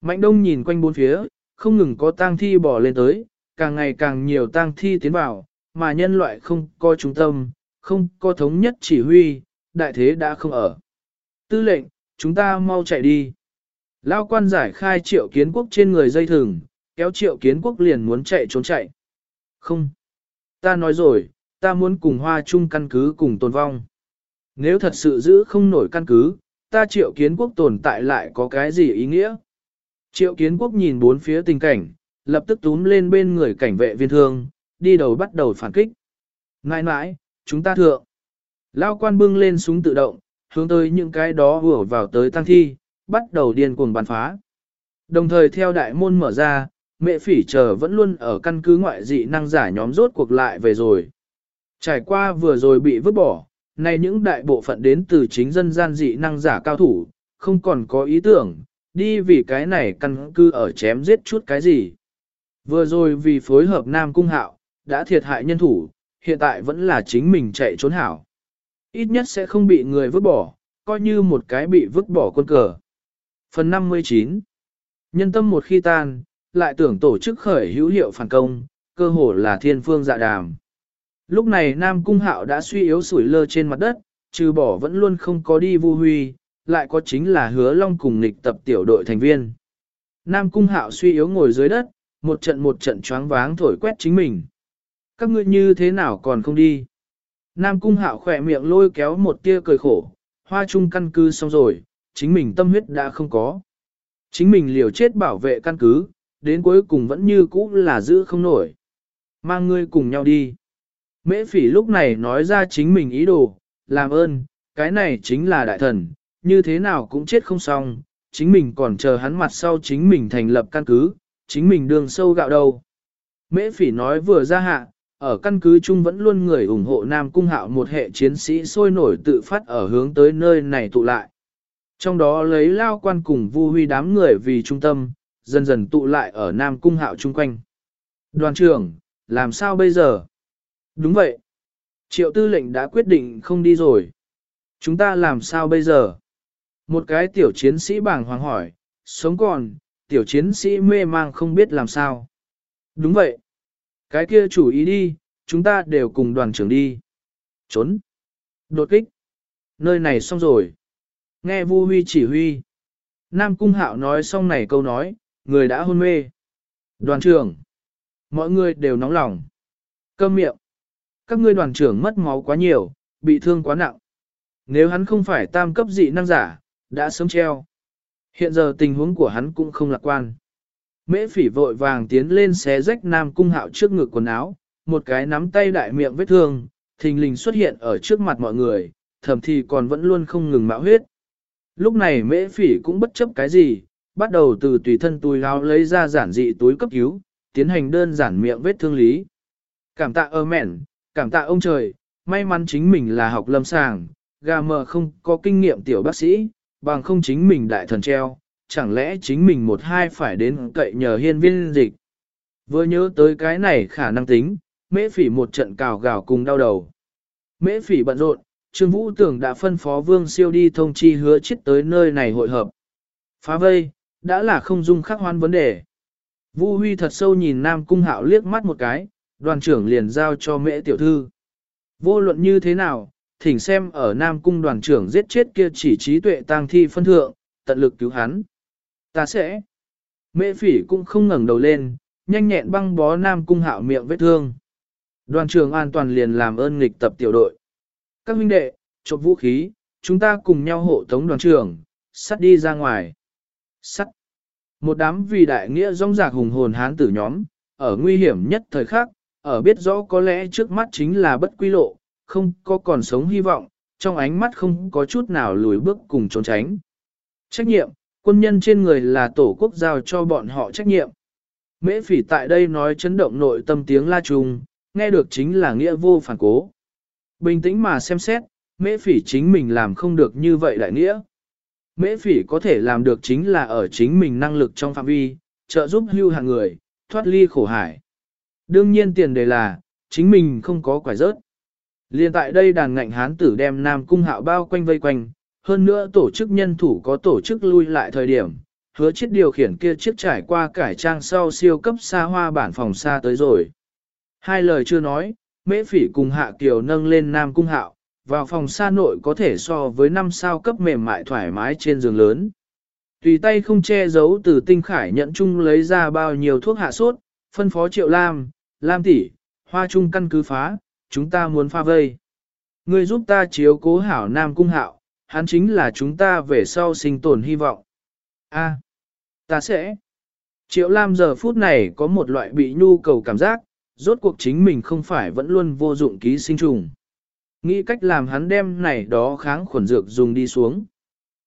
Mạnh đông nhìn quanh bốn phía, không ngừng có tang thi bỏ lên tới, càng ngày càng nhiều tang thi tiến vào, mà nhân loại không có trung tâm, không có thống nhất chỉ huy, đại thế đã không ở. Tư lệnh, chúng ta mau chạy đi. Lao quan giải khai triệu kiến quốc trên người dây thừng, kéo triệu kiến quốc liền muốn chạy trốn chạy. Không. Ta nói rồi, ta muốn cùng hoa chung căn cứ cùng tồn vong. Nếu thật sự giữ không nổi căn cứ, ta triệu kiến quốc tồn tại lại có cái gì ý nghĩa? Triệu kiến quốc nhìn bốn phía tình cảnh, lập tức túm lên bên người cảnh vệ viên thương, đi đầu bắt đầu phản kích. Nãi nãi, chúng ta thượng. Lao quan bưng lên súng tự động, hướng tới những cái đó vừa vào tới tăng thi, bắt đầu điên cuồng bắn phá. Đồng thời theo đại môn mở ra, mẹ phỉ chờ vẫn luôn ở căn cứ ngoại dị năng giả nhóm rốt cuộc lại về rồi. Trải qua vừa rồi bị vứt bỏ, nay những đại bộ phận đến từ chính dân gian dị năng giả cao thủ, không còn có ý tưởng, đi vì cái này căn cứ ở chém giết chút cái gì. Vừa rồi vì phối hợp Nam Cung Hạo, đã thiệt hại nhân thủ, hiện tại vẫn là chính mình chạy trốn hảo. Ít nhất sẽ không bị người vứt bỏ, coi như một cái bị vứt bỏ quân cờ. Phần 59 Nhân tâm một khi tan, lại tưởng tổ chức khởi hữu hiệu phản công, cơ hồ là thiên phương dạ đàm. Lúc này Nam Cung Hạo đã suy yếu sủi lơ trên mặt đất, trừ bỏ vẫn luôn không có đi vu huy, lại có chính là hứa long cùng nghịch tập tiểu đội thành viên. Nam Cung Hạo suy yếu ngồi dưới đất, một trận một trận choáng váng thổi quét chính mình. Các ngươi như thế nào còn không đi? Nam Cung Hạo khỏe miệng lôi kéo một tia cười khổ, hoa trung căn cứ xong rồi, chính mình tâm huyết đã không có. Chính mình liều chết bảo vệ căn cứ, đến cuối cùng vẫn như cũ là giữ không nổi. Mang ngươi cùng nhau đi. Mễ phỉ lúc này nói ra chính mình ý đồ, làm ơn, cái này chính là đại thần, như thế nào cũng chết không xong, chính mình còn chờ hắn mặt sau chính mình thành lập căn cứ, chính mình đường sâu gạo đầu. Mễ phỉ nói vừa ra hạ, ở căn cứ chung vẫn luôn người ủng hộ Nam Cung Hạo một hệ chiến sĩ sôi nổi tự phát ở hướng tới nơi này tụ lại. Trong đó lấy lao quan cùng vu huy đám người vì trung tâm, dần dần tụ lại ở Nam Cung Hạo chung quanh. Đoàn trưởng, làm sao bây giờ? Đúng vậy. Triệu tư lệnh đã quyết định không đi rồi. Chúng ta làm sao bây giờ? Một cái tiểu chiến sĩ bảng hoàng hỏi, sống còn, tiểu chiến sĩ mê mang không biết làm sao. Đúng vậy. Cái kia chủ ý đi, chúng ta đều cùng đoàn trưởng đi. Trốn. Đột kích. Nơi này xong rồi. Nghe Vu Huy chỉ huy. Nam Cung Hạo nói xong này câu nói, người đã hôn mê. Đoàn trưởng. Mọi người đều nóng lòng. Câm miệng. Các ngươi đoàn trưởng mất máu quá nhiều, bị thương quá nặng. Nếu hắn không phải tam cấp dị năng giả, đã sớm treo. Hiện giờ tình huống của hắn cũng không lạc quan. Mễ phỉ vội vàng tiến lên xé rách nam cung hạo trước ngực quần áo, một cái nắm tay đại miệng vết thương, thình lình xuất hiện ở trước mặt mọi người, thầm thì còn vẫn luôn không ngừng mạo huyết. Lúc này mễ phỉ cũng bất chấp cái gì, bắt đầu từ tùy thân túi áo lấy ra giản dị túi cấp cứu, tiến hành đơn giản miệng vết thương lý. Cảm tạ ơ mẹn, cảm tạ ông trời, may mắn chính mình là học lâm sàng, gà mờ không có kinh nghiệm tiểu bác sĩ, bằng không chính mình đại thần treo, chẳng lẽ chính mình một hai phải đến cậy nhờ hiên viên dịch. Vừa nhớ tới cái này khả năng tính, mễ phỉ một trận cào gào cùng đau đầu. Mễ phỉ bận rộn, Trương Vũ Tưởng đã phân phó Vương Siêu đi thông chi hứa chết tới nơi này hội hợp. Phá vây, đã là không dung khắc hoan vấn đề. Vu Huy thật sâu nhìn Nam Cung Hạo liếc mắt một cái, đoàn trưởng liền giao cho mễ tiểu thư. Vô luận như thế nào, thỉnh xem ở Nam Cung đoàn trưởng giết chết kia chỉ trí tuệ tang thi phân thượng, tận lực cứu hắn. Ta sẽ. Mễ phỉ cũng không ngẩng đầu lên, nhanh nhẹn băng bó Nam Cung hạo miệng vết thương. Đoàn trưởng an toàn liền làm ơn nghịch tập tiểu đội. Các huynh đệ, chộp vũ khí, chúng ta cùng nhau hộ tống đoàn trưởng, sắt đi ra ngoài. Sắt. Một đám vì đại nghĩa rong rạc hùng hồn hán tử nhóm, ở nguy hiểm nhất thời khắc, ở biết rõ có lẽ trước mắt chính là bất quy lộ, không có còn sống hy vọng, trong ánh mắt không có chút nào lùi bước cùng trốn tránh. Trách nhiệm, quân nhân trên người là tổ quốc giao cho bọn họ trách nhiệm. Mễ phỉ tại đây nói chấn động nội tâm tiếng la trùng, nghe được chính là nghĩa vô phản cố. Bình tĩnh mà xem xét, mễ phỉ chính mình làm không được như vậy đại nghĩa. Mễ phỉ có thể làm được chính là ở chính mình năng lực trong phạm vi, trợ giúp hưu hàng người, thoát ly khổ hải. Đương nhiên tiền đề là, chính mình không có quải rớt. Liên tại đây đàn ngạnh hán tử đem Nam Cung Hạo bao quanh vây quanh, hơn nữa tổ chức nhân thủ có tổ chức lui lại thời điểm, hứa chiếc điều khiển kia chiếc trải qua cải trang sau siêu cấp xa hoa bản phòng xa tới rồi. Hai lời chưa nói, mễ phỉ cùng hạ kiều nâng lên Nam Cung Hạo, vào phòng xa nội có thể so với năm sao cấp mềm mại thoải mái trên giường lớn. Tùy tay không che giấu từ tinh khải nhận chung lấy ra bao nhiêu thuốc hạ sốt, phân phó triệu lam, lam tỷ, hoa trung căn cứ phá, chúng ta muốn pha vây. người giúp ta chiếu cố hảo Nam Cung Hạo, hắn chính là chúng ta về sau sinh tồn hy vọng. A, ta sẽ. Triệu Lam giờ phút này có một loại bị nhu cầu cảm giác, rốt cuộc chính mình không phải vẫn luôn vô dụng ký sinh trùng. Nghĩ cách làm hắn đem này đó kháng khuẩn dược dùng đi xuống.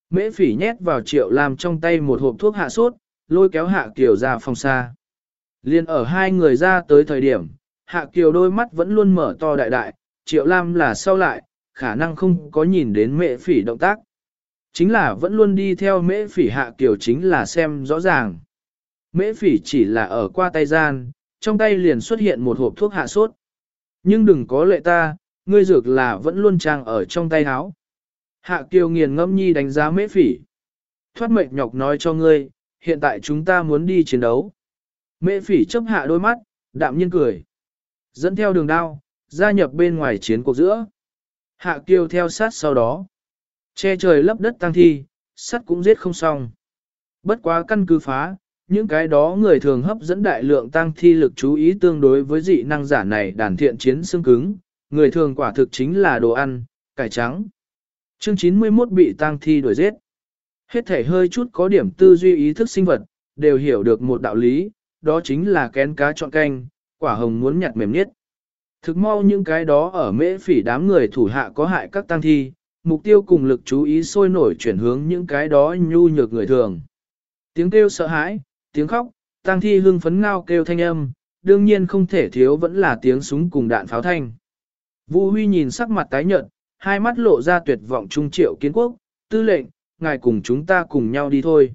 Mễ phỉ nhét vào Triệu Lam trong tay một hộp thuốc hạ sốt, lôi kéo hạ kiều ra phòng xa. Liên ở hai người ra tới thời điểm, Hạ Kiều đôi mắt vẫn luôn mở to đại đại, Triệu Lam là sau lại, khả năng không có nhìn đến mệ phỉ động tác. Chính là vẫn luôn đi theo mễ phỉ Hạ Kiều chính là xem rõ ràng. Mễ phỉ chỉ là ở qua tay gian, trong tay liền xuất hiện một hộp thuốc hạ sốt. Nhưng đừng có lệ ta, ngươi dược là vẫn luôn trang ở trong tay áo. Hạ Kiều nghiền ngẫm nhi đánh giá mễ phỉ. Thoát mệnh nhọc nói cho ngươi, hiện tại chúng ta muốn đi chiến đấu. Mễ phỉ chấp hạ đôi mắt, đạm nhiên cười. Dẫn theo đường đao, gia nhập bên ngoài chiến cuộc giữa. Hạ kiêu theo sát sau đó. Che trời lấp đất tăng thi, sắt cũng giết không xong. Bất quá căn cứ phá, những cái đó người thường hấp dẫn đại lượng tăng thi lực chú ý tương đối với dị năng giả này đàn thiện chiến xương cứng, người thường quả thực chính là đồ ăn, cải trắng. Chương 91 bị tăng thi đuổi giết. Hết thể hơi chút có điểm tư duy ý thức sinh vật, đều hiểu được một đạo lý, đó chính là kén cá chọn canh, quả hồng muốn nhặt mềm nhất. Thực mau những cái đó ở mễ phỉ đám người thủ hạ có hại các tăng thi, mục tiêu cùng lực chú ý sôi nổi chuyển hướng những cái đó nhu nhược người thường. Tiếng kêu sợ hãi, tiếng khóc, tăng thi hưng phấn ngao kêu thanh âm, đương nhiên không thể thiếu vẫn là tiếng súng cùng đạn pháo thanh. Vu Huy nhìn sắc mặt tái nhợt, hai mắt lộ ra tuyệt vọng trung triệu kiến quốc, tư lệnh, ngài cùng chúng ta cùng nhau đi thôi.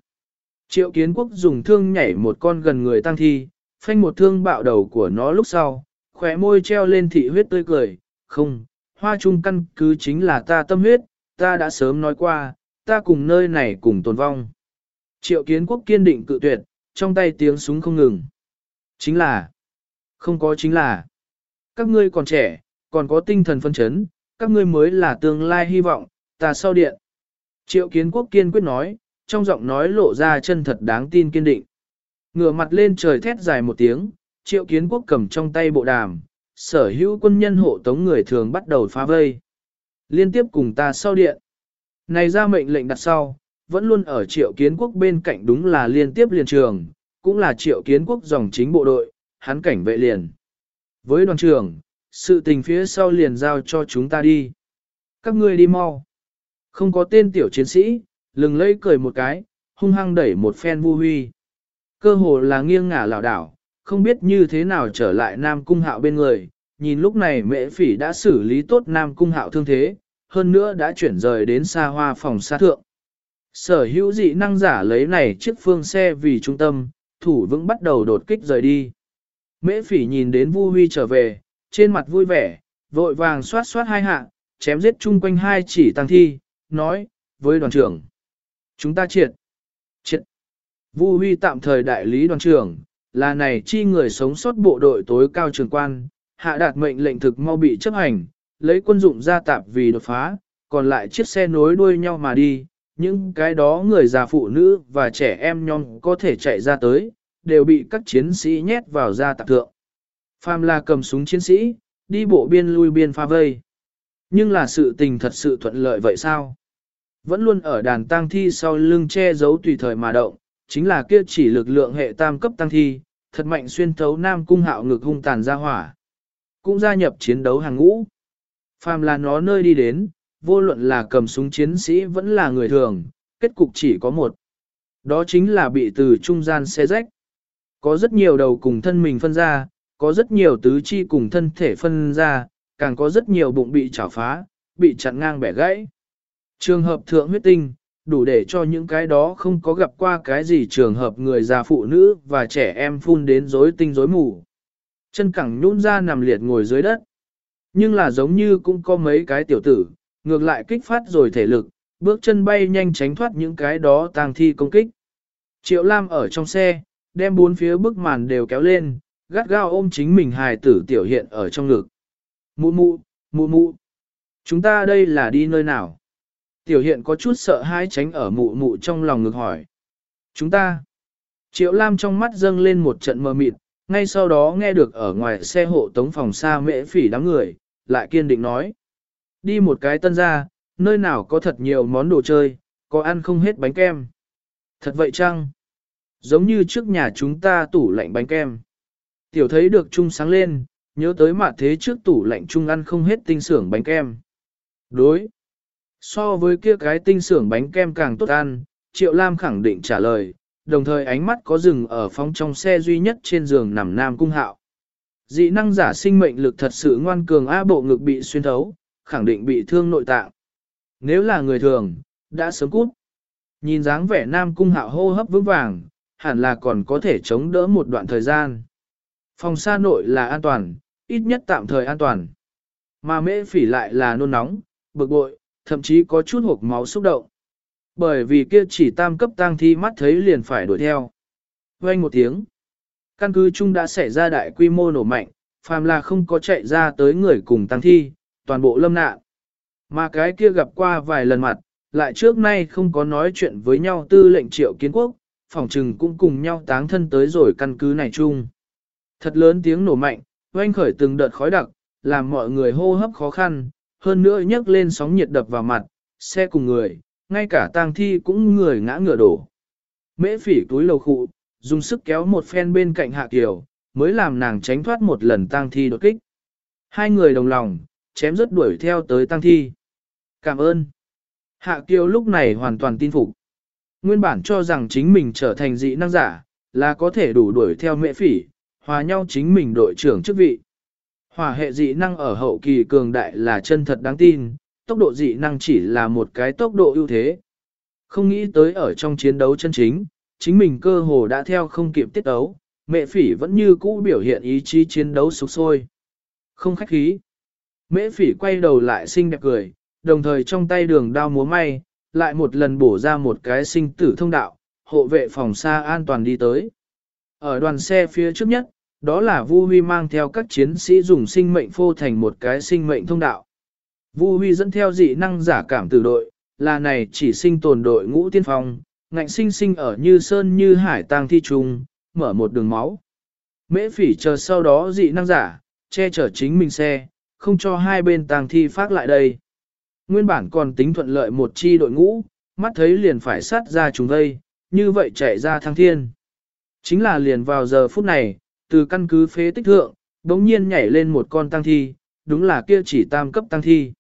Triệu kiến quốc dùng thương nhảy một con gần người tăng thi, phanh một thương bạo đầu của nó lúc sau, khóe môi treo lên thị huyết tươi cười, không, hoa trung căn cứ chính là ta tâm huyết, ta đã sớm nói qua, ta cùng nơi này cùng tồn vong. Triệu kiến quốc kiên định cự tuyệt, trong tay tiếng súng không ngừng. Chính là, không có chính là, các ngươi còn trẻ, còn có tinh thần phân chấn, các ngươi mới là tương lai hy vọng, ta sau điện. Triệu kiến quốc kiên quyết nói, trong giọng nói lộ ra chân thật đáng tin kiên định. Ngửa mặt lên trời thét dài một tiếng, triệu kiến quốc cầm trong tay bộ đàm, sở hữu quân nhân hộ tống người thường bắt đầu phá vây. Liên tiếp cùng ta sau điện. Này ra mệnh lệnh đặt sau, vẫn luôn ở triệu kiến quốc bên cạnh đúng là liên tiếp liền trường, cũng là triệu kiến quốc dòng chính bộ đội, hắn cảnh vệ liền. Với đoàn trưởng, sự tình phía sau liền giao cho chúng ta đi. Các ngươi đi mau. Không có tên tiểu chiến sĩ, lừng lây cười một cái, hung hăng đẩy một phen vu huy. Cơ hồ là nghiêng ngả lảo đảo, không biết như thế nào trở lại Nam Cung Hạo bên người, nhìn lúc này mẹ phỉ đã xử lý tốt Nam Cung Hạo thương thế, hơn nữa đã chuyển rời đến xa hoa phòng xa thượng. Sở hữu dị năng giả lấy này chiếc phương xe vì trung tâm, thủ vững bắt đầu đột kích rời đi. Mễ phỉ nhìn đến Vu Huy trở về, trên mặt vui vẻ, vội vàng xoát xoát hai hạ, chém giết chung quanh hai chỉ tăng thi, nói, với đoàn trưởng. Chúng ta triệt. Triệt. Vu Huy tạm thời đại lý đoàn trưởng, là này chi người sống sót bộ đội tối cao trường quan, hạ đạt mệnh lệnh thực mau bị chấp hành, lấy quân dụng ra tạp vì đột phá, còn lại chiếc xe nối đuôi nhau mà đi, những cái đó người già phụ nữ và trẻ em nhong có thể chạy ra tới, đều bị các chiến sĩ nhét vào ra tạp thượng. pham là cầm súng chiến sĩ, đi bộ biên lui biên pha vây. Nhưng là sự tình thật sự thuận lợi vậy sao? Vẫn luôn ở đàn tang thi sau lưng che giấu tùy thời mà động, chính là kia chỉ lực lượng hệ tam cấp tăng thi, thật mạnh xuyên thấu nam cung hạo ngực hung tàn ra hỏa. Cũng gia nhập chiến đấu hàng ngũ. Phàm là nó nơi đi đến, vô luận là cầm súng chiến sĩ vẫn là người thường, kết cục chỉ có một. Đó chính là bị từ trung gian xe rách. Có rất nhiều đầu cùng thân mình phân ra, có rất nhiều tứ chi cùng thân thể phân ra, càng có rất nhiều bụng bị chảo phá, bị chặn ngang bẻ gãy. Trường hợp thượng huyết tinh, đủ để cho những cái đó không có gặp qua cái gì trường hợp người già phụ nữ và trẻ em phun đến rối tinh rối mù. Chân cẳng nhún ra nằm liệt ngồi dưới đất. Nhưng là giống như cũng có mấy cái tiểu tử, ngược lại kích phát rồi thể lực, bước chân bay nhanh tránh thoát những cái đó tang thi công kích. Triệu Lam ở trong xe, đem bốn phía bức màn đều kéo lên, gắt gao ôm chính mình hài tử tiểu hiện ở trong ngực. Mụ mụ, mụ mụ, chúng ta đây là đi nơi nào? Tiểu hiện có chút sợ hãi tránh ở mụ mụ trong lòng ngực hỏi. Chúng ta. Triệu Lam trong mắt dâng lên một trận mờ mịt, ngay sau đó nghe được ở ngoài xe hộ tống phòng xa mễ phỉ đám người, lại kiên định nói. Đi một cái tân ra, nơi nào có thật nhiều món đồ chơi, có ăn không hết bánh kem. Thật vậy chăng? Giống như trước nhà chúng ta tủ lạnh bánh kem. Tiểu thấy được chung sáng lên, nhớ tới mặt thế trước tủ lạnh chung ăn không hết tinh xưởng bánh kem. Đối. So với kia cái tinh xưởng bánh kem càng tốt ăn, Triệu Lam khẳng định trả lời, đồng thời ánh mắt có rừng ở phóng trong xe duy nhất trên giường nằm Nam Cung Hạo. Dị năng giả sinh mệnh lực thật sự ngoan cường A bộ ngực bị xuyên thấu, khẳng định bị thương nội tạng. Nếu là người thường, đã sớm cút. Nhìn dáng vẻ Nam Cung Hạo hô hấp vững vàng, hẳn là còn có thể chống đỡ một đoạn thời gian. Phòng xa nội là an toàn, ít nhất tạm thời an toàn. Mà mễ phỉ lại là nôn nóng, bực bội, thậm chí có chút hộp máu xúc động. Bởi vì kia chỉ tam cấp tang thi mắt thấy liền phải đuổi theo. Quanh một tiếng. Căn cứ chung đã xảy ra đại quy mô nổ mạnh, phàm là không có chạy ra tới người cùng tăng thi, toàn bộ lâm nạn. Mà cái kia gặp qua vài lần mặt, lại trước nay không có nói chuyện với nhau tư lệnh triệu kiến quốc, phòng trừng cũng cùng nhau táng thân tới rồi căn cứ này chung. Thật lớn tiếng nổ mạnh, oanh khởi từng đợt khói đặc, làm mọi người hô hấp khó khăn, hơn nữa nhấc lên sóng nhiệt đập vào mặt, xe cùng người, ngay cả tang thi cũng người ngã ngựa đổ. Mễ phỉ túi lầu khụ, dùng sức kéo một phen bên cạnh Hạ Kiều, mới làm nàng tránh thoát một lần tang thi đột kích. Hai người đồng lòng, chém rất đuổi theo tới tang thi. Cảm ơn. Hạ Kiều lúc này hoàn toàn tin phục. Nguyên bản cho rằng chính mình trở thành dị năng giả, là có thể đủ đuổi theo Mễ phỉ, hòa nhau chính mình đội trưởng chức vị. Hòa hệ dị năng ở hậu kỳ cường đại là chân thật đáng tin, tốc độ dị năng chỉ là một cái tốc độ ưu thế. Không nghĩ tới ở trong chiến đấu chân chính, chính mình cơ hồ đã theo không kịp tiết đấu, mẹ phỉ vẫn như cũ biểu hiện ý chí chiến đấu sục sôi. Không khách khí. Mễ phỉ quay đầu lại xinh đẹp cười, đồng thời trong tay đường đao múa may, lại một lần bổ ra một cái sinh tử thông đạo, hộ vệ phòng xa an toàn đi tới. Ở đoàn xe phía trước nhất, đó là Vu Huy mang theo các chiến sĩ dùng sinh mệnh phô thành một cái sinh mệnh thông đạo. Vu Huy dẫn theo dị năng giả cảm từ đội, là này chỉ sinh tồn đội ngũ tiên phong, ngạnh sinh sinh ở như sơn như hải tang thi trùng, mở một đường máu. Mễ phỉ chờ sau đó dị năng giả, che chở chính mình xe, không cho hai bên tang thi phát lại đây. Nguyên bản còn tính thuận lợi một chi đội ngũ, mắt thấy liền phải sát ra chúng đây, như vậy chạy ra thăng thiên. Chính là liền vào giờ phút này, từ căn cứ phế tích thượng, đống nhiên nhảy lên một con tăng thi, đúng là kia chỉ tam cấp tăng thi.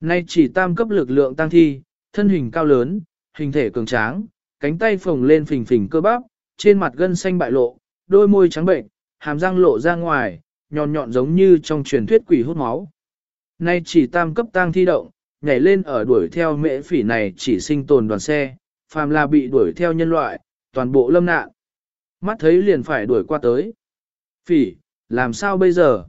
Nay chỉ tam cấp lực lượng tăng thi, thân hình cao lớn, hình thể cường tráng, cánh tay phồng lên phình phình cơ bắp, trên mặt gân xanh bại lộ, đôi môi trắng bệnh, hàm răng lộ ra ngoài, nhọn nhọn giống như trong truyền thuyết quỷ hút máu. Nay chỉ tam cấp tăng thi động, nhảy lên ở đuổi theo mễ phỉ này chỉ sinh tồn đoàn xe, phàm là bị đuổi theo nhân loại, toàn bộ lâm nạn. Mắt thấy liền phải đuổi qua tới. Phỉ, làm sao bây giờ?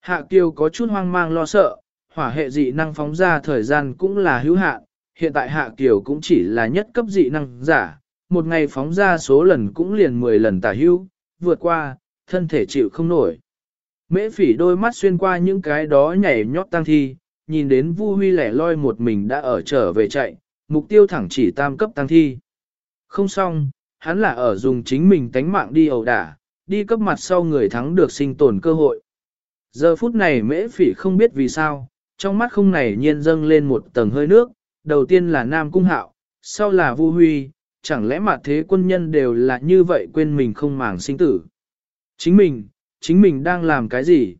Hạ Kiều có chút hoang mang lo sợ, hỏa hệ dị năng phóng ra thời gian cũng là hữu hạn, hiện tại Hạ Kiều cũng chỉ là nhất cấp dị năng giả, một ngày phóng ra số lần cũng liền 10 lần tả hữu, vượt qua, thân thể chịu không nổi. Mễ phỉ đôi mắt xuyên qua những cái đó nhảy nhót tăng thi, nhìn đến Vu Huy lẻ loi một mình đã ở trở về chạy, mục tiêu thẳng chỉ tam cấp tăng thi. Không xong, hắn là ở dùng chính mình tánh mạng đi ẩu đả, đi cấp mặt sau người thắng được sinh tồn cơ hội. Giờ phút này mễ phỉ không biết vì sao, trong mắt không này nhiên dâng lên một tầng hơi nước, đầu tiên là Nam Cung Hạo, sau là Vu Huy, chẳng lẽ mặt thế quân nhân đều là như vậy quên mình không màng sinh tử. Chính mình, chính mình đang làm cái gì?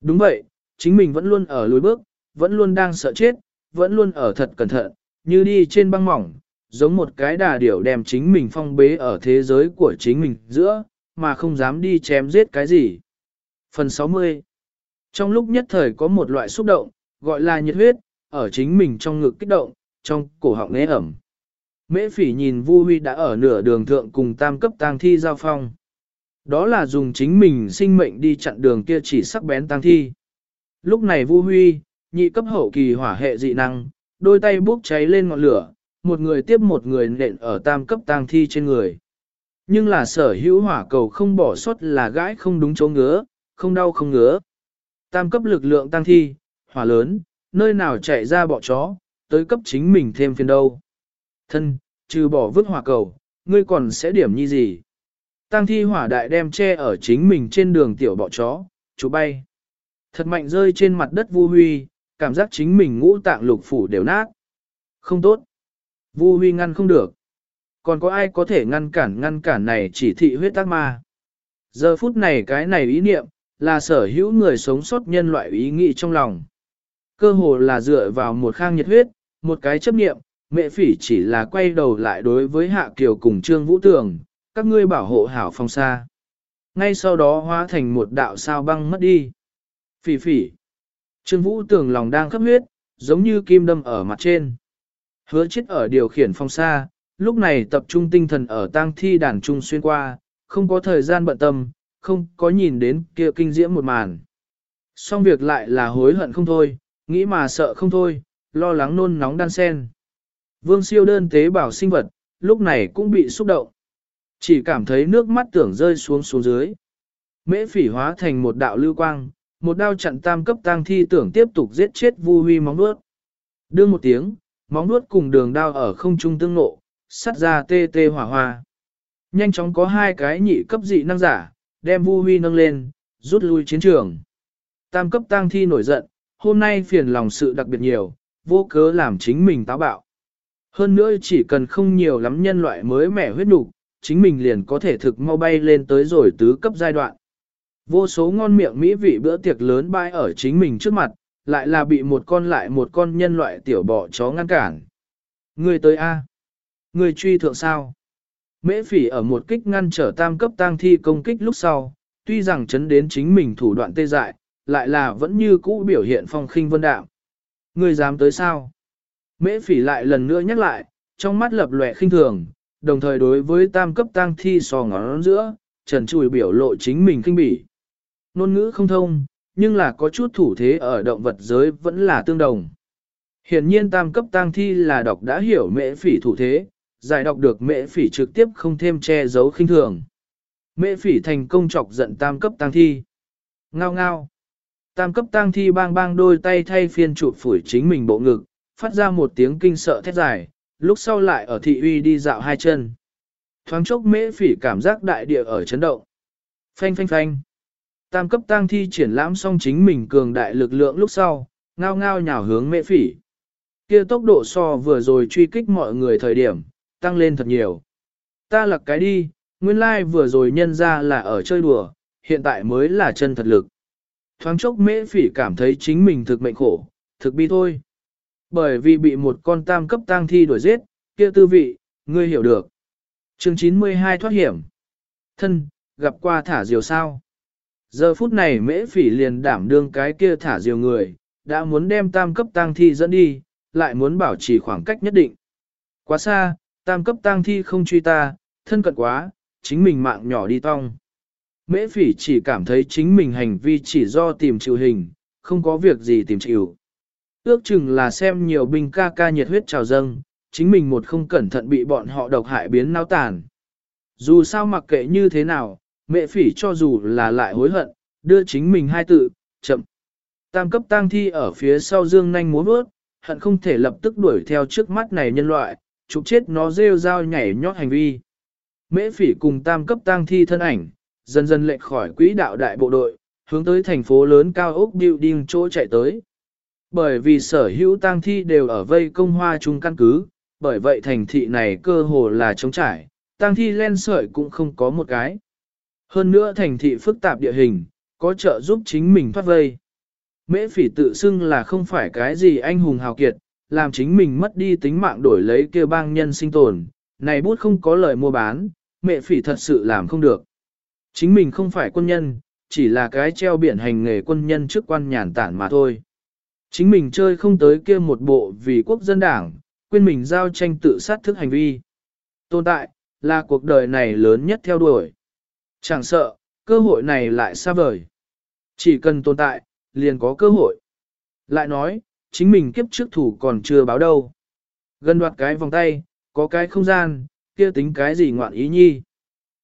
Đúng vậy, chính mình vẫn luôn ở lối bước, vẫn luôn đang sợ chết, vẫn luôn ở thật cẩn thận, như đi trên băng mỏng, giống một cái đà điểu đem chính mình phong bế ở thế giới của chính mình giữa, mà không dám đi chém giết cái gì. Phần 60 Trong lúc nhất thời có một loại xúc động, gọi là nhiệt huyết, ở chính mình trong ngực kích động, trong cổ họng nghe ẩm. Mễ phỉ nhìn Vu Huy đã ở nửa đường thượng cùng tam cấp tang thi giao phong. Đó là dùng chính mình sinh mệnh đi chặn đường kia chỉ sắc bén tang thi. Lúc này Vu Huy, nhị cấp hậu kỳ hỏa hệ dị năng, đôi tay bốc cháy lên ngọn lửa, một người tiếp một người nện ở tam cấp tang thi trên người. Nhưng là sở hữu hỏa cầu không bỏ sót là gãi không đúng chỗ ngứa, không đau không ngứa. Tam cấp lực lượng tăng thi, hỏa lớn, nơi nào chạy ra bỏ chó, tới cấp chính mình thêm phiền đâu. Thân, trừ bỏ vứt hỏa cầu, ngươi còn sẽ điểm như gì? Tăng thi hỏa đại đem che ở chính mình trên đường tiểu bọ chó, chú bay. Thật mạnh rơi trên mặt đất vu huy, cảm giác chính mình ngũ tạng lục phủ đều nát. Không tốt. Vu huy ngăn không được. Còn có ai có thể ngăn cản ngăn cản này chỉ thị huyết tác ma. Giờ phút này cái này ý niệm, là sở hữu người sống sót nhân loại ý nghĩ trong lòng. Cơ hồ là dựa vào một khang nhiệt huyết, một cái chấp niệm, mẹ phỉ chỉ là quay đầu lại đối với Hạ Kiều cùng Trương Vũ Tường, các ngươi bảo hộ hảo phong xa. Ngay sau đó hóa thành một đạo sao băng mất đi. Phỉ phỉ. Trương Vũ Tường lòng đang khắp huyết, giống như kim đâm ở mặt trên. Hứa chết ở điều khiển phong xa, lúc này tập trung tinh thần ở tang thi đàn trung xuyên qua, không có thời gian bận tâm, không có nhìn đến kia kinh diễm một màn. Xong việc lại là hối hận không thôi, nghĩ mà sợ không thôi, lo lắng nôn nóng đan sen. Vương siêu đơn tế bảo sinh vật, lúc này cũng bị xúc động. Chỉ cảm thấy nước mắt tưởng rơi xuống xuống dưới. Mễ phỉ hóa thành một đạo lưu quang, một đao chặn tam cấp tang thi tưởng tiếp tục giết chết vu huy móng nuốt. Đương một tiếng, móng nuốt cùng đường đao ở không trung tương nộ, sắt ra tê tê hỏa hoa. Nhanh chóng có hai cái nhị cấp dị năng giả, đem vu huy nâng lên, rút lui chiến trường. Tam cấp tang thi nổi giận, hôm nay phiền lòng sự đặc biệt nhiều, vô cớ làm chính mình táo bạo. Hơn nữa chỉ cần không nhiều lắm nhân loại mới mẻ huyết nục, chính mình liền có thể thực mau bay lên tới rồi tứ cấp giai đoạn. Vô số ngon miệng mỹ vị bữa tiệc lớn bãi ở chính mình trước mặt, lại là bị một con lại một con nhân loại tiểu bọ chó ngăn cản. Người tới A. Người truy thượng sao? Mễ phỉ ở một kích ngăn trở tam cấp tang thi công kích lúc sau, tuy rằng chấn đến chính mình thủ đoạn tê dại, lại là vẫn như cũ biểu hiện phong khinh vân đạm. Người dám tới sao? Mễ phỉ lại lần nữa nhắc lại, trong mắt lập lòe khinh thường, đồng thời đối với tam cấp tang thi sò ngón giữa, trần chùi biểu lộ chính mình kinh bỉ. Nôn ngữ không thông, nhưng là có chút thủ thế ở động vật giới vẫn là tương đồng. Hiển nhiên tam cấp tang thi là đọc đã hiểu mễ phỉ thủ thế, giải đọc được mễ phỉ trực tiếp không thêm che giấu khinh thường. Mễ phỉ thành công chọc giận tam cấp tang thi. Ngao ngao. Tam cấp tang thi bang bang đôi tay thay phiên chụp phủi chính mình bộ ngực, phát ra một tiếng kinh sợ thét dài, lúc sau lại ở thị uy đi dạo hai chân. Thoáng chốc mễ phỉ cảm giác đại địa ở chấn động. Phanh phanh phanh. Tam cấp tang thi triển lãm xong chính mình cường đại lực lượng lúc sau, ngao ngao nhào hướng mễ phỉ. Kia tốc độ so vừa rồi truy kích mọi người thời điểm, tăng lên thật nhiều. Ta lặc cái đi, nguyên lai like vừa rồi nhân ra là ở chơi đùa, hiện tại mới là chân thật lực. Thoáng chốc mễ phỉ cảm thấy chính mình thực mệnh khổ, thực bi thôi. Bởi vì bị một con tam cấp tang thi đuổi giết, kia tư vị, ngươi hiểu được. chương 92 thoát hiểm. Thân, gặp qua thả diều sao. Giờ phút này mễ phỉ liền đảm đương cái kia thả diều người, đã muốn đem tam cấp tang thi dẫn đi, lại muốn bảo trì khoảng cách nhất định. Quá xa, tam cấp tang thi không truy ta, thân cận quá, chính mình mạng nhỏ đi tong. Mễ phỉ chỉ cảm thấy chính mình hành vi chỉ do tìm chịu hình, không có việc gì tìm chịu. Ước chừng là xem nhiều binh ca ca nhiệt huyết trào dâng, chính mình một không cẩn thận bị bọn họ độc hại biến nao tàn. Dù sao mặc kệ như thế nào, mẹ phỉ cho dù là lại hối hận, đưa chính mình hai tự, chậm. Tam cấp tang thi ở phía sau dương nhanh múa bước, hận không thể lập tức đuổi theo trước mắt này nhân loại, chụp chết nó rêu rao nhảy nhót hành vi. Mễ phỉ cùng tam cấp tang thi thân ảnh, dần dần lệch khỏi quỹ đạo đại bộ đội, hướng tới thành phố lớn cao ốc building chỗ chạy tới. Bởi vì sở hữu tang thi đều ở vây công hoa trung căn cứ, bởi vậy thành thị này cơ hồ là trống trải, tang thi len sợi cũng không có một cái. Hơn nữa thành thị phức tạp địa hình, có trợ giúp chính mình thoát vây. Mễ phỉ tự xưng là không phải cái gì anh hùng hào kiệt, làm chính mình mất đi tính mạng đổi lấy kia bang nhân sinh tồn, này bút không có lời mua bán, mẹ phỉ thật sự làm không được. Chính mình không phải quân nhân, chỉ là cái treo biển hành nghề quân nhân trước quan nhàn tản mà thôi. Chính mình chơi không tới kia một bộ vì quốc dân đảng, quên mình giao tranh tự sát thức hành vi. Tồn tại, là cuộc đời này lớn nhất theo đuổi. Chẳng sợ, cơ hội này lại xa vời. Chỉ cần tồn tại, liền có cơ hội. Lại nói, chính mình kiếp trước thủ còn chưa báo đâu. Gần đoạt cái vòng tay, có cái không gian, kia tính cái gì ngoạn ý nhi.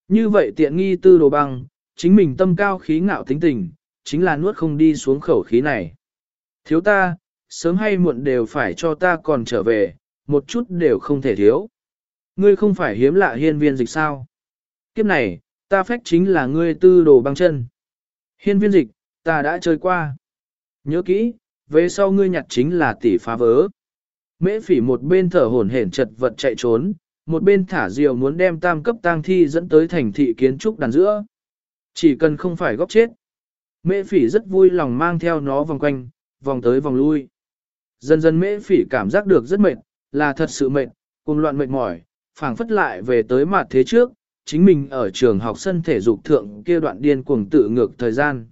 Như vậy tiện nghi tư đồ bằng chính mình tâm cao khí ngạo tính tình, chính là nuốt không đi xuống khẩu khí này. Thiếu ta, sớm hay muộn đều phải cho ta còn trở về, một chút đều không thể thiếu. Ngươi không phải hiếm lạ hiên viên dịch sao? Kiếp này, ta phách chính là ngươi tư đồ băng chân. Hiên viên dịch, ta đã chơi qua. Nhớ kỹ, về sau ngươi nhặt chính là tỷ phá vỡ. Mễ phỉ một bên thở hổn hển chật vật chạy trốn, một bên thả diều muốn đem tam cấp tang thi dẫn tới thành thị kiến trúc đàn giữa. Chỉ cần không phải góc chết. Mễ phỉ rất vui lòng mang theo nó vòng quanh, vòng tới vòng lui. Dần dần mễ phỉ cảm giác được rất mệt, là thật sự mệt, cùng loạn mệt mỏi, phảng phất lại về tới mặt thế trước, chính mình ở trường học sân thể dục thượng kia đoạn điên cuồng tự ngược thời gian.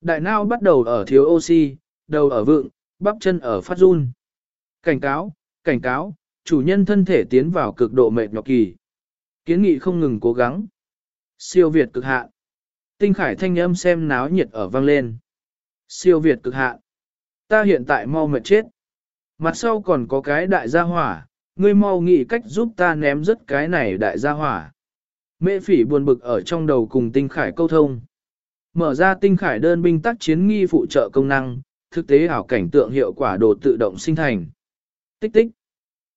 Đại não bắt đầu ở thiếu oxy, đầu ở vượng, bắp chân ở phát run. Cảnh cáo, cảnh cáo, chủ nhân thân thể tiến vào cực độ mệt nhọc kỳ. Kiến nghị không ngừng cố gắng. Siêu Việt cực hạn. Tinh khải thanh âm xem náo nhiệt ở vang lên. Siêu Việt cực hạn. Ta hiện tại mau mệt chết. Mặt sau còn có cái đại gia hỏa, ngươi mau nghĩ cách giúp ta ném rớt cái này đại gia hỏa. Mễ phỉ buồn bực ở trong đầu cùng tinh khải câu thông. Mở ra tinh khải đơn binh tác chiến nghi phụ trợ công năng, thực tế ảo cảnh tượng hiệu quả đồ tự động sinh thành. Tích tích.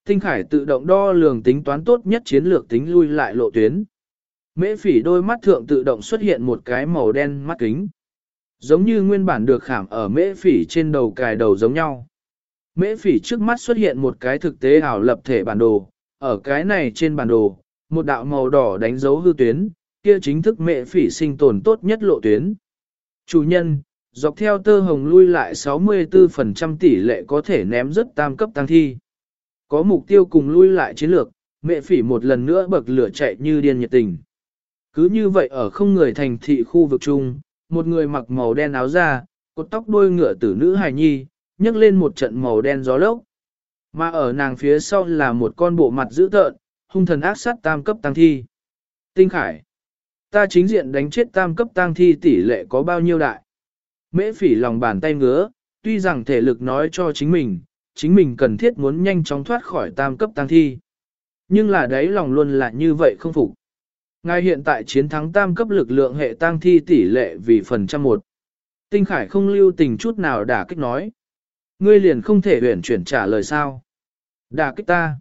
Tinh khải tự động đo lường tính toán tốt nhất chiến lược tính lui lại lộ tuyến. Mễ phỉ đôi mắt thượng tự động xuất hiện một cái màu đen mắt kính. Giống như nguyên bản được khảm ở mễ phỉ trên đầu cài đầu giống nhau. Mễ phỉ trước mắt xuất hiện một cái thực tế ảo lập thể bản đồ, ở cái này trên bản đồ, một đạo màu đỏ đánh dấu hư tuyến, kia chính thức mễ phỉ sinh tồn tốt nhất lộ tuyến. Chủ nhân, dọc theo tơ hồng lui lại 64% tỷ lệ có thể ném rất tam cấp tăng thi. Có mục tiêu cùng lui lại chiến lược, mẹ phỉ một lần nữa bậc lửa chạy như điên nhiệt tình. Cứ như vậy ở không người thành thị khu vực chung, một người mặc màu đen áo da, cột tóc đuôi ngựa tử nữ hài nhi, nhấc lên một trận màu đen gió lốc. Mà ở nàng phía sau là một con bộ mặt dữ tợn, hung thần ác sát tam cấp tăng thi. Tinh Khải. Ta chính diện đánh chết tam cấp tăng thi tỷ lệ có bao nhiêu đại. Mễ phỉ lòng bàn tay ngứa, tuy rằng thể lực nói cho chính mình, chính mình cần thiết muốn nhanh chóng thoát khỏi tam cấp tăng thi. Nhưng là đấy lòng luôn là như vậy không phục. Ngài hiện tại chiến thắng tam cấp lực lượng hệ tăng thi tỷ lệ vì phần trăm một. Tinh Khải không lưu tình chút nào đả kích nói. Ngươi liền không thể huyển chuyển trả lời sao. Đả kích ta.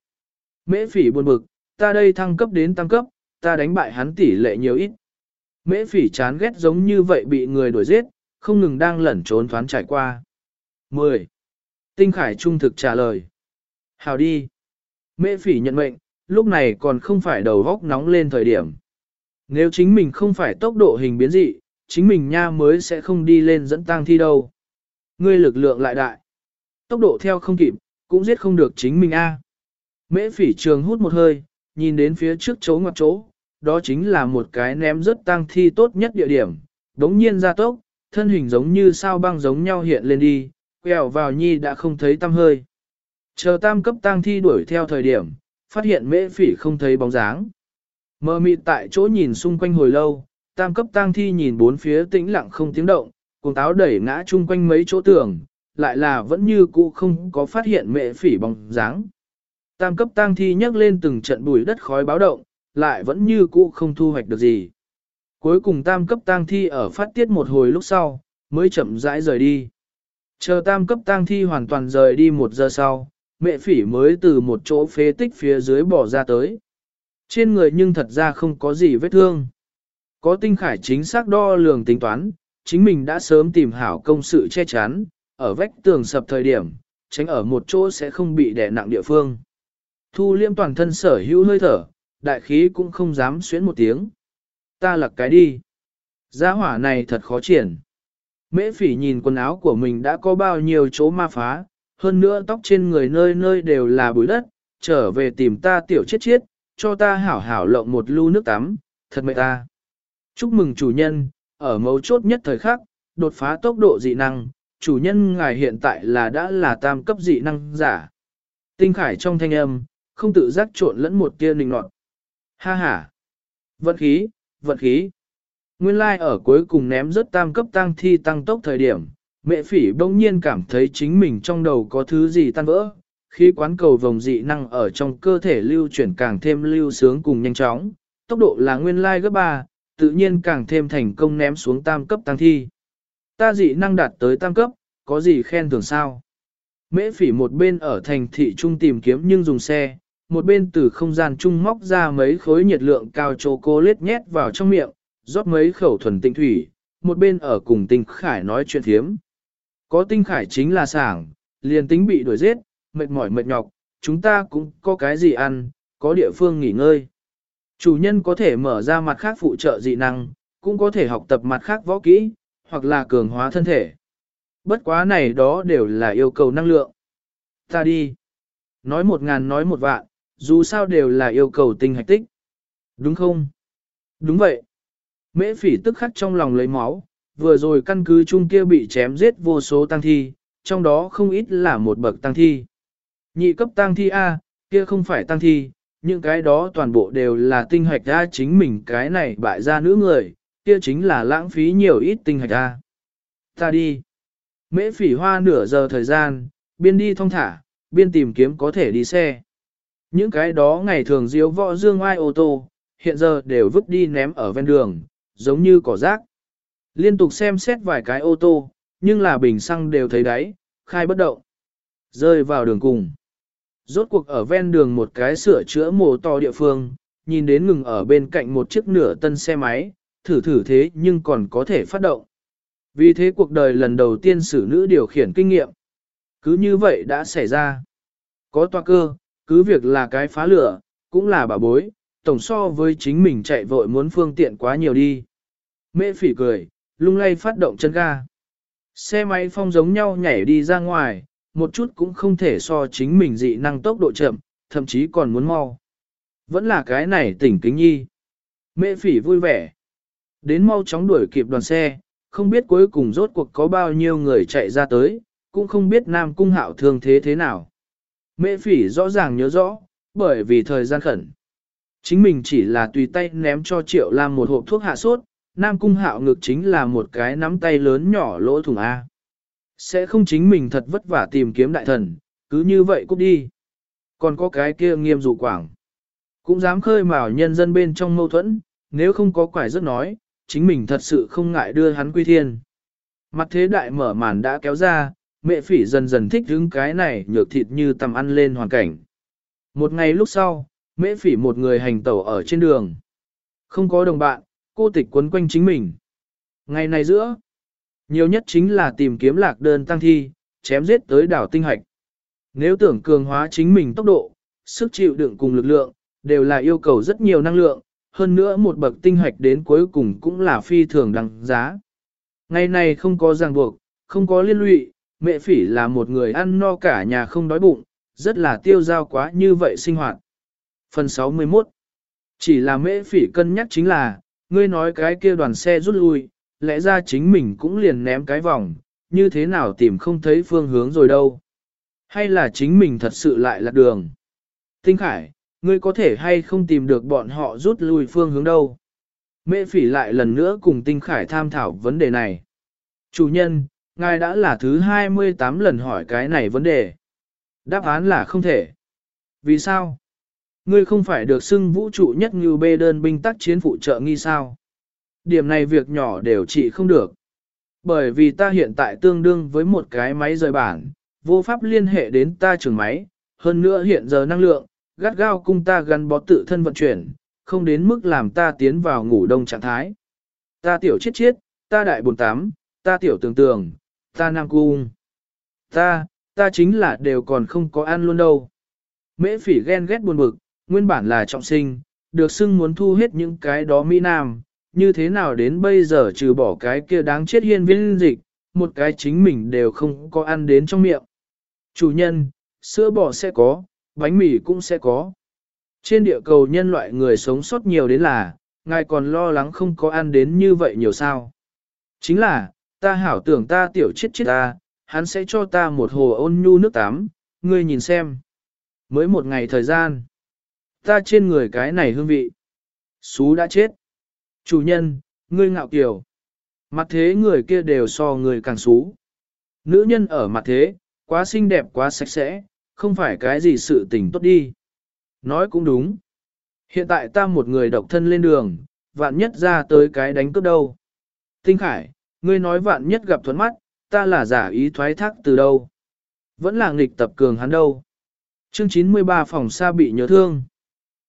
Mễ phỉ buồn bực, ta đây thăng cấp đến tam cấp, ta đánh bại hắn tỷ lệ nhiều ít. Mễ phỉ chán ghét giống như vậy bị người đuổi giết, không ngừng đang lẩn trốn thoán trải qua. 10. Tinh Khải trung thực trả lời. Hào đi. Mễ phỉ nhận mệnh, lúc này còn không phải đầu góc nóng lên thời điểm. Nếu chính mình không phải tốc độ hình biến dị, chính mình nha mới sẽ không đi lên dẫn tang thi đâu. Ngươi lực lượng lại đại. Tốc độ theo không kịp, cũng giết không được chính mình a. Mễ phỉ trường hút một hơi, nhìn đến phía trước chỗ ngoặt chỗ, đó chính là một cái ném rất tang thi tốt nhất địa điểm, đống nhiên ra tốc, thân hình giống như sao băng giống nhau hiện lên đi, quẹo vào nhi đã không thấy tăm hơi. Chờ tam cấp tang thi đuổi theo thời điểm, phát hiện mễ phỉ không thấy bóng dáng. Mơ mịt tại chỗ nhìn xung quanh hồi lâu, tam cấp tang thi nhìn bốn phía tĩnh lặng không tiếng động, cùng táo đẩy ngã chung quanh mấy chỗ tường, lại là vẫn như cũ không có phát hiện mễ phỉ bóng dáng. Tam cấp tang thi nhấc lên từng trận bụi đất khói báo động, lại vẫn như cũ không thu hoạch được gì. Cuối cùng tam cấp tang thi ở phát tiết một hồi lúc sau, mới chậm rãi rời đi. Chờ tam cấp tang thi hoàn toàn rời đi một giờ sau, mẹ phỉ mới từ một chỗ phế tích phía dưới bỏ ra tới. Trên người nhưng thật ra không có gì vết thương. Có tinh khải chính xác đo lường tính toán, chính mình đã sớm tìm hảo công sự che chắn, ở vách tường sập thời điểm, tránh ở một chỗ sẽ không bị đè nặng địa phương. Thu liêm toàn thân sở hữu hơi thở, đại khí cũng không dám xuyến một tiếng. Ta lặc cái đi. Giá hỏa này thật khó triển. Mễ phỉ nhìn quần áo của mình đã có bao nhiêu chỗ ma phá, hơn nữa tóc trên người nơi nơi đều là bụi đất, trở về tìm ta tiểu chết chết, cho ta hảo hảo lộng một lu nước tắm, thật mệt ta. Chúc mừng chủ nhân, ở mấu chốt nhất thời khắc, đột phá tốc độ dị năng, chủ nhân ngài hiện tại là đã là tam cấp dị năng giả. Tinh khải trong thanh âm, không tự giác trộn lẫn một tia nịnh nọt. Ha ha! Vận khí, vận khí! Nguyên lai like ở cuối cùng ném rất tam cấp tăng thi tăng tốc thời điểm, mẹ phỉ bỗng nhiên cảm thấy chính mình trong đầu có thứ gì tan vỡ, khi quán cầu vòng dị năng ở trong cơ thể lưu chuyển càng thêm lưu sướng cùng nhanh chóng, tốc độ là nguyên lai like gấp 3, tự nhiên càng thêm thành công ném xuống tam cấp tăng thi. Ta dị năng đạt tới tam cấp, có gì khen thưởng sao? Mễ phỉ một bên ở thành thị trung tìm kiếm nhưng dùng xe, một bên từ không gian chung móc ra mấy khối nhiệt lượng cao chocolate nhét vào trong miệng, rót mấy khẩu thuần tinh thủy, một bên ở cùng tinh khải nói chuyện thiếm. Có tinh khải chính là sảng, liền tính bị đuổi giết, mệt mỏi mệt nhọc, chúng ta cũng có cái gì ăn, có địa phương nghỉ ngơi. Chủ nhân có thể mở ra mặt khác phụ trợ dị năng, cũng có thể học tập mặt khác võ kỹ, hoặc là cường hóa thân thể. Bất quá này đó đều là yêu cầu năng lượng. Ta đi. Nói một ngàn nói một vạn, dù sao đều là yêu cầu tinh hạch tích. Đúng không? Đúng vậy. Mễ phỉ tức khắc trong lòng lấy máu, vừa rồi căn cứ chung kia bị chém giết vô số tăng thi, trong đó không ít là một bậc tăng thi. Nhị cấp tăng thi A, kia không phải tăng thi, những cái đó toàn bộ đều là tinh hạch A chính mình cái này bại ra nữ người, kia chính là lãng phí nhiều ít tinh hạch A. Ta đi. Mễ phỉ hoa nửa giờ thời gian, biên đi thông thả, biên tìm kiếm có thể đi xe. Những cái đó ngày thường diếu võ dương ai ô tô, hiện giờ đều vứt đi ném ở ven đường, giống như cỏ rác. Liên tục xem xét vài cái ô tô, nhưng là bình xăng đều thấy đáy, khai bất động. Rơi vào đường cùng. Rốt cuộc ở ven đường một cái sửa chữa mồ to địa phương, nhìn đến ngừng ở bên cạnh một chiếc nửa tân xe máy, thử thử thế nhưng còn có thể phát động. Vì thế cuộc đời lần đầu tiên xử nữ điều khiển kinh nghiệm. Cứ như vậy đã xảy ra. Có toa cơ, cứ việc là cái phá lửa, cũng là bà bối, tổng so với chính mình chạy vội muốn phương tiện quá nhiều đi. Mễ phỉ cười, lung lay phát động chân ga. Xe máy phong giống nhau nhảy đi ra ngoài, một chút cũng không thể so chính mình dị năng tốc độ chậm, thậm chí còn muốn mau. Vẫn là cái này tỉnh kính nhi. Mễ phỉ vui vẻ. Đến mau chóng đuổi kịp đoàn xe, không biết cuối cùng rốt cuộc có bao nhiêu người chạy ra tới, cũng không biết Nam Cung Hạo thương thế thế nào. Mễ phỉ rõ ràng nhớ rõ, bởi vì thời gian khẩn. Chính mình chỉ là tùy tay ném cho Triệu Lam một hộp thuốc hạ sốt, Nam Cung Hạo ngực chính là một cái nắm tay lớn nhỏ lỗ thủng A. Sẽ không chính mình thật vất vả tìm kiếm đại thần, cứ như vậy cút đi. Còn có cái kia nghiêm dụ quảng. Cũng dám khơi mào nhân dân bên trong mâu thuẫn, nếu không có quải rất nói, chính mình thật sự không ngại đưa hắn quy thiên. Mặt thế đại mở màn đã kéo ra, mẹ phỉ dần dần thích hứng cái này nhược thịt như tầm ăn lên hoàn cảnh. Một ngày lúc sau, mẹ phỉ một người hành tẩu ở trên đường. Không có đồng bạn, cô tịch quấn quanh chính mình. Ngày này giữa, nhiều nhất chính là tìm kiếm lạc đơn tăng thi, chém giết tới đảo tinh hạch. Nếu tưởng cường hóa chính mình tốc độ, sức chịu đựng cùng lực lượng, đều là yêu cầu rất nhiều năng lượng, hơn nữa một bậc tinh hạch đến cuối cùng cũng là phi thường đăng giá. Ngày này không có ràng buộc, không có liên lụy, mẹ phỉ là một người ăn no cả nhà không đói bụng, rất là tiêu dao quá như vậy sinh hoạt. Phần 61 Chỉ là mẹ phỉ cân nhắc chính là, ngươi nói cái kia đoàn xe rút lui, lẽ ra chính mình cũng liền ném cái vòng, như thế nào tìm không thấy phương hướng rồi đâu. Hay là chính mình thật sự lại lạc đường. Tinh Khải, ngươi có thể hay không tìm được bọn họ rút lui phương hướng đâu. Mễ phỉ lại lần nữa cùng Tinh Khải tham thảo vấn đề này. Chủ nhân, ngài đã là thứ 28 lần hỏi cái này vấn đề. Đáp án là không thể. Vì sao? Ngươi không phải được xưng vũ trụ nhất như bê đơn binh tác chiến phụ trợ nghi sao? Điểm này việc nhỏ đều trị không được. Bởi vì ta hiện tại tương đương với một cái máy rời bản, vô pháp liên hệ đến ta trường máy, hơn nữa hiện giờ năng lượng, gắt gao cung ta gắn bó tự thân vận chuyển, không đến mức làm ta tiến vào ngủ đông trạng thái. Ta tiểu chết chết, ta đại bồn tám, ta tiểu tường tường, ta nam cung. Ta, ta chính là đều còn không có ăn luôn đâu. Mễ phỉ ghen ghét buồn bực, nguyên bản là trọng sinh, được xưng muốn thu hết những cái đó Mỹ Nam, như thế nào đến bây giờ trừ bỏ cái kia đáng chết hiên viên dịch, một cái chính mình đều không có ăn đến trong miệng. Chủ nhân, sữa bò sẽ có, bánh mì cũng sẽ có. Trên địa cầu nhân loại người sống sót nhiều đến là, ngài còn lo lắng không có ăn đến như vậy nhiều sao. Chính là, ta hảo tưởng ta tiểu chết chết ta, hắn sẽ cho ta một hồ ôn nhu nước tắm, ngươi nhìn xem. Mới một ngày thời gian, ta trên người cái này hương vị. Xú đã chết. Chủ nhân, ngươi ngạo kiều. Mặt thế người kia đều so người càng xú. Nữ nhân ở mặt thế, quá xinh đẹp quá sạch sẽ, không phải cái gì sự tình tốt đi. Nói cũng đúng. Hiện tại ta một người độc thân lên đường, vạn nhất ra tới cái đánh cướp đâu. Tinh Khải, ngươi nói vạn nhất gặp thuẫn mắt, ta là giả ý thoái thác từ đâu. Vẫn là nghịch tập cường hắn đâu. Chương 93 phòng xa bị nhớ thương.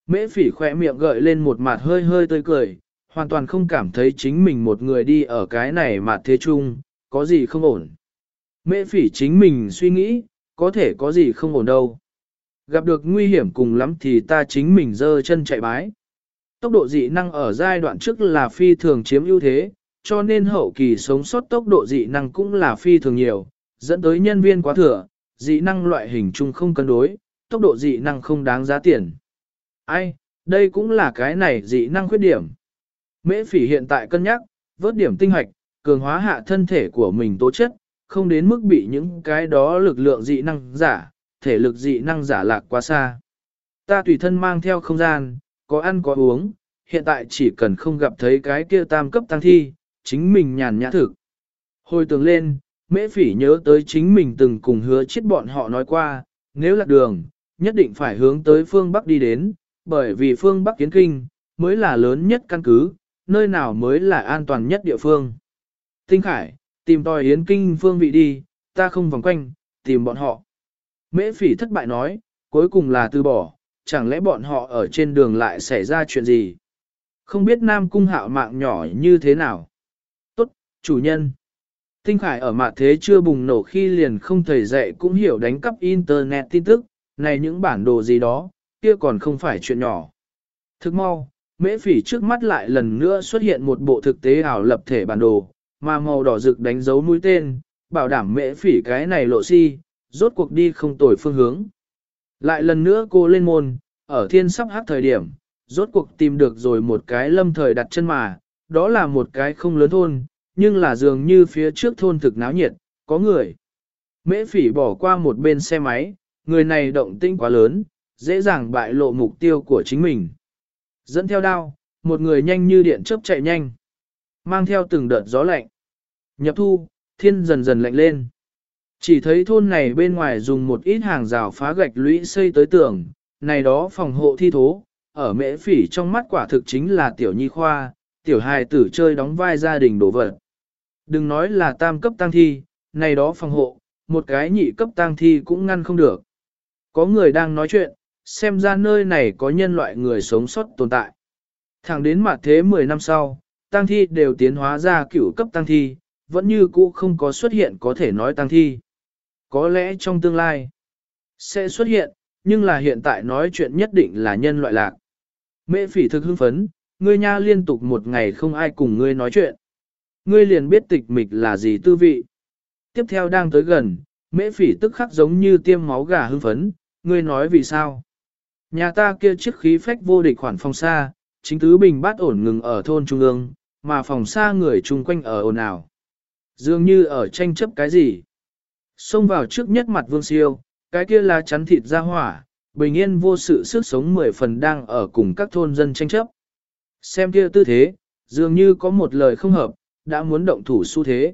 Mễ phỉ khỏe miệng gợi lên một mặt hơi hơi tươi cười, hoàn toàn không cảm thấy chính mình một người đi ở cái này mà thế chung, có gì không ổn. Mễ phỉ chính mình suy nghĩ, có thể có gì không ổn đâu. Gặp được nguy hiểm cùng lắm thì ta chính mình dơ chân chạy bái. Tốc độ dị năng ở giai đoạn trước là phi thường chiếm ưu thế, cho nên hậu kỳ sống sót tốc độ dị năng cũng là phi thường nhiều, dẫn tới nhân viên quá thừa, dị năng loại hình chung không cân đối, tốc độ dị năng không đáng giá tiền. Ai, đây cũng là cái này dị năng khuyết điểm. Mễ phỉ hiện tại cân nhắc, vớt điểm tinh hoạch, cường hóa hạ thân thể của mình tố chất, không đến mức bị những cái đó lực lượng dị năng giả, thể lực dị năng giả lạc quá xa. Ta tùy thân mang theo không gian, có ăn có uống, hiện tại chỉ cần không gặp thấy cái kia tam cấp tăng thi, chính mình nhàn nhã thực. Hồi tưởng lên, mễ phỉ nhớ tới chính mình từng cùng hứa chết bọn họ nói qua, nếu lạc đường, nhất định phải hướng tới phương Bắc đi đến, bởi vì phương Bắc kiến kinh, mới là lớn nhất căn cứ, nơi nào mới là an toàn nhất địa phương. Tinh Khải, tìm tòi yến kinh phương vị đi, ta không vòng quanh, tìm bọn họ. Mễ phỉ thất bại nói, cuối cùng là từ bỏ, chẳng lẽ bọn họ ở trên đường lại xảy ra chuyện gì? Không biết Nam Cung hạo mạng nhỏ như thế nào? Chủ nhân. Tinh Khải ở mặt thế chưa bùng nổ khi liền không thầy dạy cũng hiểu đánh cắp Internet tin tức, này những bản đồ gì đó, kia còn không phải chuyện nhỏ. Thức mau, mễ phỉ trước mắt lại lần nữa xuất hiện một bộ thực tế ảo lập thể bản đồ, mà màu đỏ rực đánh dấu mũi tên, bảo đảm mễ phỉ cái này lộ si, rốt cuộc đi không tồi phương hướng. Lại lần nữa cô lên môn, ở thiên sắp hát thời điểm, rốt cuộc tìm được rồi một cái lâm thời đặt chân mà, đó là một cái không lớn thôn, nhưng là dường như phía trước thôn thực náo nhiệt, có người. Mễ phỉ bỏ qua một bên xe máy, người này động tĩnh quá lớn, dễ dàng bại lộ mục tiêu của chính mình. Dẫn theo đao, một người nhanh như điện chớp chạy nhanh, mang theo từng đợt gió lạnh. Nhập thu, thiên dần dần lạnh lên. Chỉ thấy thôn này bên ngoài dùng một ít hàng rào phá gạch lũy xây tới tường, này đó phòng hộ thi thố, ở mễ phỉ trong mắt quả thực chính là tiểu nhi khoa, tiểu hài tử chơi đóng vai gia đình đổ vật. Đừng nói là tam cấp tăng thi, này đó phòng hộ, một cái nhị cấp tăng thi cũng ngăn không được. Có người đang nói chuyện, xem ra nơi này có nhân loại người sống sót tồn tại. Thẳng đến mặt thế 10 năm sau, tăng thi đều tiến hóa ra cửu cấp tăng thi, vẫn như cũ không có xuất hiện có thể nói tăng thi. Có lẽ trong tương lai sẽ xuất hiện, nhưng là hiện tại nói chuyện nhất định là nhân loại lạc. Mễ phỉ thực hưng phấn, ngươi nha liên tục một ngày không ai cùng ngươi nói chuyện. Ngươi liền biết tịch mịch là gì tư vị. Tiếp theo đang tới gần, mễ phỉ tức khắc giống như tiêm máu gà hưng phấn, ngươi nói vì sao. Nhà ta kia chiếc khí phách vô địch khoản phòng xa, chính tứ bình bát ổn ngừng ở thôn trung ương, mà phòng xa người chung quanh ở ồn ào. Dường như ở tranh chấp cái gì. Xông vào trước nhất mặt vương siêu, cái kia là chắn thịt ra hỏa, bình yên vô sự sức sống mười phần đang ở cùng các thôn dân tranh chấp. Xem kia tư thế, dường như có một lời không hợp, đã muốn động thủ xu thế.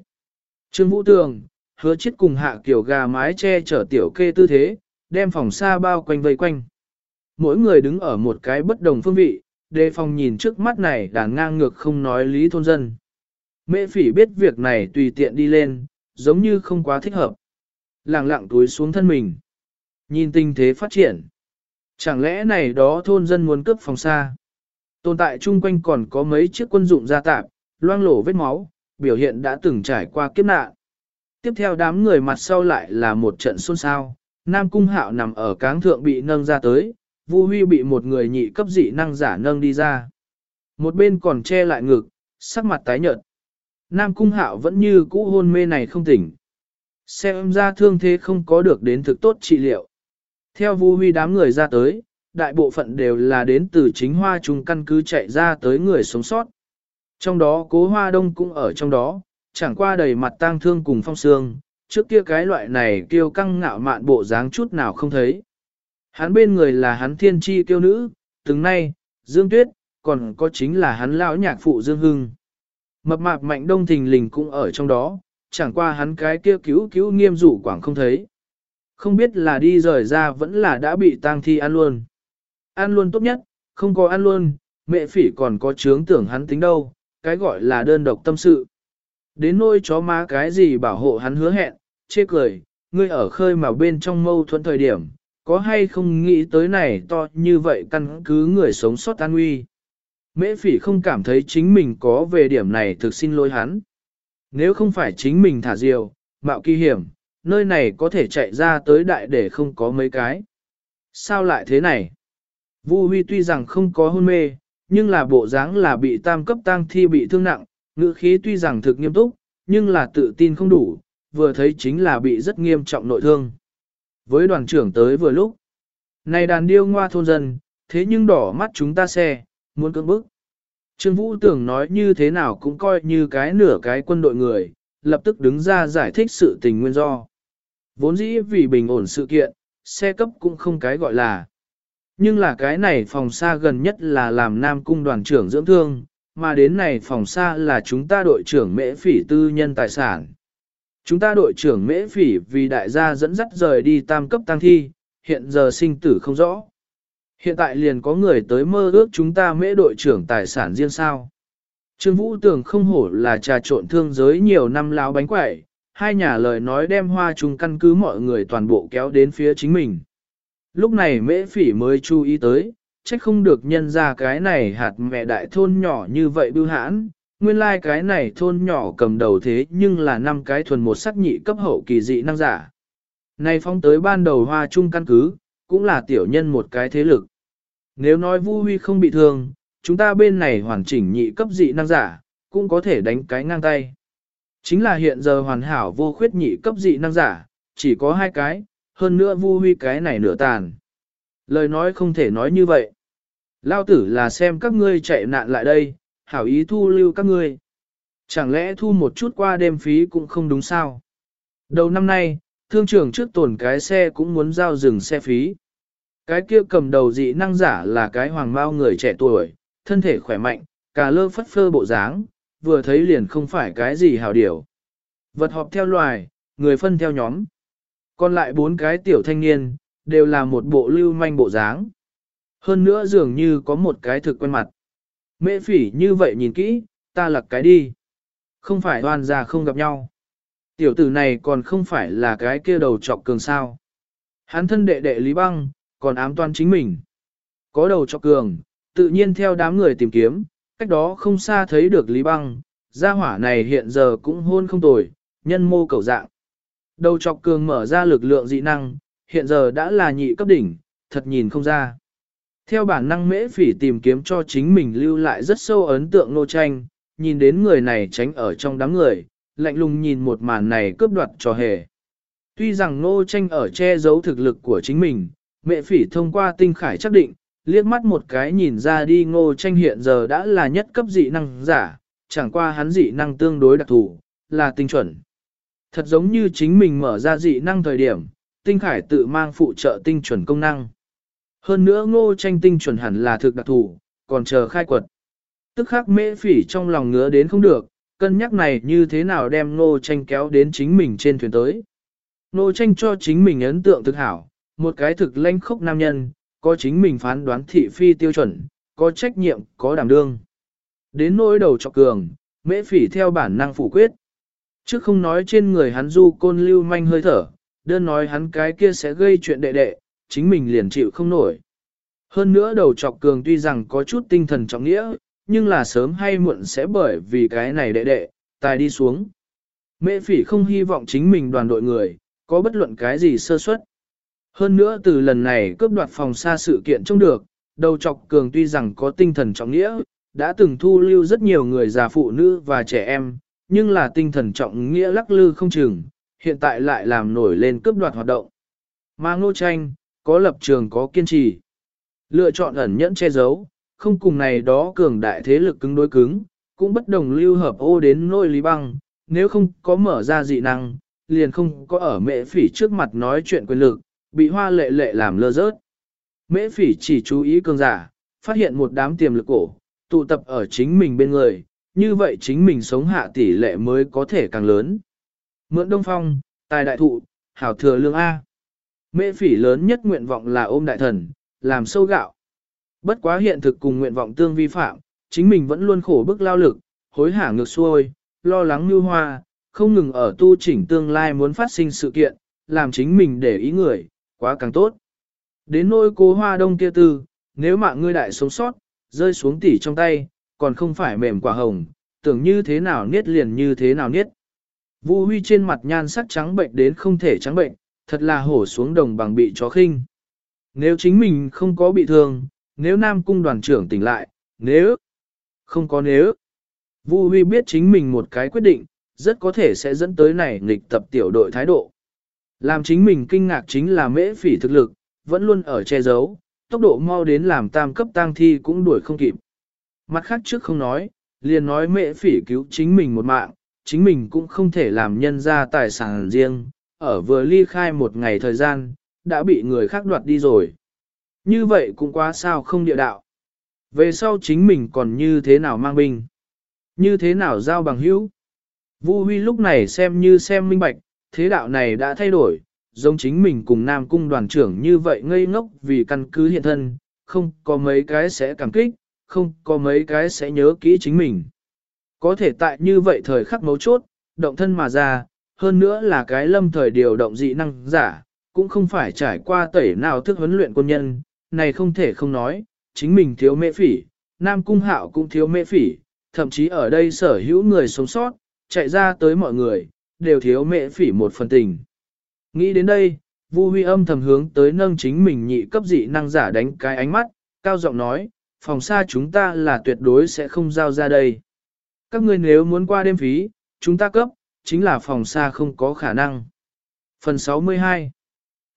Trương Vũ Tường, hứa chết cùng hạ kiểu gà mái che chở tiểu kê tư thế, đem phòng xa bao quanh vây quanh. Mỗi người đứng ở một cái bất đồng phương vị, đề phòng nhìn trước mắt này đàn ngang ngược không nói lý thôn dân. Mễ phỉ biết việc này tùy tiện đi lên, giống như không quá thích hợp. Lặng lặng túi xuống thân mình. Nhìn tình thế phát triển. Chẳng lẽ này đó thôn dân muốn cướp phòng xa? Tồn tại chung quanh còn có mấy chiếc quân dụng gia tạp, loang lổ vết máu, biểu hiện đã từng trải qua kiếp nạn. Tiếp theo đám người mặt sau lại là một trận xôn xao, Nam Cung Hạo nằm ở cáng thượng bị nâng ra tới, Vu Huy bị một người nhị cấp dị năng giả nâng đi ra. Một bên còn che lại ngực, sắc mặt tái nhợt. Nam Cung Hạo vẫn như cũ hôn mê này không tỉnh. Xem ra thương thế không có được đến thực tốt trị liệu. Theo Vu Huy đám người ra tới, đại bộ phận đều là đến từ chính hoa trung căn cứ chạy ra tới người sống sót. Trong đó cố hoa đông cũng ở trong đó, chẳng qua đầy mặt tang thương cùng phong sương, trước kia cái loại này kiêu căng ngạo mạn bộ dáng chút nào không thấy. Hắn bên người là hắn thiên tri kiêu nữ, từng nay, Dương Tuyết, còn có chính là hắn lão nhạc phụ Dương Hưng. Mập mạp mạnh đông thình lình cũng ở trong đó, chẳng qua hắn cái kia cứu cứu nghiêm rủ quảng không thấy. Không biết là đi rời ra vẫn là đã bị tang thi ăn luôn. Ăn luôn tốt nhất, không có ăn luôn, mẹ phỉ còn có chướng tưởng hắn tính đâu, cái gọi là đơn độc tâm sự. Đến nôi chó má cái gì bảo hộ hắn hứa hẹn, chê cười, ngươi ở khơi mà bên trong mâu thuẫn thời điểm, có hay không nghĩ tới này to như vậy căn cứ người sống sót an nguy. Mễ phỉ không cảm thấy chính mình có về điểm này thực xin lỗi hắn. Nếu không phải chính mình thả diều, mạo kỳ hiểm, nơi này có thể chạy ra tới đại để không có mấy cái. Sao lại thế này? Vu Huy tuy rằng không có hôn mê, nhưng là bộ dáng là bị tam cấp tang thi bị thương nặng, ngữ khí tuy rằng thực nghiêm túc, nhưng là tự tin không đủ, vừa thấy chính là bị rất nghiêm trọng nội thương. Với đoàn trưởng tới vừa lúc, Này đàn điêu ngoa thôn dân, thế nhưng đỏ mắt chúng ta xe, muốn cưỡng bức. Trương Vũ tưởng nói như thế nào cũng coi như cái nửa cái quân đội người, lập tức đứng ra giải thích sự tình nguyên do. Vốn dĩ vì bình ổn sự kiện, xe cấp cũng không cái gọi là. Nhưng là cái này phòng xa gần nhất là làm Nam Cung đoàn trưởng dưỡng thương, mà đến này phòng xa là chúng ta đội trưởng mễ phỉ tư nhân tài sản. Chúng ta đội trưởng mễ phỉ vì đại gia dẫn dắt rời đi tam cấp tăng thi, hiện giờ sinh tử không rõ. Hiện tại liền có người tới mơ ước chúng ta mễ đội trưởng tài sản riêng sao. Trương Vũ tường không hổ là trà trộn thương giới nhiều năm láo bánh quẩy, hai nhà lời nói đem hoa chung căn cứ mọi người toàn bộ kéo đến phía chính mình. Lúc này mễ phỉ mới chú ý tới, trách không được nhân ra cái này hạt mẹ đại thôn nhỏ như vậy bưu hãn, nguyên lai like cái này thôn nhỏ cầm đầu thế nhưng là năm cái thuần một sắc nhị cấp hậu kỳ dị năng giả. Này phong tới ban đầu hoa chung căn cứ, cũng là tiểu nhân một cái thế lực. Nếu nói Vu Huy không bị thương, chúng ta bên này hoàn chỉnh nhị cấp dị năng giả, cũng có thể đánh cái ngang tay. Chính là hiện giờ hoàn hảo vô khuyết nhị cấp dị năng giả, chỉ có hai cái, hơn nữa Vu Huy cái này nửa tàn. Lời nói không thể nói như vậy. Lao tử là xem các ngươi chạy nạn lại đây, hảo ý thu lưu các ngươi. Chẳng lẽ thu một chút qua đêm phí cũng không đúng sao? Đầu năm nay, thương trưởng trước tổn cái xe cũng muốn giao dừng xe phí. Cái kia cầm đầu dị năng giả là cái hoàng mao người trẻ tuổi, thân thể khỏe mạnh, cả lơ phất phơ bộ dáng, vừa thấy liền không phải cái gì hào điều. Vật họp theo loài, người phân theo nhóm. Còn lại bốn cái tiểu thanh niên, đều là một bộ lưu manh bộ dáng. Hơn nữa dường như có một cái thực quen mặt. Mễ phỉ như vậy nhìn kỹ, ta lật cái đi. Không phải đoan ra không gặp nhau. Tiểu tử này còn không phải là cái kia đầu trọc cường sao. Hắn thân đệ đệ Lý Băng, còn ám toan chính mình. Có đầu trọc cường, tự nhiên theo đám người tìm kiếm, cách đó không xa thấy được Lý Băng, gia hỏa này hiện giờ cũng hôn không tồi, nhân mô cầu dạng. Đầu chọc cường mở ra lực lượng dị năng, hiện giờ đã là nhị cấp đỉnh, thật nhìn không ra. Theo bản năng mễ phỉ tìm kiếm cho chính mình lưu lại rất sâu ấn tượng nô tranh, nhìn đến người này tránh ở trong đám người, lạnh lùng nhìn một màn này cướp đoạt trò hề. Tuy rằng nô tranh ở che giấu thực lực của chính mình, mẹ phỉ thông qua tinh khải chắc định, liếc mắt một cái nhìn ra đi ngô tranh hiện giờ đã là nhất cấp dị năng giả, chẳng qua hắn dị năng tương đối đặc thù, là tinh chuẩn. Thật giống như chính mình mở ra dị năng thời điểm, tinh khải tự mang phụ trợ tinh chuẩn công năng. Hơn nữa ngô tranh tinh chuẩn hẳn là thực đặc thù, còn chờ khai quật. Tức khắc mễ phỉ trong lòng ngứa đến không được, cân nhắc này như thế nào đem ngô tranh kéo đến chính mình trên thuyền tới. Ngô tranh cho chính mình ấn tượng thực hảo, một cái thực lanh khốc nam nhân, có chính mình phán đoán thị phi tiêu chuẩn, có trách nhiệm, có đảm đương. Đến nỗi đầu trọc cường, mễ phỉ theo bản năng phủ quyết. Chứ không nói trên người hắn du côn lưu manh hơi thở, đơn nói hắn cái kia sẽ gây chuyện đệ đệ, chính mình liền chịu không nổi. Hơn nữa đầu trọc cường tuy rằng có chút tinh thần trọng nghĩa, nhưng là sớm hay muộn sẽ bởi vì cái này đệ đệ, tài đi xuống. Mễ phỉ không hy vọng chính mình đoàn đội người, có bất luận cái gì sơ suất. Hơn nữa từ lần này cướp đoạt phòng xa sự kiện trông được, đầu trọc cường tuy rằng có tinh thần trọng nghĩa, đã từng thu lưu rất nhiều người già phụ nữ và trẻ em, nhưng là tinh thần trọng nghĩa lắc lư không chừng, hiện tại lại làm nổi lên cướp đoạt hoạt động. Mà ngô tranh, có lập trường có kiên trì. Lựa chọn ẩn nhẫn che giấu, không cùng này đó cường đại thế lực cứng đối cứng, cũng bất đồng lưu hợp ô đến nôi lý băng, nếu không có mở ra dị năng, liền không có ở mẹ phỉ trước mặt nói chuyện quyền lực, bị hoa lệ lệ làm lơ rớt. Mễ phỉ chỉ chú ý cường giả, phát hiện một đám tiềm lực cổ, tụ tập ở chính mình bên người, như vậy chính mình sống hạ tỷ lệ mới có thể càng lớn. Mượn Đông Phong, tài đại thụ, hảo thừa lương A. Mễ phỉ lớn nhất nguyện vọng là ôm đại thần, làm sâu gạo. Bất quá hiện thực cùng nguyện vọng tương vi phạm, chính mình vẫn luôn khổ bức lao lực, hối hả ngược xuôi, lo lắng như hoa, không ngừng ở tu chỉnh tương lai muốn phát sinh sự kiện, làm chính mình để ý người, quá càng tốt. Đến nỗi cố hoa đông kia tư, nếu mạng ngươi đại sống sót, rơi xuống tỉ trong tay, còn không phải mềm quả hồng, tưởng như thế nào niết liền như thế nào niết. Vu Huy trên mặt nhan sắc trắng bệnh đến không thể trắng bệnh, thật là hổ xuống đồng bằng bị chó khinh. Nếu chính mình không có bị thương, nếu Nam Cung đoàn trưởng tỉnh lại, nếu không có nếu. Vu Huy biết chính mình một cái quyết định, rất có thể sẽ dẫn tới này nghịch tập tiểu đội thái độ. Làm chính mình kinh ngạc chính là mễ phỉ thực lực, vẫn luôn ở che giấu, tốc độ mau đến làm tam cấp tang thi cũng đuổi không kịp. Mặt khác trước không nói, liền nói mẹ phỉ cứu chính mình một mạng, chính mình cũng không thể làm nhân ra tài sản riêng, ở vừa ly khai một ngày thời gian, đã bị người khác đoạt đi rồi. Như vậy cũng quá sao không địa đạo. Về sau chính mình còn như thế nào mang binh? Như thế nào giao bằng hữu? Vu Huy lúc này xem như xem minh bạch, thế đạo này đã thay đổi, giống chính mình cùng Nam Cung đoàn trưởng như vậy ngây ngốc vì căn cứ hiện thân, không có mấy cái sẽ cảm kích, không có mấy cái sẽ nhớ kỹ chính mình. Có thể tại như vậy thời khắc mấu chốt, động thân mà ra, hơn nữa là cái lâm thời điều động dị năng giả, cũng không phải trải qua tẩy nào thức huấn luyện quân nhân, này không thể không nói, chính mình thiếu mê phỉ, Nam Cung Hạo cũng thiếu mê phỉ, thậm chí ở đây sở hữu người sống sót, chạy ra tới mọi người, đều thiếu mệ phỉ một phần tình. Nghĩ đến đây, Vu Huy âm thầm hướng tới nâng chính mình nhị cấp dị năng giả đánh cái ánh mắt, cao giọng nói, phòng xa chúng ta là tuyệt đối sẽ không giao ra đây. Các ngươi nếu muốn qua đêm phí, chúng ta cấp, chính là phòng xa không có khả năng. Phần 62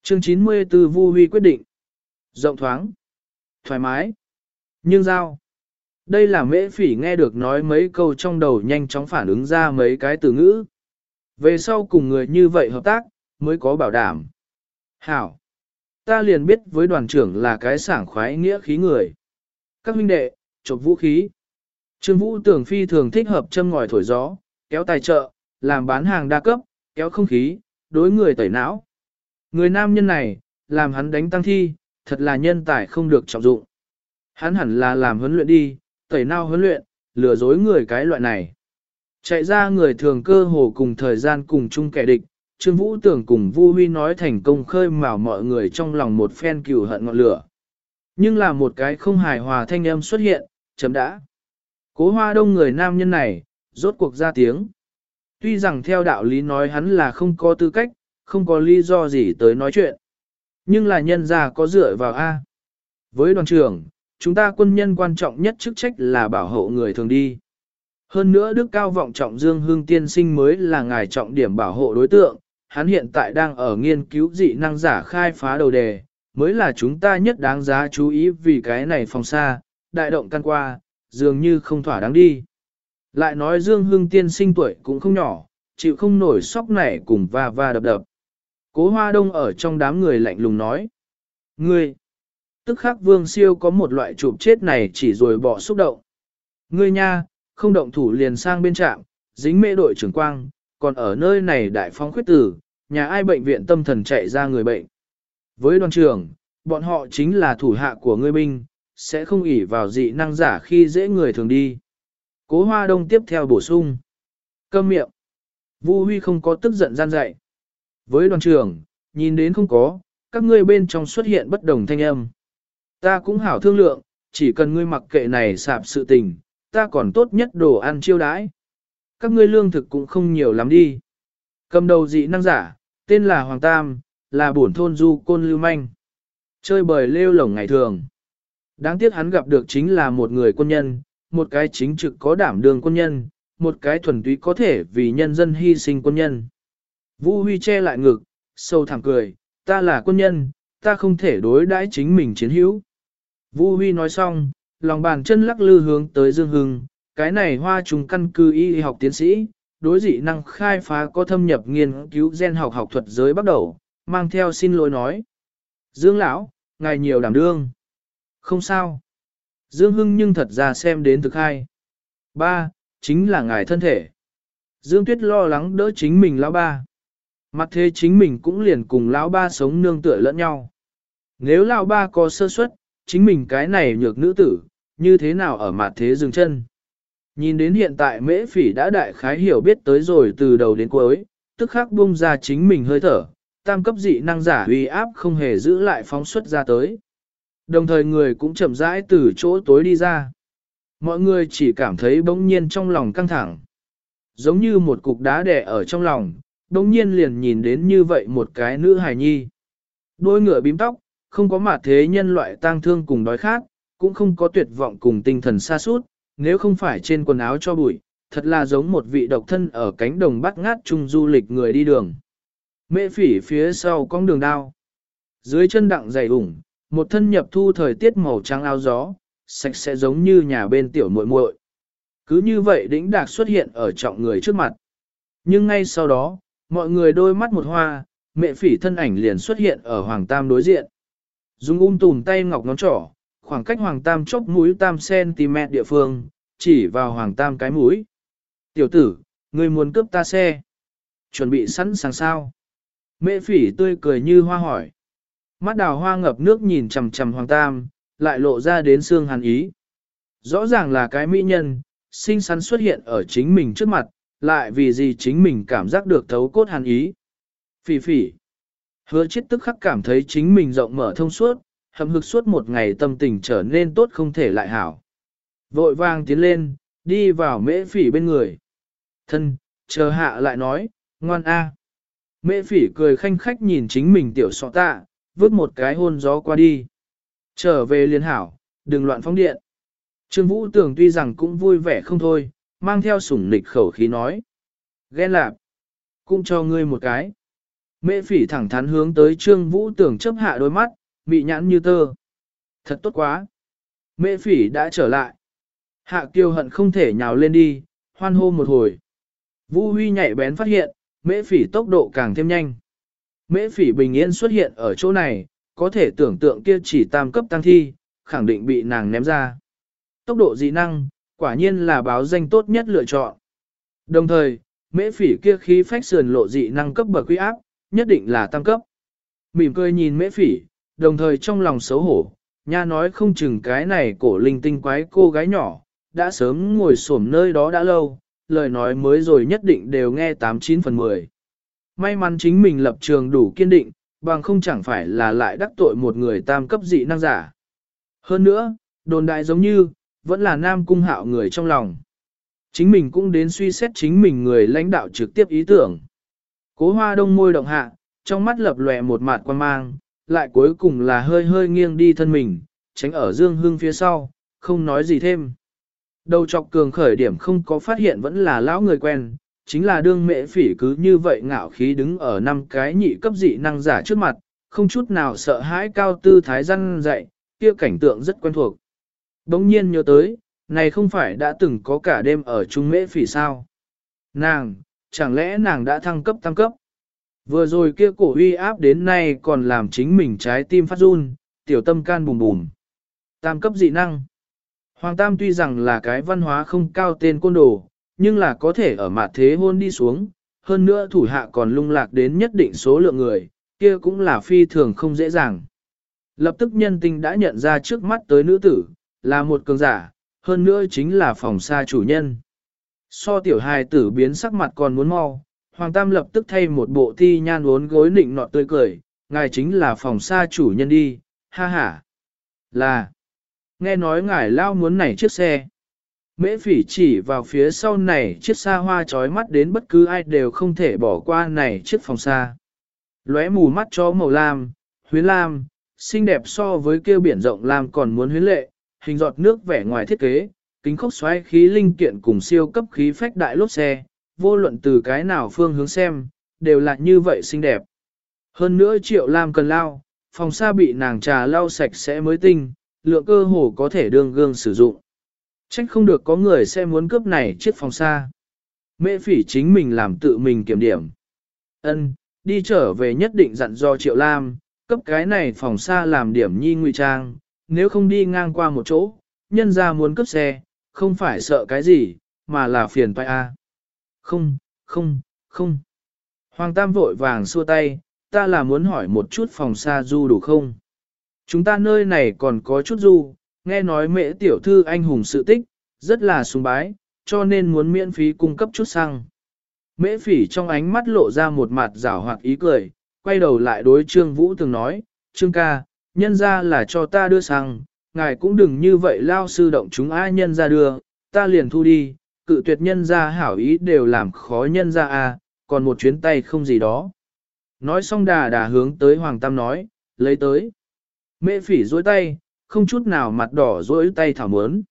Chương 94 Vu Huy quyết định Rộng thoáng Thoải mái Nhưng giao Đây là mễ phỉ nghe được nói mấy câu trong đầu nhanh chóng phản ứng ra mấy cái từ ngữ. Về sau cùng người như vậy hợp tác, mới có bảo đảm. Hảo! Ta liền biết với đoàn trưởng là cái sảng khoái nghĩa khí người. Các huynh đệ, chộp vũ khí. Trương Vũ tưởng phi thường thích hợp châm ngòi thổi gió, kéo tài trợ, làm bán hàng đa cấp, kéo không khí, đối người tẩy não. Người nam nhân này, làm hắn đánh tăng thi, thật là nhân tài không được trọng dụng. Hắn hẳn là làm huấn luyện đi, tẩy não huấn luyện, lừa dối người cái loại này. Chạy ra người thường cơ hồ cùng thời gian cùng chung kẻ địch, Trương Vũ tưởng cùng Vu Huy nói thành công khơi mào mọi người trong lòng một phen cừu hận ngọn lửa. Nhưng là một cái không hài hòa thanh âm xuất hiện, chấm đã. Cố hoa đông người nam nhân này, rốt cuộc ra tiếng. Tuy rằng theo đạo lý nói hắn là không có tư cách, không có lý do gì tới nói chuyện. Nhưng là nhân gia có dựa vào A. Với đoàn trưởng, chúng ta quân nhân quan trọng nhất chức trách là bảo hộ người thường đi. Hơn nữa đức cao vọng trọng Dương Hương tiên sinh mới là ngài trọng điểm bảo hộ đối tượng, hắn hiện tại đang ở nghiên cứu dị năng giả khai phá đầu đề, mới là chúng ta nhất đáng giá chú ý vì cái này phòng xa, đại động căn qua, dường như không thỏa đáng đi. Lại nói Dương Hưng tiên sinh tuổi cũng không nhỏ, chịu không nổi sóc nảy cùng va va đập đập. Cố hoa đông ở trong đám người lạnh lùng nói. Ngươi! Tức khắc vương siêu có một loại chụp chết này chỉ rồi bỏ xúc động. Ngươi nha, không động thủ liền sang bên trạm, dính mê đội trưởng quang, còn ở nơi này đại phong khuyết tử, nhà ai bệnh viện tâm thần chạy ra người bệnh. Với đoàn trưởng, bọn họ chính là thủ hạ của ngươi binh, sẽ không ỷ vào dị năng giả khi dễ người thường đi. Cố hoa đông tiếp theo bổ sung. Câm miệng. Vu Huy không có tức giận gian dạy. Với đoàn trưởng, nhìn đến không có, các ngươi bên trong xuất hiện bất đồng thanh âm. Ta cũng hảo thương lượng, chỉ cần ngươi mặc kệ này sạp sự tình, ta còn tốt nhất đồ ăn chiêu đãi. Các ngươi lương thực cũng không nhiều lắm đi. Cầm đầu dị năng giả, tên là Hoàng Tam, là bổn thôn du côn lưu manh. Chơi bời lêu lổng ngày thường. Đáng tiếc hắn gặp được chính là một người quân nhân, một cái chính trực có đảm đường quân nhân, một cái thuần túy có thể vì nhân dân hy sinh quân nhân. Vũ Huy che lại ngực, sâu thẳng cười, ta là quân nhân, ta không thể đối đãi chính mình chiến hữu. Vũ Huy nói xong, lòng bàn chân lắc lư hướng tới Dương Hưng, cái này hoa trùng căn cứ y học tiến sĩ, đối dị năng khai phá có thâm nhập nghiên cứu gen học học thuật giới bắt đầu, mang theo xin lỗi nói. Dương lão, ngài nhiều đảm đương. Không sao. Dương Hưng nhưng thật ra xem đến thực hai. Ba, chính là ngài thân thể. Dương Tuyết lo lắng đỡ chính mình lão ba. Mặt thế chính mình cũng liền cùng lão ba sống nương tựa lẫn nhau. Nếu lão ba có sơ suất, chính mình cái này nhược nữ tử, như thế nào ở mặt thế dừng chân. Nhìn đến hiện tại mễ phỉ đã đại khái hiểu biết tới rồi từ đầu đến cuối, tức khắc bung ra chính mình hơi thở, tam cấp dị năng giả uy áp không hề giữ lại phóng xuất ra tới. Đồng thời người cũng chậm rãi từ chỗ tối đi ra. Mọi người chỉ cảm thấy bỗng nhiên trong lòng căng thẳng. Giống như một cục đá đè ở trong lòng, bỗng nhiên liền nhìn đến như vậy một cái nữ hài nhi. Đôi ngựa bím tóc, không có mặt thế nhân loại tang thương cùng đói khát, cũng không có tuyệt vọng cùng tinh thần xa suốt, nếu không phải trên quần áo cho bụi, thật là giống một vị độc thân ở cánh đồng bắt ngát chung du lịch người đi đường. Mễ phỉ phía sau con đường đao. Dưới chân đặng dày ủng, một thân nhập thu thời tiết màu trắng áo gió, sạch sẽ giống như nhà bên tiểu muội muội. Cứ như vậy đĩnh đạc xuất hiện ở trọng người trước mặt. Nhưng ngay sau đó, mọi người đôi mắt một hoa, mẹ phỉ thân ảnh liền xuất hiện ở Hoàng Tam đối diện. Dùng ung tùm tay ngọc ngón trỏ, khoảng cách Hoàng Tam chốc mũi tam cm địa phương, chỉ vào Hoàng Tam cái mũi. Tiểu tử, ngươi muốn cướp ta xe. Chuẩn bị sẵn sàng sao? Mễ phỉ tươi cười như hoa hỏi. Mắt đào hoa ngập nước nhìn chầm chầm Hoàng Tam, lại lộ ra đến xương hàn ý. Rõ ràng là cái mỹ nhân, xinh xắn xuất hiện ở chính mình trước mặt, lại vì gì chính mình cảm giác được thấu cốt hàn ý. Phỉ phỉ. Hứa chết tức khắc cảm thấy chính mình rộng mở thông suốt, hầm hực suốt một ngày tâm tình trở nên tốt không thể lại hảo. Vội vàng tiến lên, đi vào mễ phỉ bên người. Thân, chờ hạ lại nói, ngoan a. Mễ phỉ cười khanh khách nhìn chính mình tiểu sọ tạ, vứt một cái hôn gió qua đi. Trở về liên hảo, đừng loạn phóng điện. Trương Vũ Tưởng tuy rằng cũng vui vẻ không thôi, mang theo sủng nịch khẩu khí nói. Ghen lạp, cũng cho ngươi một cái. Mễ phỉ thẳng thắn hướng tới Trương Vũ Tưởng chấp hạ đôi mắt, bị nhãn như tơ. Thật tốt quá. Mễ phỉ đã trở lại. Hạ kiêu hận không thể nhào lên đi, hoan hô một hồi. Vũ Huy nhạy bén phát hiện, mễ phỉ tốc độ càng thêm nhanh. Mễ phỉ bình yên xuất hiện ở chỗ này, có thể tưởng tượng kia chỉ tam cấp tăng thi, khẳng định bị nàng ném ra. Tốc độ dị năng, quả nhiên là báo danh tốt nhất lựa chọn. Đồng thời, mễ phỉ kia khí phách sườn lộ dị năng cấp bậc quy áp, nhất định là tam cấp. Mỉm cười nhìn mễ phỉ, đồng thời trong lòng xấu hổ, nha nói không chừng cái này cổ linh tinh quái cô gái nhỏ, đã sớm ngồi xổm nơi đó đã lâu, lời nói mới rồi nhất định đều nghe 89 phần 10. May mắn chính mình lập trường đủ kiên định, bằng không chẳng phải là lại đắc tội một người tam cấp dị năng giả. Hơn nữa, đồn đại giống như, vẫn là nam cung hạo người trong lòng. Chính mình cũng đến suy xét chính mình người lãnh đạo trực tiếp ý tưởng. Cố hoa đông môi động hạ, trong mắt lập lòe một mặt quan mang, lại cuối cùng là hơi hơi nghiêng đi thân mình, tránh ở dương hương phía sau, không nói gì thêm. Đầu chọc cường khởi điểm không có phát hiện vẫn là lão người quen, chính là đương mệ phỉ cứ như vậy ngạo khí đứng ở năm cái nhị cấp dị năng giả trước mặt, không chút nào sợ hãi cao tư thái răn dạy, kia cảnh tượng rất quen thuộc. Đống nhiên nhớ tới, này không phải đã từng có cả đêm ở trung mễ phỉ sao. Nàng, chẳng lẽ nàng đã thăng cấp tăng cấp? Vừa rồi kia cổ uy áp đến nay còn làm chính mình trái tim phát run, tiểu tâm can bùm bùm. Tam cấp dị năng. Hoàng Tam tuy rằng là cái văn hóa không cao tên côn đồ, nhưng là có thể ở mặt thế hôn đi xuống, hơn nữa thủ hạ còn lung lạc đến nhất định số lượng người, kia cũng là phi thường không dễ dàng. Lập tức nhân tinh đã nhận ra trước mắt tới nữ tử, là một cường giả, hơn nữa chính là phòng xa chủ nhân. So tiểu hài tử biến sắc mặt còn muốn mau, Hoàng Tam lập tức thay một bộ thi nhan uốn gối nịnh nọt tươi cười, ngài chính là phòng xa chủ nhân đi, ha ha. Là, nghe nói ngài lao muốn nảy chiếc xe. Mễ phỉ chỉ vào phía sau này chiếc xa hoa trói mắt đến bất cứ ai đều không thể bỏ qua này chiếc phòng xa. Lóe mù mắt cho màu lam, huyến lam, xinh đẹp so với kêu biển rộng lam còn muốn huyến lệ, hình giọt nước vẻ ngoài thiết kế, kính khốc xoáy khí linh kiện cùng siêu cấp khí phách đại lốp xe, vô luận từ cái nào phương hướng xem, đều là như vậy xinh đẹp. Hơn nữa triệu lam cần lao, phòng xa bị nàng trà lau sạch sẽ mới tinh, lượng cơ hồ có thể đương gương sử dụng. Trách không được có người sẽ muốn cướp này chiếc phòng xa. Mễ phỉ chính mình làm tự mình kiểm điểm. Ân, đi trở về nhất định dặn do Triệu Lam, cấp cái này phòng xa làm điểm nhi ngụy trang, nếu không đi ngang qua một chỗ, nhân ra muốn cướp xe, không phải sợ cái gì, mà là phiền toái a. Không, không, không. Hoàng Tam vội vàng xua tay, ta là muốn hỏi một chút phòng xa du đủ không? Chúng ta nơi này còn có chút du, nghe nói mẹ tiểu thư anh hùng sự tích, rất là sùng bái, cho nên muốn miễn phí cung cấp chút xăng. Mễ phỉ trong ánh mắt lộ ra một mặt rảo hoạt ý cười, quay đầu lại đối Trương Vũ từng nói, Trương ca, nhân ra là cho ta đưa xăng, ngài cũng đừng như vậy lao sư động chúng ai nhân ra đưa, ta liền thu đi, cự tuyệt nhân ra hảo ý đều làm khó nhân ra à, còn một chuyến tay không gì đó. Nói xong đà đà hướng tới Hoàng Tam nói, lấy tới. Mễ phỉ dối tay, không chút nào mặt đỏ dối tay thảo mớn.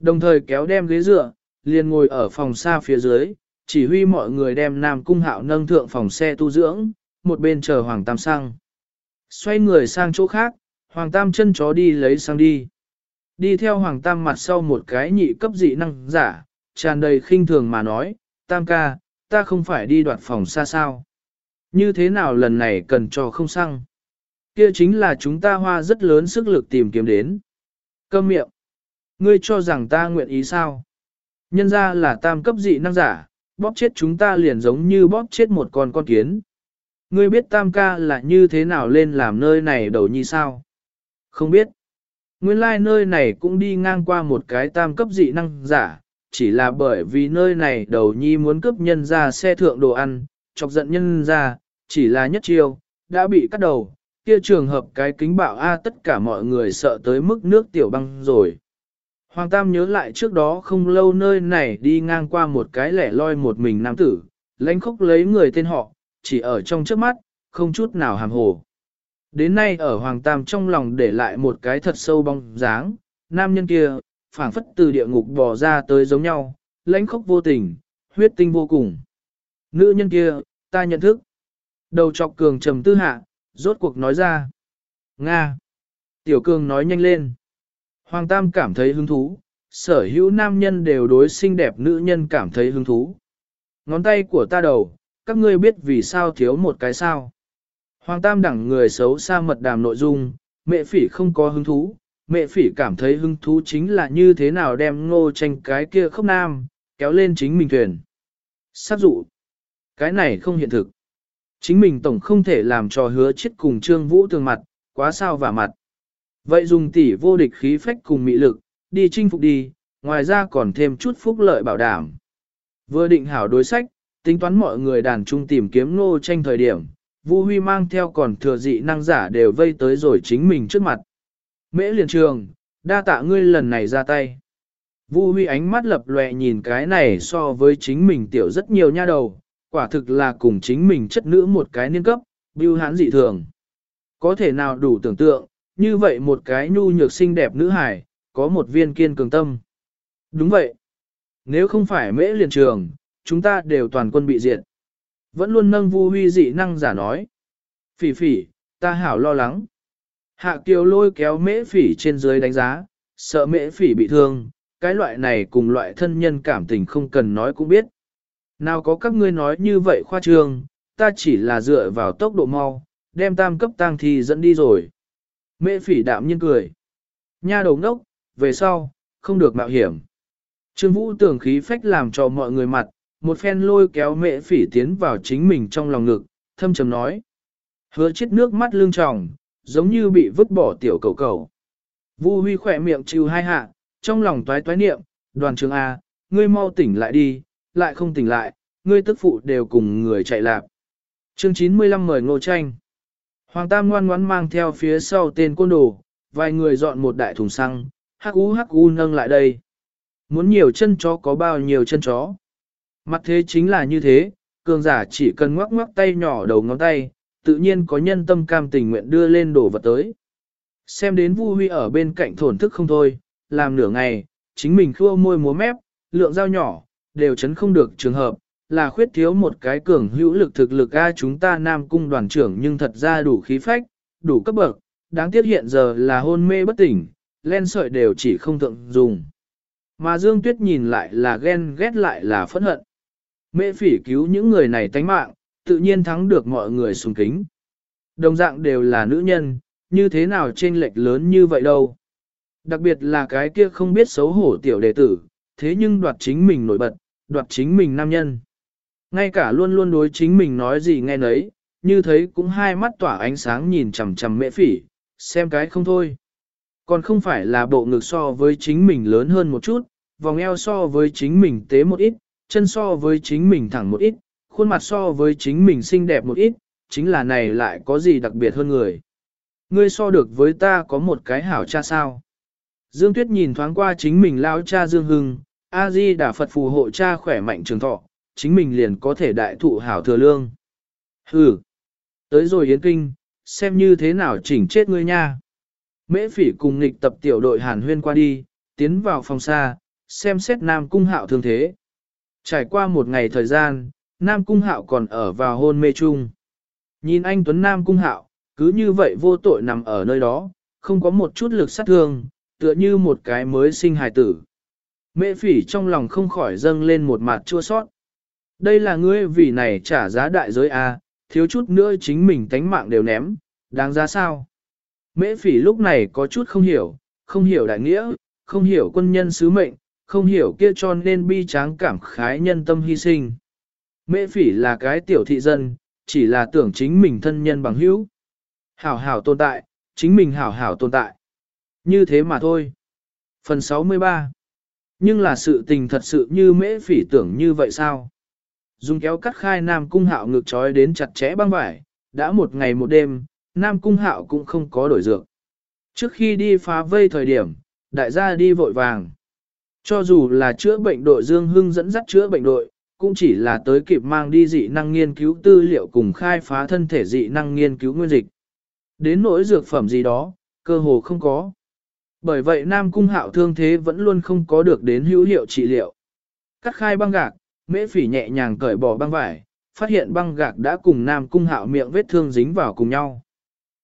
Đồng thời kéo đem ghế dựa, liền ngồi ở phòng xa phía dưới, chỉ huy mọi người đem Nam Cung Hạo nâng thượng phòng xe tu dưỡng, một bên chờ Hoàng Tam Sang. Xoay người sang chỗ khác, Hoàng Tam chân chó đi lấy sang đi. Đi theo Hoàng Tam mặt sau một cái nhị cấp dị năng giả, tràn đầy khinh thường mà nói, Tam ca, ta không phải đi đoạt phòng xa sao. Như thế nào lần này cần cho không xăng? Kia chính là chúng ta hoa rất lớn sức lực tìm kiếm đến. Câm miệng. Ngươi cho rằng ta nguyện ý sao? Nhân ra là tam cấp dị năng giả, bóp chết chúng ta liền giống như bóp chết một con con kiến. Ngươi biết tam ca là như thế nào lên làm nơi này đầu nhi sao? Không biết. Nguyên lai like nơi này cũng đi ngang qua một cái tam cấp dị năng giả, chỉ là bởi vì nơi này đầu nhi muốn cướp nhân ra xe thượng đồ ăn, chọc giận nhân ra, chỉ là nhất chiêu, đã bị cắt đầu, kia trường hợp cái kính bạo A tất cả mọi người sợ tới mức nước tiểu băng rồi. Hoàng Tam nhớ lại trước đó không lâu nơi này đi ngang qua một cái lẻ loi một mình nam tử, lãnh khốc lấy người tên họ, chỉ ở trong trước mắt, không chút nào hàm hồ. Đến nay ở Hoàng Tam trong lòng để lại một cái thật sâu bóng dáng, nam nhân kia, phảng phất từ địa ngục bò ra tới giống nhau, lãnh khốc vô tình, huyết tinh vô cùng. Nữ nhân kia, ta nhận thức. Đầu chọc cường trầm tư hạ, rốt cuộc nói ra. Nga. Tiểu cường nói nhanh lên. Hoàng Tam cảm thấy hứng thú, sở hữu nam nhân đều đối xinh đẹp nữ nhân cảm thấy hứng thú. Ngón tay của ta đầu, các ngươi biết vì sao thiếu một cái sao. Hoàng Tam đẳng người xấu xa mật đàm nội dung, mẹ phỉ không có hứng thú, mẹ phỉ cảm thấy hứng thú chính là như thế nào đem ngô tranh cái kia khốc nam, kéo lên chính mình thuyền. Sát dụ. Cái này không hiện thực. Chính mình tổng không thể làm cho hứa chết cùng Trương Vũ tường mặt, quá sao và mặt. Vậy dùng tỷ vô địch khí phách cùng mị lực, đi chinh phục đi, ngoài ra còn thêm chút phúc lợi bảo đảm. Vừa định hảo đối sách, tính toán mọi người đàn trung tìm kiếm nô tranh thời điểm, Vu Huy mang theo còn thừa dị năng giả đều vây tới rồi chính mình trước mặt. Mễ liền trường, đa tạ ngươi lần này ra tay. Vu Huy ánh mắt lập lòe nhìn cái này so với chính mình tiểu rất nhiều nha đầu, quả thực là cùng chính mình chất nữ một cái niên cấp, bưu hán dị thường. Có thể nào đủ tưởng tượng, như vậy một cái nhu nhược xinh đẹp nữ hải, có một viên kiên cường tâm. Đúng vậy. Nếu không phải mễ liền trường, chúng ta đều toàn quân bị diệt. Vẫn luôn nâng vu huy dị năng giả nói. Phỉ phỉ, ta hảo lo lắng. Hạ kiều lôi kéo mễ phỉ trên dưới đánh giá, sợ mễ phỉ bị thương, cái loại này cùng loại thân nhân cảm tình không cần nói cũng biết. Nào có các ngươi nói như vậy khoa trương, ta chỉ là dựa vào tốc độ mau, đem tam cấp tang thi dẫn đi rồi. Mễ phỉ đạm nhiên cười. Nha đầu ngốc, về sau, không được mạo hiểm. Trương Vũ tưởng khí phách làm cho mọi người mặt, một phen lôi kéo mễ phỉ tiến vào chính mình trong lòng ngực, thâm trầm nói. Hứa chết nước mắt lưng tròng, giống như bị vứt bỏ tiểu cầu cầu. Vu Huy khỏe miệng chịu hai hạ, trong lòng toái toái niệm, đoàn trường A, ngươi mau tỉnh lại đi, lại không tỉnh lại, ngươi tức phụ đều cùng người chạy lạp. Chương 95 mời ngô tranh. Hoàng Tam ngoan ngoãn mang theo phía sau tên côn đồ, vài người dọn một đại thùng xăng, hắc ú hắc ú nâng lại đây. Muốn nhiều chân chó có bao nhiêu chân chó. Mặt thế chính là như thế, cường giả chỉ cần ngoắc ngoắc tay nhỏ đầu ngón tay, tự nhiên có nhân tâm cam tình nguyện đưa lên đổ vật tới. Xem đến Vu Huy ở bên cạnh thổn thức không thôi, làm nửa ngày, chính mình khua môi múa mép, lượng dao nhỏ, đều chấn không được trường hợp, là khuyết thiếu một cái cường hữu lực thực lực A chúng ta nam cung đoàn trưởng nhưng thật ra đủ khí phách, đủ cấp bậc, đáng tiếc hiện giờ là hôn mê bất tỉnh, len sợi đều chỉ không thượng dùng. Mà Dương Tuyết nhìn lại là ghen ghét lại là phẫn hận. Mễ phỉ cứu những người này tánh mạng, tự nhiên thắng được mọi người sùng kính. Đồng dạng đều là nữ nhân, như thế nào trên lệch lớn như vậy đâu. Đặc biệt là cái kia không biết xấu hổ tiểu đệ tử, thế nhưng đoạt chính mình nổi bật, đoạt chính mình nam nhân. Ngay cả luôn luôn đối chính mình nói gì nghe nấy, như thấy cũng hai mắt tỏa ánh sáng nhìn chằm chằm mễ phỉ, xem cái không thôi. Còn không phải là bộ ngực so với chính mình lớn hơn một chút, vòng eo so với chính mình tế một ít, chân so với chính mình thẳng một ít, khuôn mặt so với chính mình xinh đẹp một ít, chính là này lại có gì đặc biệt hơn người. Ngươi so được với ta có một cái hảo cha sao. Dương Tuyết nhìn thoáng qua chính mình lão cha Dương Hưng, A-di đà Phật phù hộ cha khỏe mạnh trường thọ, chính mình liền có thể đại thụ hảo thừa lương. Hừ, tới rồi Yến Kinh, xem như thế nào chỉnh chết ngươi nha. Mễ phỉ cùng nghịch tập tiểu đội hàn huyên qua đi, tiến vào phòng xa, xem xét Nam Cung Hạo thương thế. Trải qua một ngày thời gian, Nam Cung Hạo còn ở vào hôn mê chung. Nhìn anh Tuấn Nam Cung Hạo, cứ như vậy vô tội nằm ở nơi đó, không có một chút lực sát thương, tựa như một cái mới sinh hài tử. Mẹ phỉ trong lòng không khỏi dâng lên một mặt chua sót. Đây là ngươi vì này trả giá đại giới a, à, thiếu chút nữa chính mình tánh mạng đều ném, đáng giá sao? Mễ phỉ lúc này có chút không hiểu, không hiểu đại nghĩa, không hiểu quân nhân sứ mệnh, không hiểu kia cho nên bi tráng cảm khái nhân tâm hy sinh. Mễ phỉ là cái tiểu thị dân, chỉ là tưởng chính mình thân nhân bằng hữu. Hảo hảo tồn tại, chính mình hảo hảo tồn tại. Như thế mà thôi. Phần 63 nhưng là sự tình thật sự như mễ phỉ tưởng như vậy sao? Dùng kéo cắt khai Nam Cung Hạo ngược trói đến chặt chẽ băng vải, đã một ngày một đêm, Nam Cung Hạo cũng không có đổi dược. Trước khi đi phá vây thời điểm, đại gia đi vội vàng. Cho dù là chữa bệnh đội Dương Hưng dẫn dắt chữa bệnh đội, cũng chỉ là tới kịp mang đi dị năng nghiên cứu tư liệu cùng khai phá thân thể dị năng nghiên cứu nguyên dịch. Đến nỗi dược phẩm gì đó, cơ hồ không có. Bởi vậy Nam Cung Hạo thương thế vẫn luôn không có được đến hữu hiệu trị liệu. Cắt khai băng gạc, mễ phỉ nhẹ nhàng cởi bỏ băng vải, phát hiện băng gạc đã cùng Nam Cung Hạo miệng vết thương dính vào cùng nhau.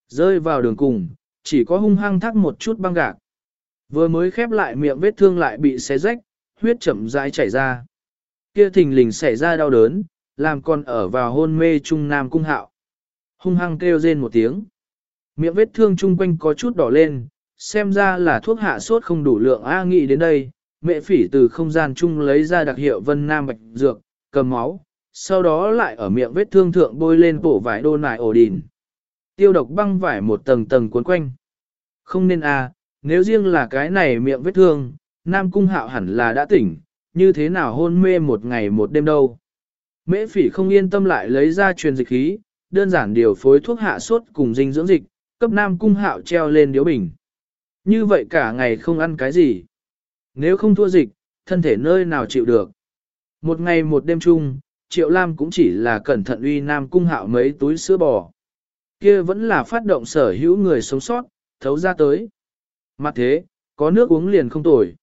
Rơi vào đường cùng, chỉ có hung hăng thắt một chút băng gạc. Vừa mới khép lại miệng vết thương lại bị xé rách, huyết chậm rãi chảy ra. Kia thình lình xảy ra đau đớn, làm con ở vào hôn mê trung Nam Cung Hạo. Hung hăng kêu rên một tiếng. Miệng vết thương chung quanh có chút đỏ lên, xem ra là thuốc hạ sốt không đủ lượng A nghĩ đến đây, mẹ phỉ từ không gian chung lấy ra đặc hiệu vân nam bạch dược, cầm máu, sau đó lại ở miệng vết thương thượng bôi lên bộ vải đô nải ổ đìn. Tiêu độc băng vải một tầng tầng cuốn quanh. Không nên a, nếu riêng là cái này miệng vết thương, Nam Cung Hạo hẳn là đã tỉnh, như thế nào hôn mê một ngày một đêm đâu. Mễ phỉ không yên tâm lại lấy ra truyền dịch khí, đơn giản điều phối thuốc hạ sốt cùng dinh dưỡng dịch, cấp Nam Cung Hạo treo lên điếu bình. Như vậy cả ngày không ăn cái gì. Nếu không thua dịch, thân thể nơi nào chịu được. Một ngày một đêm chung, Triệu Lam cũng chỉ là cẩn thận uy Nam Cung Hạo mấy túi sữa bò. Kia vẫn là phát động sở hữu người sống sót, thấu ra tới. Mặt thế, có nước uống liền không tồi.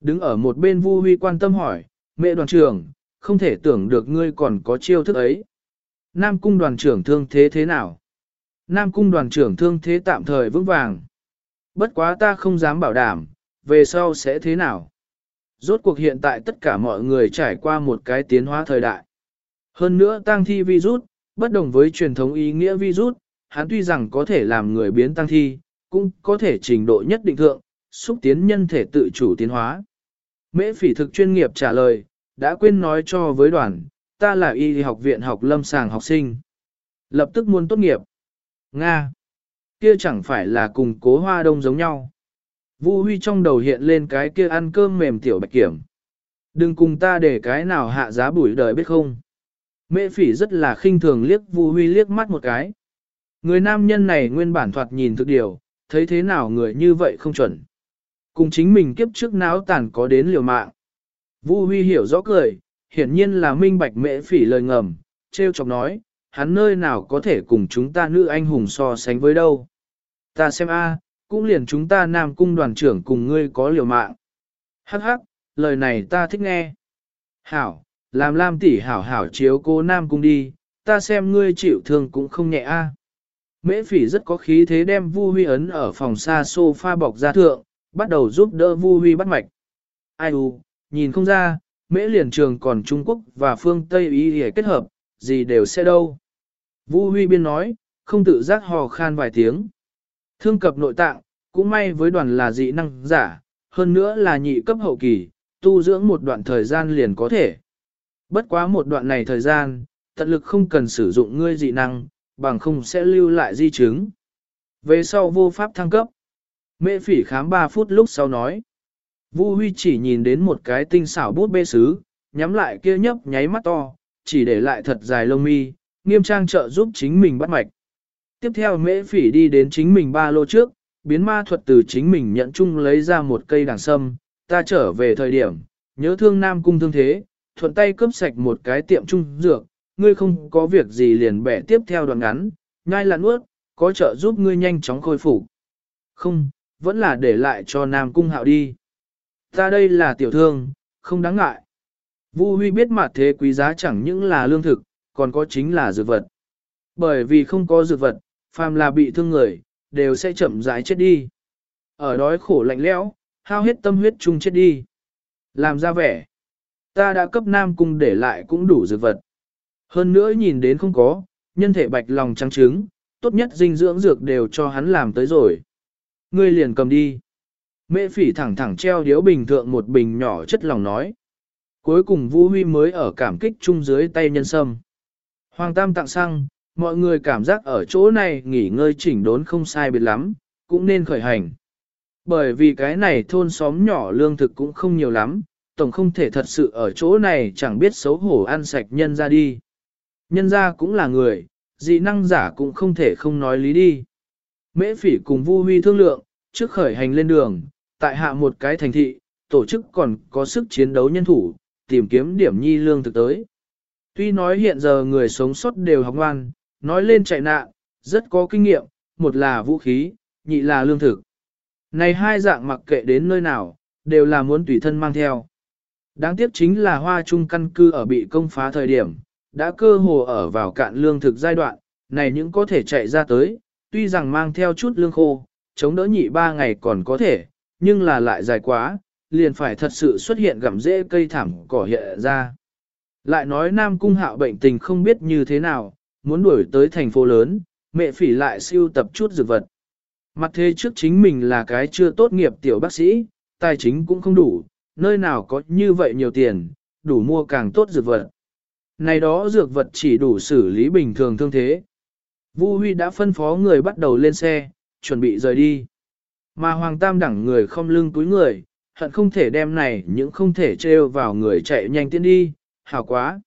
Đứng ở một bên Vu Huy quan tâm hỏi, mẹ đoàn trưởng, không thể tưởng được ngươi còn có chiêu thức ấy. Nam cung đoàn trưởng thương thế thế nào? Nam cung đoàn trưởng thương thế tạm thời vững vàng. Bất quá ta không dám bảo đảm, về sau sẽ thế nào? Rốt cuộc hiện tại tất cả mọi người trải qua một cái tiến hóa thời đại. Hơn nữa tăng thi virus, bất đồng với truyền thống ý nghĩa virus, hắn tuy rằng có thể làm người biến tăng thi, cũng có thể trình độ nhất định thượng, xúc tiến nhân thể tự chủ tiến hóa. Mễ phỉ thực chuyên nghiệp trả lời, đã quên nói cho với đoàn, ta là y học viện học lâm sàng học sinh. Lập tức muốn tốt nghiệp. Nga. Kia chẳng phải là cùng cố hoa đông giống nhau. Vu Huy trong đầu hiện lên cái kia ăn cơm mềm tiểu bạch kiểm. Đừng cùng ta để cái nào hạ giá bủi đời biết không. Mễ phỉ rất là khinh thường liếc Vu Huy liếc mắt một cái. Người nam nhân này nguyên bản thoạt nhìn thực điều, thấy thế nào người như vậy không chuẩn. Cùng chính mình kiếp trước náo tàn có đến liều mạng. Vu Huy hiểu rõ cười, hiển nhiên là minh bạch mễ phỉ lời ngầm, treo chọc nói, hắn nơi nào có thể cùng chúng ta nữ anh hùng so sánh với đâu. Ta xem a, cũng liền chúng ta nam cung đoàn trưởng cùng ngươi có liều mạng. Hắc hắc, lời này ta thích nghe. Hảo, làm lam tỷ hảo hảo chiếu cô nam cung đi, ta xem ngươi chịu thương cũng không nhẹ a. Mễ phỉ rất có khí thế đem Vu Huy ấn ở phòng xa sofa bọc ra thượng, bắt đầu giúp đỡ Vu Huy bắt mạch. Ai u, nhìn không ra, mễ liền trường còn Trung Quốc và phương Tây ý để kết hợp, gì đều sẽ đâu. Vu Huy biên nói, không tự giác hò khan vài tiếng. Thương cập nội tạng, cũng may với đoàn là dị năng giả, hơn nữa là nhị cấp hậu kỳ, tu dưỡng một đoạn thời gian liền có thể. Bất quá một đoạn này thời gian, tận lực không cần sử dụng ngươi dị năng, bằng không sẽ lưu lại di chứng. Về sau vô pháp thăng cấp. Mễ phỉ khám 3 phút lúc sau nói. Vu Huy chỉ nhìn đến một cái tinh xảo bút bê sứ, nhắm lại kia nhấp nháy mắt to, chỉ để lại thật dài lông mi, nghiêm trang trợ giúp chính mình bắt mạch. Tiếp theo mễ phỉ đi đến chính mình ba lô trước, biến ma thuật từ chính mình nhận chung lấy ra một cây đằng sâm, ta trở về thời điểm, nhớ thương nam cung thương thế, thuận tay cướp sạch một cái tiệm trung dược, ngươi không có việc gì liền bẻ tiếp theo đoạn ngắn, nhai lặn nuốt, có trợ giúp ngươi nhanh chóng khôi phục. Không, vẫn là để lại cho Nam Cung Hạo đi. Ta đây là tiểu thương, không đáng ngại. Vu Huy biết mặt thế quý giá chẳng những là lương thực, còn có chính là dược vật. Bởi vì không có dược vật, phàm là bị thương người, đều sẽ chậm rãi chết đi. Ở đói khổ lạnh lẽo, hao hết tâm huyết chung chết đi. Làm ra vẻ. Ta đã cấp nam cung để lại cũng đủ dược vật. Hơn nữa nhìn đến không có, nhân thể bạch lòng trắng trứng, tốt nhất dinh dưỡng dược đều cho hắn làm tới rồi. Ngươi liền cầm đi. Mễ phỉ thẳng thẳng treo điếu bình thượng một bình nhỏ chất lòng nói. Cuối cùng Vũ Huy mới ở cảm kích chung dưới tay nhân sâm. Hoàng Tam tặng xăng, mọi người cảm giác ở chỗ này nghỉ ngơi chỉnh đốn không sai biệt lắm, cũng nên khởi hành. Bởi vì cái này thôn xóm nhỏ lương thực cũng không nhiều lắm, tổng không thể thật sự ở chỗ này chẳng biết xấu hổ ăn sạch nhân ra đi. Nhân ra cũng là người, dị năng giả cũng không thể không nói lý đi. Mễ phỉ cùng Vu Huy thương lượng, trước khởi hành lên đường, tại hạ một cái thành thị, tổ chức còn có sức chiến đấu nhân thủ, tìm kiếm điểm nhi lương thực tới. Tuy nói hiện giờ người sống sót đều học ngoan, nói lên chạy nạn, rất có kinh nghiệm, một là vũ khí, nhị là lương thực. Này hai dạng mặc kệ đến nơi nào, đều là muốn tùy thân mang theo. Đáng tiếc chính là hoa trung căn cư ở bị công phá thời điểm, đã cơ hồ ở vào cạn lương thực giai đoạn, này những có thể chạy ra tới, tuy rằng mang theo chút lương khô, chống đỡ nhị ba ngày còn có thể, nhưng là lại dài quá, liền phải thật sự xuất hiện gặm rễ cây thảm cỏ hiện ra. Lại nói Nam Cung hạo bệnh tình không biết như thế nào, muốn đuổi tới thành phố lớn, mẹ phỉ lại siêu tập chút dược vật. Mặt thế trước chính mình là cái chưa tốt nghiệp tiểu bác sĩ, tài chính cũng không đủ, nơi nào có như vậy nhiều tiền, đủ mua càng tốt dược vật. Này đó dược vật chỉ đủ xử lý bình thường thương thế. Vu Huy đã phân phó người bắt đầu lên xe, chuẩn bị rời đi. Mà Hoàng Tam đẳng người không lưng túi người, hận không thể đem này những không thể trêu vào người chạy nhanh tiến đi, hảo quá.